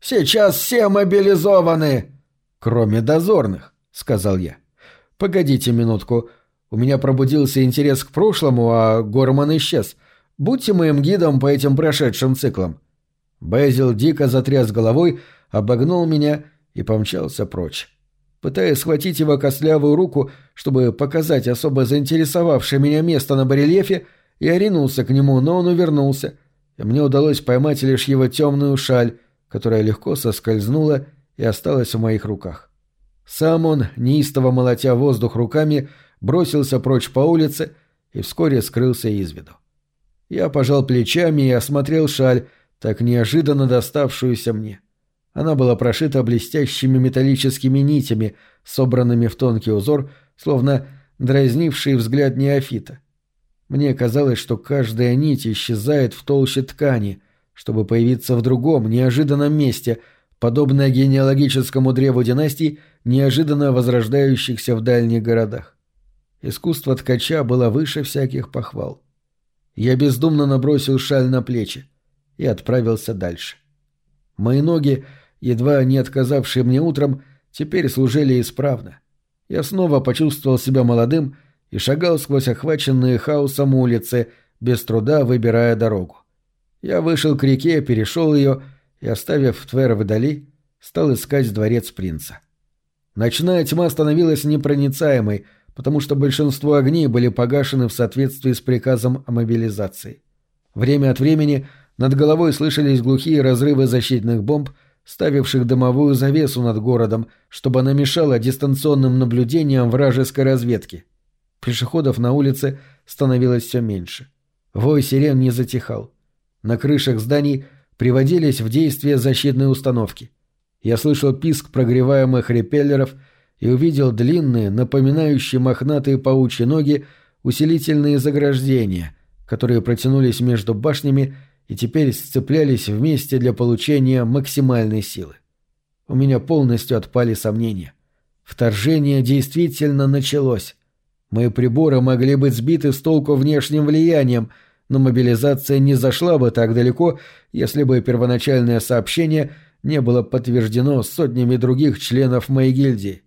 «Сейчас все мобилизованы!» «Кроме дозорных», — сказал я. «Погодите минутку. У меня пробудился интерес к прошлому, а Горман исчез. Будьте моим гидом по этим прошедшим циклам». Безил дико затряс головой, обогнул меня и помчался прочь. Пытаясь схватить его костлявую руку, чтобы показать особо заинтересовавшее меня место на барельефе, я ринулся к нему, но он увернулся, и мне удалось поймать лишь его темную шаль, которая легко соскользнула и осталась в моих руках. Сам он, неистово молотя воздух руками, бросился прочь по улице и вскоре скрылся из виду. Я пожал плечами и осмотрел шаль, так неожиданно доставшуюся мне. Она была прошита блестящими металлическими нитями, собранными в тонкий узор, словно дразнивший взгляд неофита. Мне казалось, что каждая нить исчезает в толще ткани, чтобы появиться в другом, неожиданном месте, подобное генеалогическому древу династий, неожиданно возрождающихся в дальних городах. Искусство ткача было выше всяких похвал. Я бездумно набросил шаль на плечи и отправился дальше. Мои ноги, едва не отказавшие мне утром, теперь служили исправно. Я снова почувствовал себя молодым и шагал сквозь охваченные хаосом улицы, без труда выбирая дорогу. Я вышел к реке, перешел ее и, оставив Твера вдали, стал искать дворец принца. Ночная тьма становилась непроницаемой, потому что большинство огней были погашены в соответствии с приказом о мобилизации. Время от времени над головой слышались глухие разрывы защитных бомб, ставивших дымовую завесу над городом, чтобы она мешала дистанционным наблюдениям вражеской разведки. Пешеходов на улице становилось все меньше. Вой сирен не затихал. На крышах зданий приводились в действие защитные установки. Я слышал писк прогреваемых репеллеров и увидел длинные, напоминающие мохнатые паучьи ноги, усилительные заграждения, которые протянулись между башнями и теперь сцеплялись вместе для получения максимальной силы. У меня полностью отпали сомнения. Вторжение действительно началось. Мои приборы могли быть сбиты с толку внешним влиянием, но мобилизация не зашла бы так далеко, если бы первоначальное сообщение не было подтверждено сотнями других членов моей гильдии.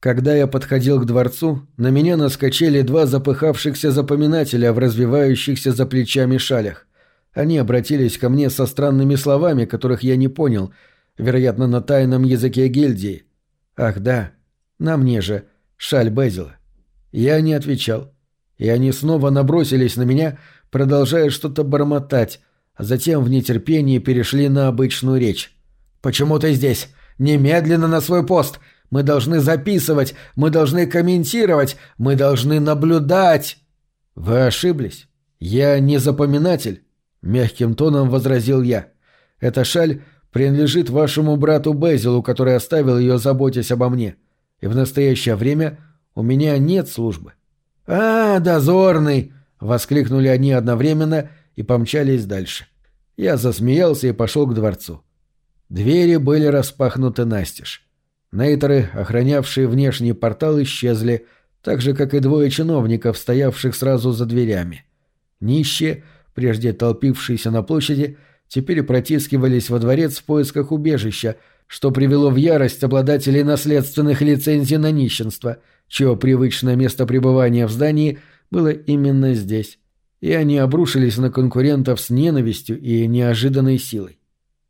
Когда я подходил к дворцу, на меня наскочили два запыхавшихся запоминателя в развивающихся за плечами шалях. Они обратились ко мне со странными словами, которых я не понял, вероятно, на тайном языке гильдии. Ах да, на мне же, шаль Безила. Я не отвечал. И они снова набросились на меня, продолжая что-то бормотать, а затем в нетерпении перешли на обычную речь. «Почему ты здесь? Немедленно на свой пост! Мы должны записывать, мы должны комментировать, мы должны наблюдать!» «Вы ошиблись. Я не запоминатель», — мягким тоном возразил я. «Эта шаль принадлежит вашему брату Безилу, который оставил ее, заботясь обо мне. И в настоящее время у меня нет службы». «А, дозорный!» — воскликнули они одновременно и помчались дальше. Я засмеялся и пошел к дворцу. Двери были распахнуты настежь. Нейтеры, охранявшие внешний портал, исчезли, так же, как и двое чиновников, стоявших сразу за дверями. Нищие, прежде толпившиеся на площади, теперь протискивались во дворец в поисках убежища, что привело в ярость обладателей наследственных лицензий на нищенство — чье привычное место пребывания в здании было именно здесь, и они обрушились на конкурентов с ненавистью и неожиданной силой.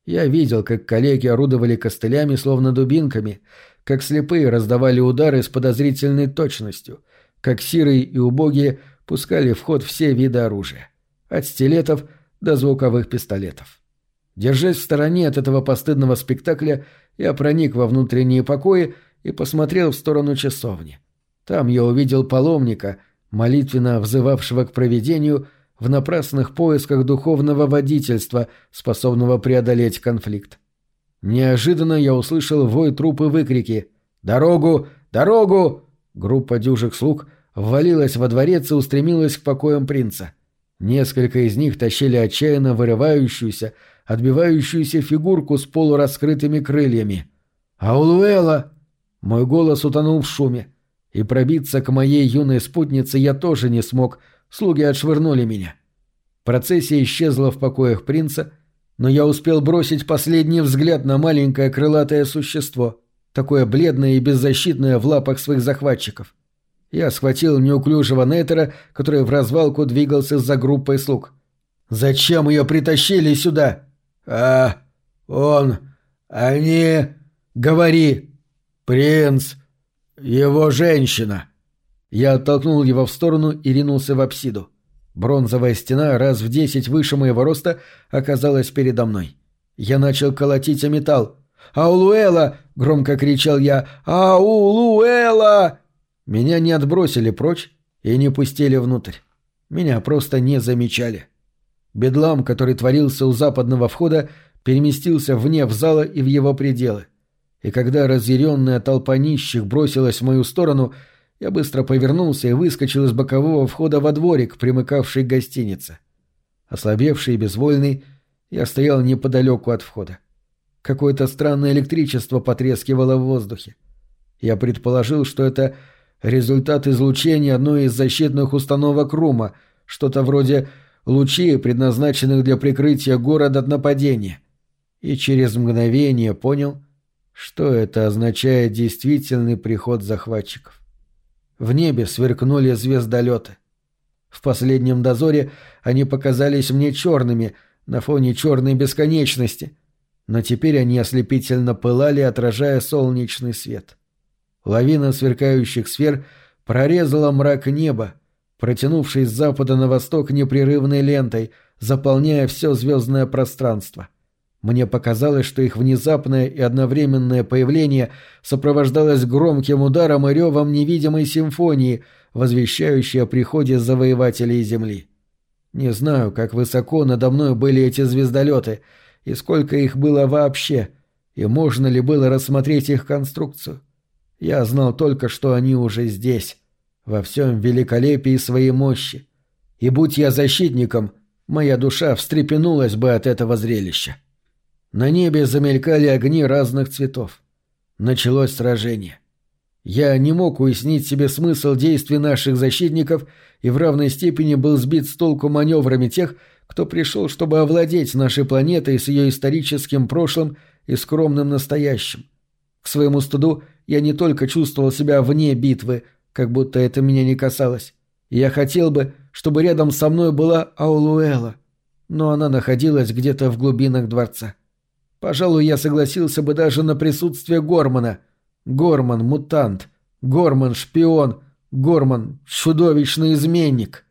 Я видел, как коллеги орудовали костылями, словно дубинками, как слепые раздавали удары с подозрительной точностью, как сирые и убогие пускали в ход все виды оружия, от стилетов до звуковых пистолетов. Держась в стороне от этого постыдного спектакля, я проник во внутренние покои и посмотрел в сторону часовни. Там я увидел паломника, молитвенно взывавшего к провидению в напрасных поисках духовного водительства, способного преодолеть конфликт. Неожиданно я услышал вой трупы выкрики «Дорогу! Дорогу!» Группа дюжих слуг ввалилась во дворец и устремилась к покоям принца. Несколько из них тащили отчаянно вырывающуюся, отбивающуюся фигурку с полураскрытыми крыльями. «Аулуэла!» Мой голос утонул в шуме и пробиться к моей юной спутнице я тоже не смог, слуги отшвырнули меня. Процессия исчезла в покоях принца, но я успел бросить последний взгляд на маленькое крылатое существо, такое бледное и беззащитное в лапах своих захватчиков. Я схватил неуклюжего Нетера, который в развалку двигался за группой слуг. «Зачем ее притащили сюда?» «А, он... они...» «Говори!» «Принц...» «Его женщина!» Я оттолкнул его в сторону и ринулся в апсиду. Бронзовая стена, раз в десять выше моего роста, оказалась передо мной. Я начал колотить о металл. «Аулуэла!» — громко кричал я. «Аулуэла!» Меня не отбросили прочь и не пустили внутрь. Меня просто не замечали. Бедлам, который творился у западного входа, переместился вне в зала и в его пределы. И когда разъяренная толпа нищих бросилась в мою сторону, я быстро повернулся и выскочил из бокового входа во дворик, примыкавший к гостинице. Ослабевший и безвольный, я стоял неподалеку от входа. Какое-то странное электричество потрескивало в воздухе. Я предположил, что это результат излучения одной из защитных установок Рума, что-то вроде лучей, предназначенных для прикрытия города от нападения. И через мгновение понял, что это означает действительный приход захватчиков. В небе сверкнули звездолеты. В последнем дозоре они показались мне черными на фоне черной бесконечности, но теперь они ослепительно пылали, отражая солнечный свет. Лавина сверкающих сфер прорезала мрак неба, протянувшись с запада на восток непрерывной лентой, заполняя все звездное пространство. Мне показалось, что их внезапное и одновременное появление сопровождалось громким ударом и ревом невидимой симфонии, возвещающей о приходе завоевателей Земли. Не знаю, как высоко надо мной были эти звездолеты, и сколько их было вообще, и можно ли было рассмотреть их конструкцию. Я знал только, что они уже здесь, во всем великолепии своей мощи. И будь я защитником, моя душа встрепенулась бы от этого зрелища. На небе замелькали огни разных цветов. Началось сражение. Я не мог уяснить себе смысл действий наших защитников и в равной степени был сбит с толку маневрами тех, кто пришел, чтобы овладеть нашей планетой с ее историческим прошлым и скромным настоящим. К своему стыду я не только чувствовал себя вне битвы, как будто это меня не касалось. Я хотел бы, чтобы рядом со мной была Аулуэла, но она находилась где-то в глубинах дворца. Пожалуй, я согласился бы даже на присутствие Гормана. Горман — мутант. Горман — шпион. Горман — чудовищный изменник.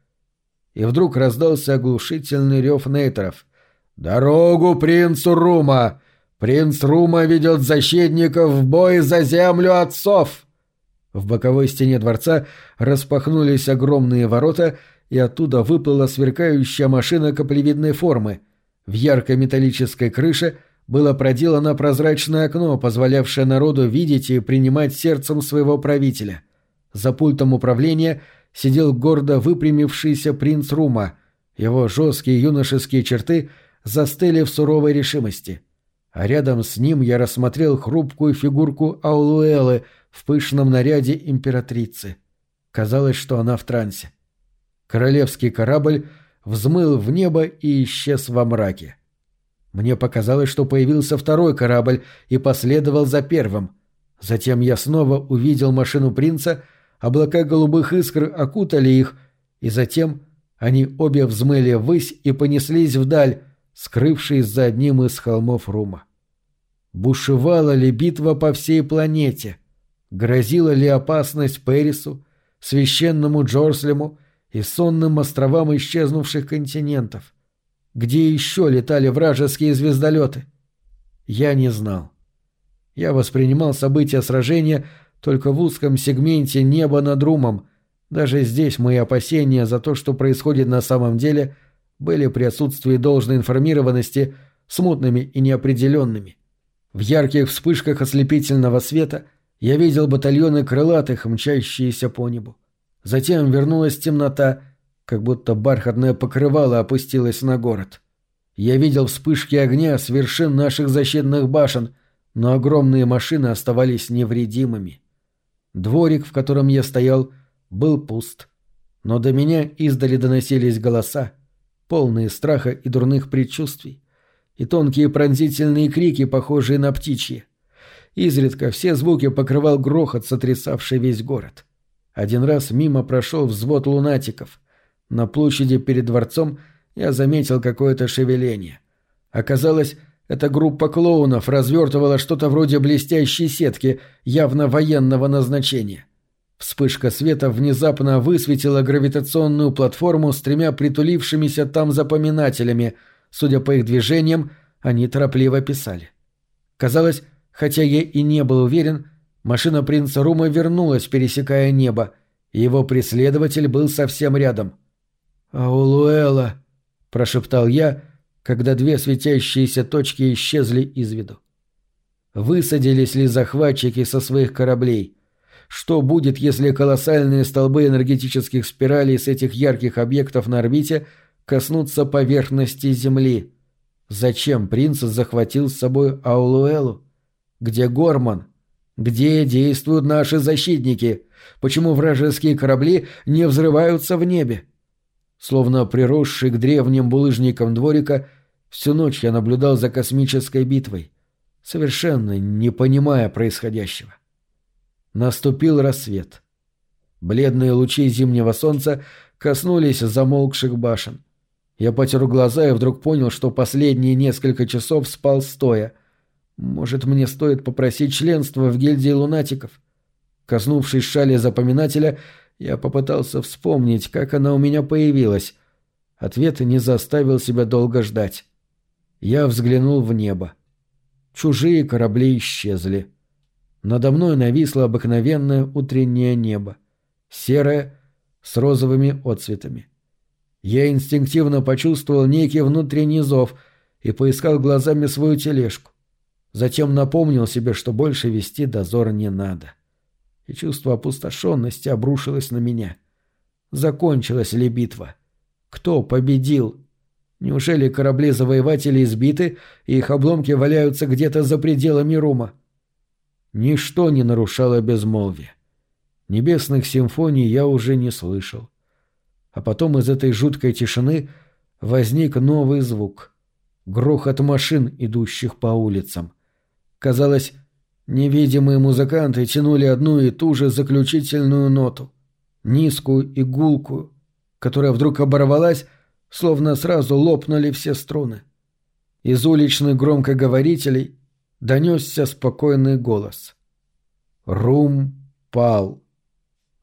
И вдруг раздался оглушительный рев нейтеров. «Дорогу принцу Рума! Принц Рума ведет защитников в бой за землю отцов!» В боковой стене дворца распахнулись огромные ворота, и оттуда выплыла сверкающая машина каплевидной формы. В яркой металлической крыше было проделано прозрачное окно, позволявшее народу видеть и принимать сердцем своего правителя. За пультом управления сидел гордо выпрямившийся принц Рума. Его жесткие юношеские черты застыли в суровой решимости а рядом с ним я рассмотрел хрупкую фигурку Аулуэлы в пышном наряде императрицы. Казалось, что она в трансе. Королевский корабль взмыл в небо и исчез во мраке. Мне показалось, что появился второй корабль и последовал за первым. Затем я снова увидел машину принца, облака голубых искр окутали их, и затем они обе взмыли ввысь и понеслись вдаль, скрывшись за одним из холмов Рума. Бушевала ли битва по всей планете? Грозила ли опасность Пэрису, священному Джорслему и сонным островам исчезнувших континентов? Где еще летали вражеские звездолеты? Я не знал. Я воспринимал события сражения только в узком сегменте неба над Румом. Даже здесь мои опасения за то, что происходит на самом деле, были при отсутствии должной информированности смутными и неопределенными. В ярких вспышках ослепительного света я видел батальоны крылатых, мчащиеся по небу. Затем вернулась темнота, как будто бархатное покрывало опустилось на город. Я видел вспышки огня с вершин наших защитных башен, но огромные машины оставались невредимыми. Дворик, в котором я стоял, был пуст. Но до меня издали доносились голоса, полные страха и дурных предчувствий, и тонкие пронзительные крики, похожие на птичьи. Изредка все звуки покрывал грохот, сотрясавший весь город. Один раз мимо прошел взвод лунатиков. На площади перед дворцом я заметил какое-то шевеление. Оказалось, эта группа клоунов развертывала что-то вроде блестящей сетки, явно военного назначения. Вспышка света внезапно высветила гравитационную платформу с тремя притулившимися там запоминателями. Судя по их движениям, они торопливо писали. Казалось, хотя я и не был уверен, машина принца Рума вернулась, пересекая небо, и его преследователь был совсем рядом. «Аулуэла!» — прошептал я, когда две светящиеся точки исчезли из виду. Высадились ли захватчики со своих кораблей? Что будет, если колоссальные столбы энергетических спиралей с этих ярких объектов на орбите коснутся поверхности Земли? Зачем принц захватил с собой Аулуэлу? Где Горман? Где действуют наши защитники? Почему вражеские корабли не взрываются в небе? Словно приросший к древним булыжникам дворика, всю ночь я наблюдал за космической битвой, совершенно не понимая происходящего. Наступил рассвет. Бледные лучи зимнего солнца коснулись замолкших башен. Я потер глаза и вдруг понял, что последние несколько часов спал стоя. Может, мне стоит попросить членства в гильдии лунатиков? Коснувшись шали запоминателя, я попытался вспомнить, как она у меня появилась. Ответ не заставил себя долго ждать. Я взглянул в небо. Чужие корабли исчезли. Надо мной нависло обыкновенное утреннее небо. Серое, с розовыми отцветами. Я инстинктивно почувствовал некий внутренний зов и поискал глазами свою тележку. Затем напомнил себе, что больше вести дозор не надо. И чувство опустошенности обрушилось на меня. Закончилась ли битва? Кто победил? Неужели корабли завоевателей избиты, и их обломки валяются где-то за пределами Рума? Ничто не нарушало безмолвие. Небесных симфоний я уже не слышал. А потом из этой жуткой тишины возник новый звук. Грохот машин, идущих по улицам. Казалось, невидимые музыканты тянули одну и ту же заключительную ноту. Низкую и гулкую, которая вдруг оборвалась, словно сразу лопнули все струны. Из уличных громкоговорителей донесся спокойный голос. «Рум пал!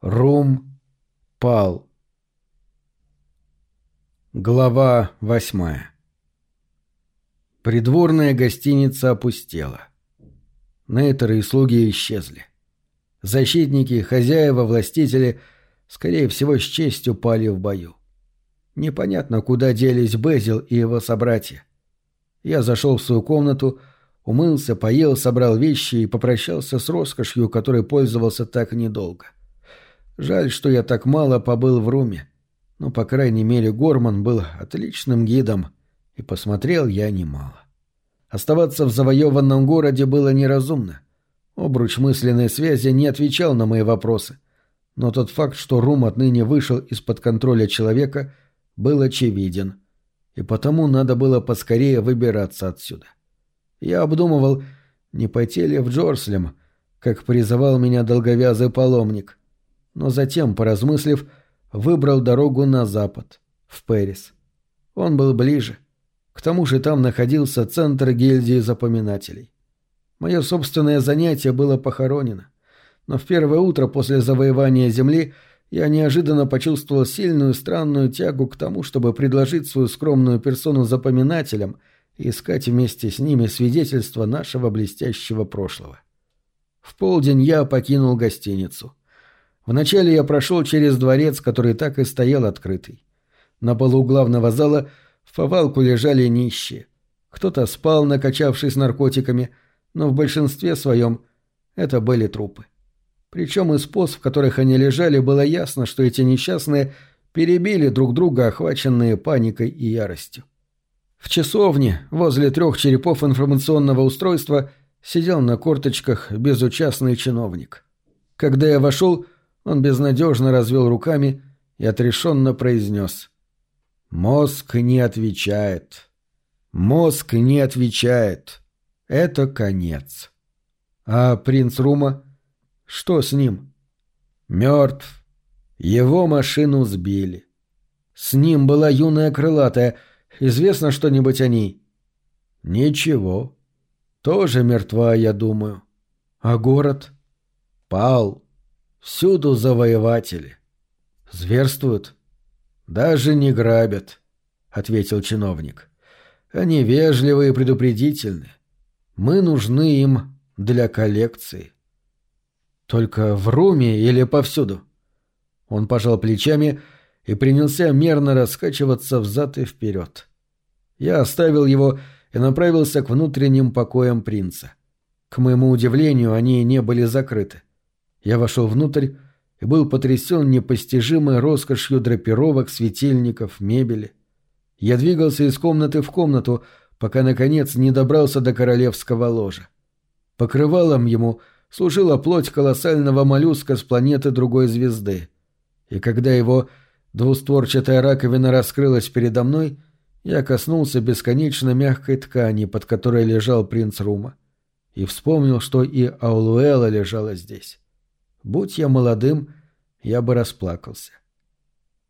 Рум пал!» Глава восьмая Придворная гостиница опустела. Нейтеры и слуги исчезли. Защитники, хозяева, властители, скорее всего, с честью пали в бою. Непонятно, куда делись Безил и его собратья. Я зашел в свою комнату, умылся, поел, собрал вещи и попрощался с роскошью, которой пользовался так недолго. Жаль, что я так мало побыл в Руме но, по крайней мере, Горман был отличным гидом, и посмотрел я немало. Оставаться в завоеванном городе было неразумно. Обруч мысленной связи не отвечал на мои вопросы, но тот факт, что Рум отныне вышел из-под контроля человека, был очевиден, и потому надо было поскорее выбираться отсюда. Я обдумывал, не пойти ли в Джорслем, как призывал меня долговязый паломник, но затем, поразмыслив, выбрал дорогу на запад, в Пэрис. Он был ближе. К тому же там находился центр гильдии запоминателей. Мое собственное занятие было похоронено. Но в первое утро после завоевания Земли я неожиданно почувствовал сильную странную тягу к тому, чтобы предложить свою скромную персону запоминателям и искать вместе с ними свидетельства нашего блестящего прошлого. В полдень я покинул гостиницу. Вначале я прошел через дворец, который так и стоял открытый. На полу главного зала в повалку лежали нищие. Кто-то спал, накачавшись наркотиками, но в большинстве своем это были трупы. Причем из поз, в которых они лежали, было ясно, что эти несчастные перебили друг друга, охваченные паникой и яростью. В часовне, возле трех черепов информационного устройства, сидел на корточках безучастный чиновник. Когда я вошел, он безнадежно развел руками и отрешенно произнес. «Мозг не отвечает. Мозг не отвечает. Это конец». «А принц Рума? Что с ним?» «Мертв. Его машину сбили. С ним была юная крылатая. Известно что-нибудь о ней?» «Ничего. Тоже мертва, я думаю. А город?» «Пал. Всюду завоеватели. Зверствуют. Даже не грабят, — ответил чиновник. Они вежливы и предупредительны. Мы нужны им для коллекции. Только в Руме или повсюду? Он пожал плечами и принялся мерно раскачиваться взад и вперед. Я оставил его и направился к внутренним покоям принца. К моему удивлению, они не были закрыты. Я вошел внутрь и был потрясен непостижимой роскошью драпировок, светильников, мебели. Я двигался из комнаты в комнату, пока, наконец, не добрался до королевского ложа. Покрывалом ему служила плоть колоссального моллюска с планеты другой звезды. И когда его двустворчатая раковина раскрылась передо мной, я коснулся бесконечно мягкой ткани, под которой лежал принц Рума, и вспомнил, что и Аулуэла лежала здесь. Будь я молодым, я бы расплакался.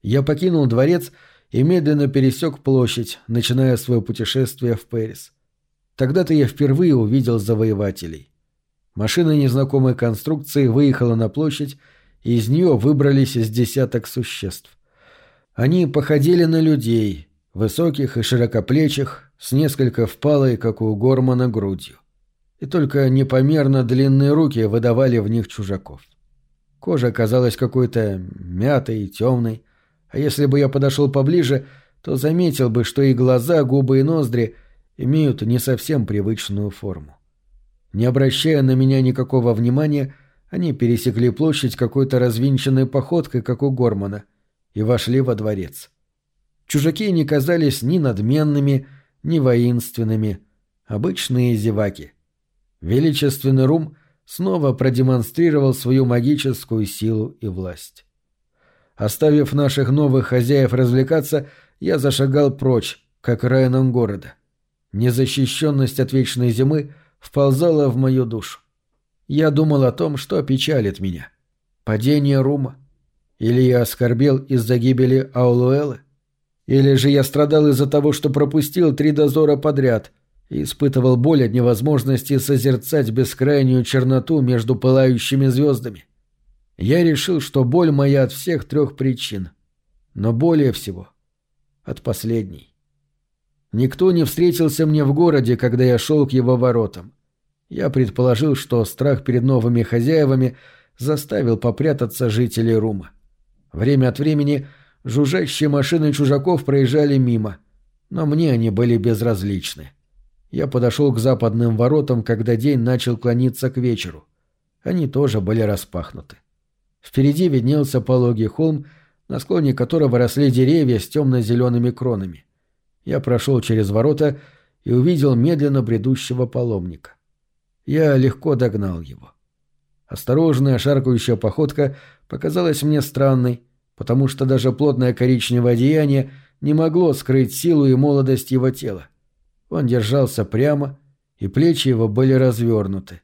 Я покинул дворец и медленно пересек площадь, начиная свое путешествие в Пэрис. Тогда-то я впервые увидел завоевателей. Машина незнакомой конструкции выехала на площадь, и из нее выбрались из десяток существ. Они походили на людей, высоких и широкоплечих, с несколько впалой, как у Гормана, грудью. И только непомерно длинные руки выдавали в них чужаков. Кожа казалась какой-то мятой и темной, а если бы я подошел поближе, то заметил бы, что и глаза, губы и ноздри имеют не совсем привычную форму. Не обращая на меня никакого внимания, они пересекли площадь какой-то развинченной походкой, как у Гормана, и вошли во дворец. Чужаки не казались ни надменными, ни воинственными, обычные зеваки. Величественный Рум снова продемонстрировал свою магическую силу и власть. Оставив наших новых хозяев развлекаться, я зашагал прочь, как районом города. Незащищенность от вечной зимы вползала в мою душу. Я думал о том, что печалит меня. Падение Рума. Или я оскорбел из-за гибели Аулуэлы. Или же я страдал из-за того, что пропустил три дозора подряд — и испытывал боль от невозможности созерцать бескрайнюю черноту между пылающими звездами. Я решил, что боль моя от всех трех причин, но более всего от последней. Никто не встретился мне в городе, когда я шел к его воротам. Я предположил, что страх перед новыми хозяевами заставил попрятаться жителей Рума. Время от времени жужжащие машины чужаков проезжали мимо, но мне они были безразличны. Я подошел к западным воротам, когда день начал клониться к вечеру. Они тоже были распахнуты. Впереди виднелся пологий холм, на склоне которого росли деревья с темно-зелеными кронами. Я прошел через ворота и увидел медленно бредущего паломника. Я легко догнал его. Осторожная шаркающая походка показалась мне странной, потому что даже плотное коричневое одеяние не могло скрыть силу и молодость его тела. Он держался прямо, и плечи его были развернуты.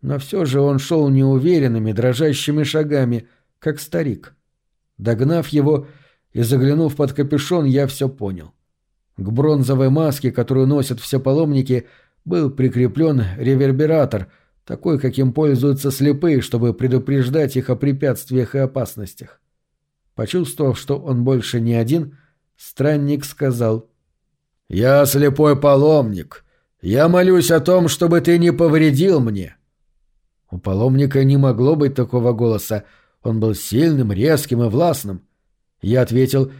Но все же он шел неуверенными, дрожащими шагами, как старик. Догнав его и заглянув под капюшон, я все понял. К бронзовой маске, которую носят все паломники, был прикреплен ревербератор, такой, каким пользуются слепые, чтобы предупреждать их о препятствиях и опасностях. Почувствовав, что он больше не один, странник сказал «Я слепой паломник. Я молюсь о том, чтобы ты не повредил мне». У паломника не могло быть такого голоса. Он был сильным, резким и властным. Я ответил,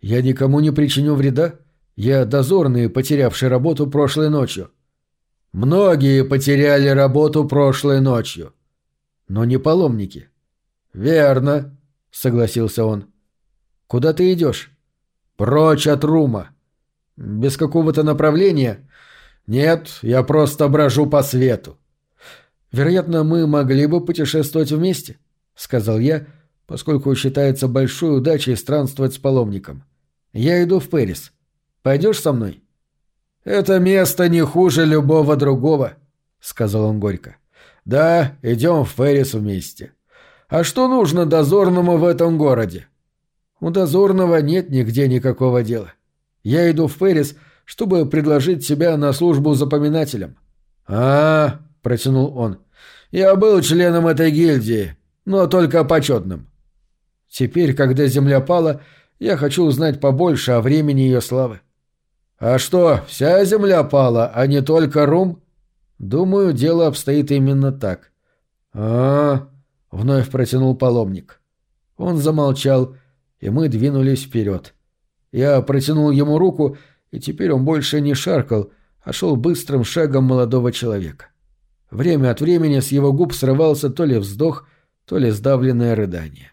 «Я никому не причиню вреда. Я дозорный, потерявший работу прошлой ночью». «Многие потеряли работу прошлой ночью». «Но не паломники». «Верно», — согласился он. «Куда ты идешь?» «Прочь от Рума». Без какого-то направления? Нет, я просто брожу по свету. Вероятно, мы могли бы путешествовать вместе, сказал я, поскольку считается большой удачей странствовать с паломником. Я иду в Пэрис. Пойдешь со мной? Это место не хуже любого другого, сказал он горько. Да, идем в Пэрис вместе. А что нужно дозорному в этом городе? У дозорного нет нигде никакого дела. Я иду в Феррис, чтобы предложить себя на службу запоминателем. А, -а, протянул он. Я был членом этой гильдии, но только почетным. Теперь, когда земля пала, я хочу узнать побольше о времени ее славы. А что, вся земля пала, а не только Рум? Думаю, дело обстоит именно так. А, -а, -а вновь протянул паломник. Он замолчал, и мы двинулись вперед. Я протянул ему руку, и теперь он больше не шаркал, а шел быстрым шагом молодого человека. Время от времени с его губ срывался то ли вздох, то ли сдавленное рыдание.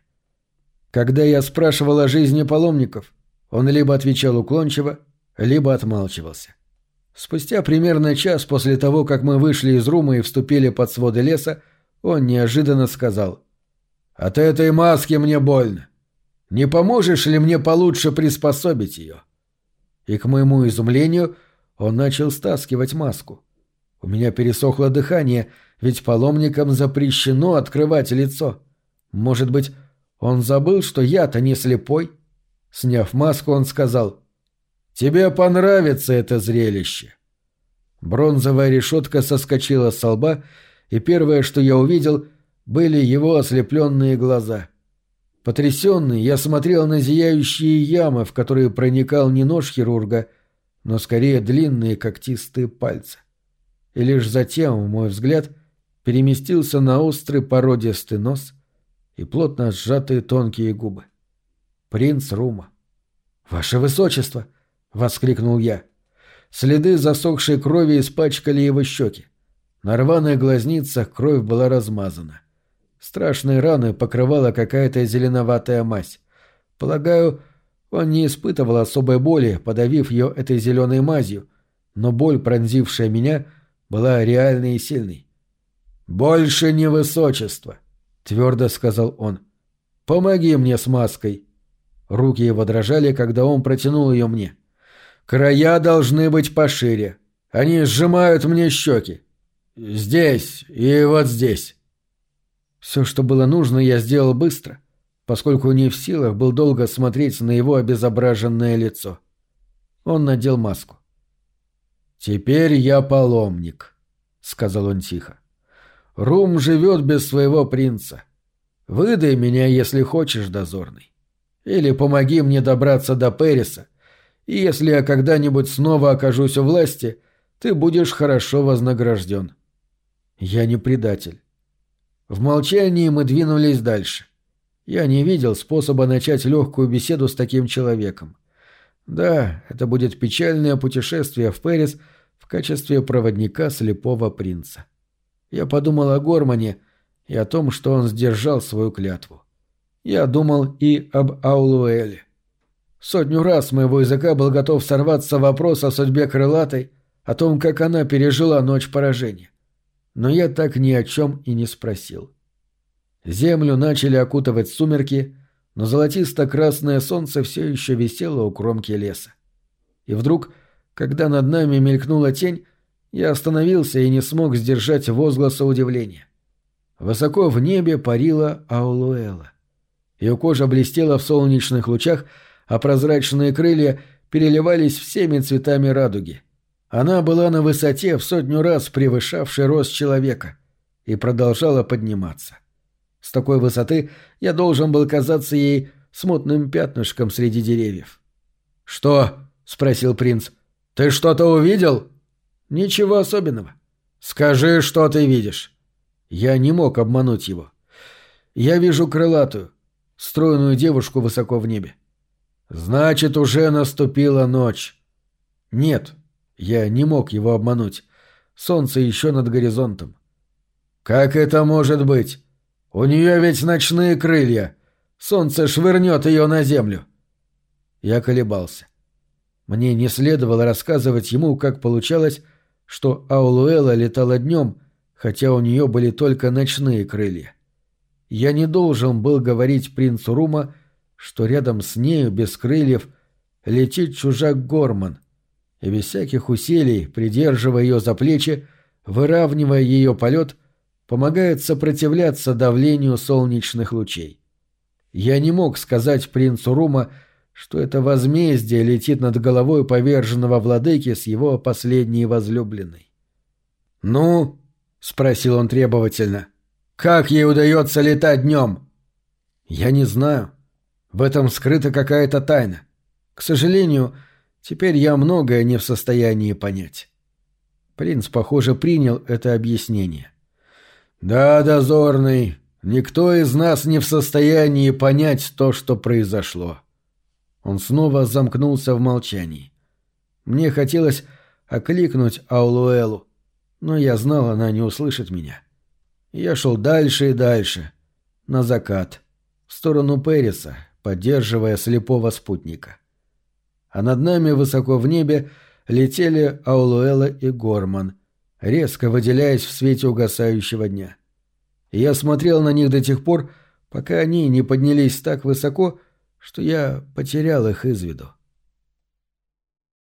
Когда я спрашивал о жизни паломников, он либо отвечал уклончиво, либо отмалчивался. Спустя примерно час после того, как мы вышли из рума и вступили под своды леса, он неожиданно сказал «От этой маски мне больно. Не поможешь ли мне получше приспособить ее?» И к моему изумлению он начал стаскивать маску. У меня пересохло дыхание, ведь паломникам запрещено открывать лицо. Может быть, он забыл, что я-то не слепой? Сняв маску, он сказал «Тебе понравится это зрелище». Бронзовая решетка соскочила с лба, и первое, что я увидел, были его ослепленные глаза. Потрясенный, я смотрел на зияющие ямы, в которые проникал не нож хирурга, но скорее длинные когтистые пальцы. И лишь затем, мой взгляд, переместился на острый породистый нос и плотно сжатые тонкие губы. Принц Рума. «Ваше Высочество!» — воскликнул я. Следы засохшей крови испачкали его щеки. На рваных глазницах кровь была размазана. Страшные раны покрывала какая-то зеленоватая мазь. Полагаю, он не испытывал особой боли, подавив ее этой зеленой мазью, но боль, пронзившая меня, была реальной и сильной. «Больше не высочество», — твердо сказал он. «Помоги мне с маской». Руки его дрожали, когда он протянул ее мне. «Края должны быть пошире. Они сжимают мне щеки. Здесь и вот здесь». Все, что было нужно, я сделал быстро, поскольку не в силах был долго смотреть на его обезображенное лицо. Он надел маску. «Теперь я паломник», — сказал он тихо. «Рум живет без своего принца. Выдай меня, если хочешь, дозорный. Или помоги мне добраться до Периса, и если я когда-нибудь снова окажусь у власти, ты будешь хорошо вознагражден. Я не предатель». В молчании мы двинулись дальше. Я не видел способа начать легкую беседу с таким человеком. Да, это будет печальное путешествие в Пэрис в качестве проводника слепого принца. Я подумал о Гормане и о том, что он сдержал свою клятву. Я думал и об Аулуэле. Сотню раз моего языка был готов сорваться вопрос о судьбе крылатой, о том, как она пережила ночь поражения. Но я так ни о чем и не спросил. Землю начали окутывать сумерки, но золотисто-красное солнце все еще висело у кромки леса. И вдруг, когда над нами мелькнула тень, я остановился и не смог сдержать возгласа удивления. Высоко в небе парила Аулуэла. Ее кожа блестела в солнечных лучах, а прозрачные крылья переливались всеми цветами радуги. Она была на высоте в сотню раз превышавшей рост человека и продолжала подниматься. С такой высоты я должен был казаться ей смутным пятнышком среди деревьев. «Что?» — спросил принц. «Ты что-то увидел?» «Ничего особенного. Скажи, что ты видишь». Я не мог обмануть его. «Я вижу крылатую, стройную девушку высоко в небе». «Значит, уже наступила ночь». «Нет, я не мог его обмануть. Солнце еще над горизонтом». «Как это может быть? У нее ведь ночные крылья. Солнце швырнет ее на землю. Я колебался. Мне не следовало рассказывать ему, как получалось, что Аулуэла летала днем, хотя у нее были только ночные крылья. Я не должен был говорить принцу Рума, что рядом с нею, без крыльев, летит чужак Горман, и без всяких усилий, придерживая ее за плечи, выравнивая ее полет — помогает сопротивляться давлению солнечных лучей. Я не мог сказать принцу Рума, что это возмездие летит над головой поверженного владыки с его последней возлюбленной. «Ну?» — спросил он требовательно. Как ей удается летать днем?» «Я не знаю. В этом скрыта какая-то тайна. К сожалению, теперь я многое не в состоянии понять». Принц, похоже, принял это объяснение. «Да, дозорный, никто из нас не в состоянии понять то, что произошло». Он снова замкнулся в молчании. Мне хотелось окликнуть Аулуэлу, но я знал, она не услышит меня. Я шел дальше и дальше, на закат, в сторону Периса, поддерживая слепого спутника. А над нами высоко в небе летели Аулуэла и Горман, резко выделяясь в свете угасающего дня. Я смотрел на них до тех пор, пока они не поднялись так высоко, что я потерял их из виду.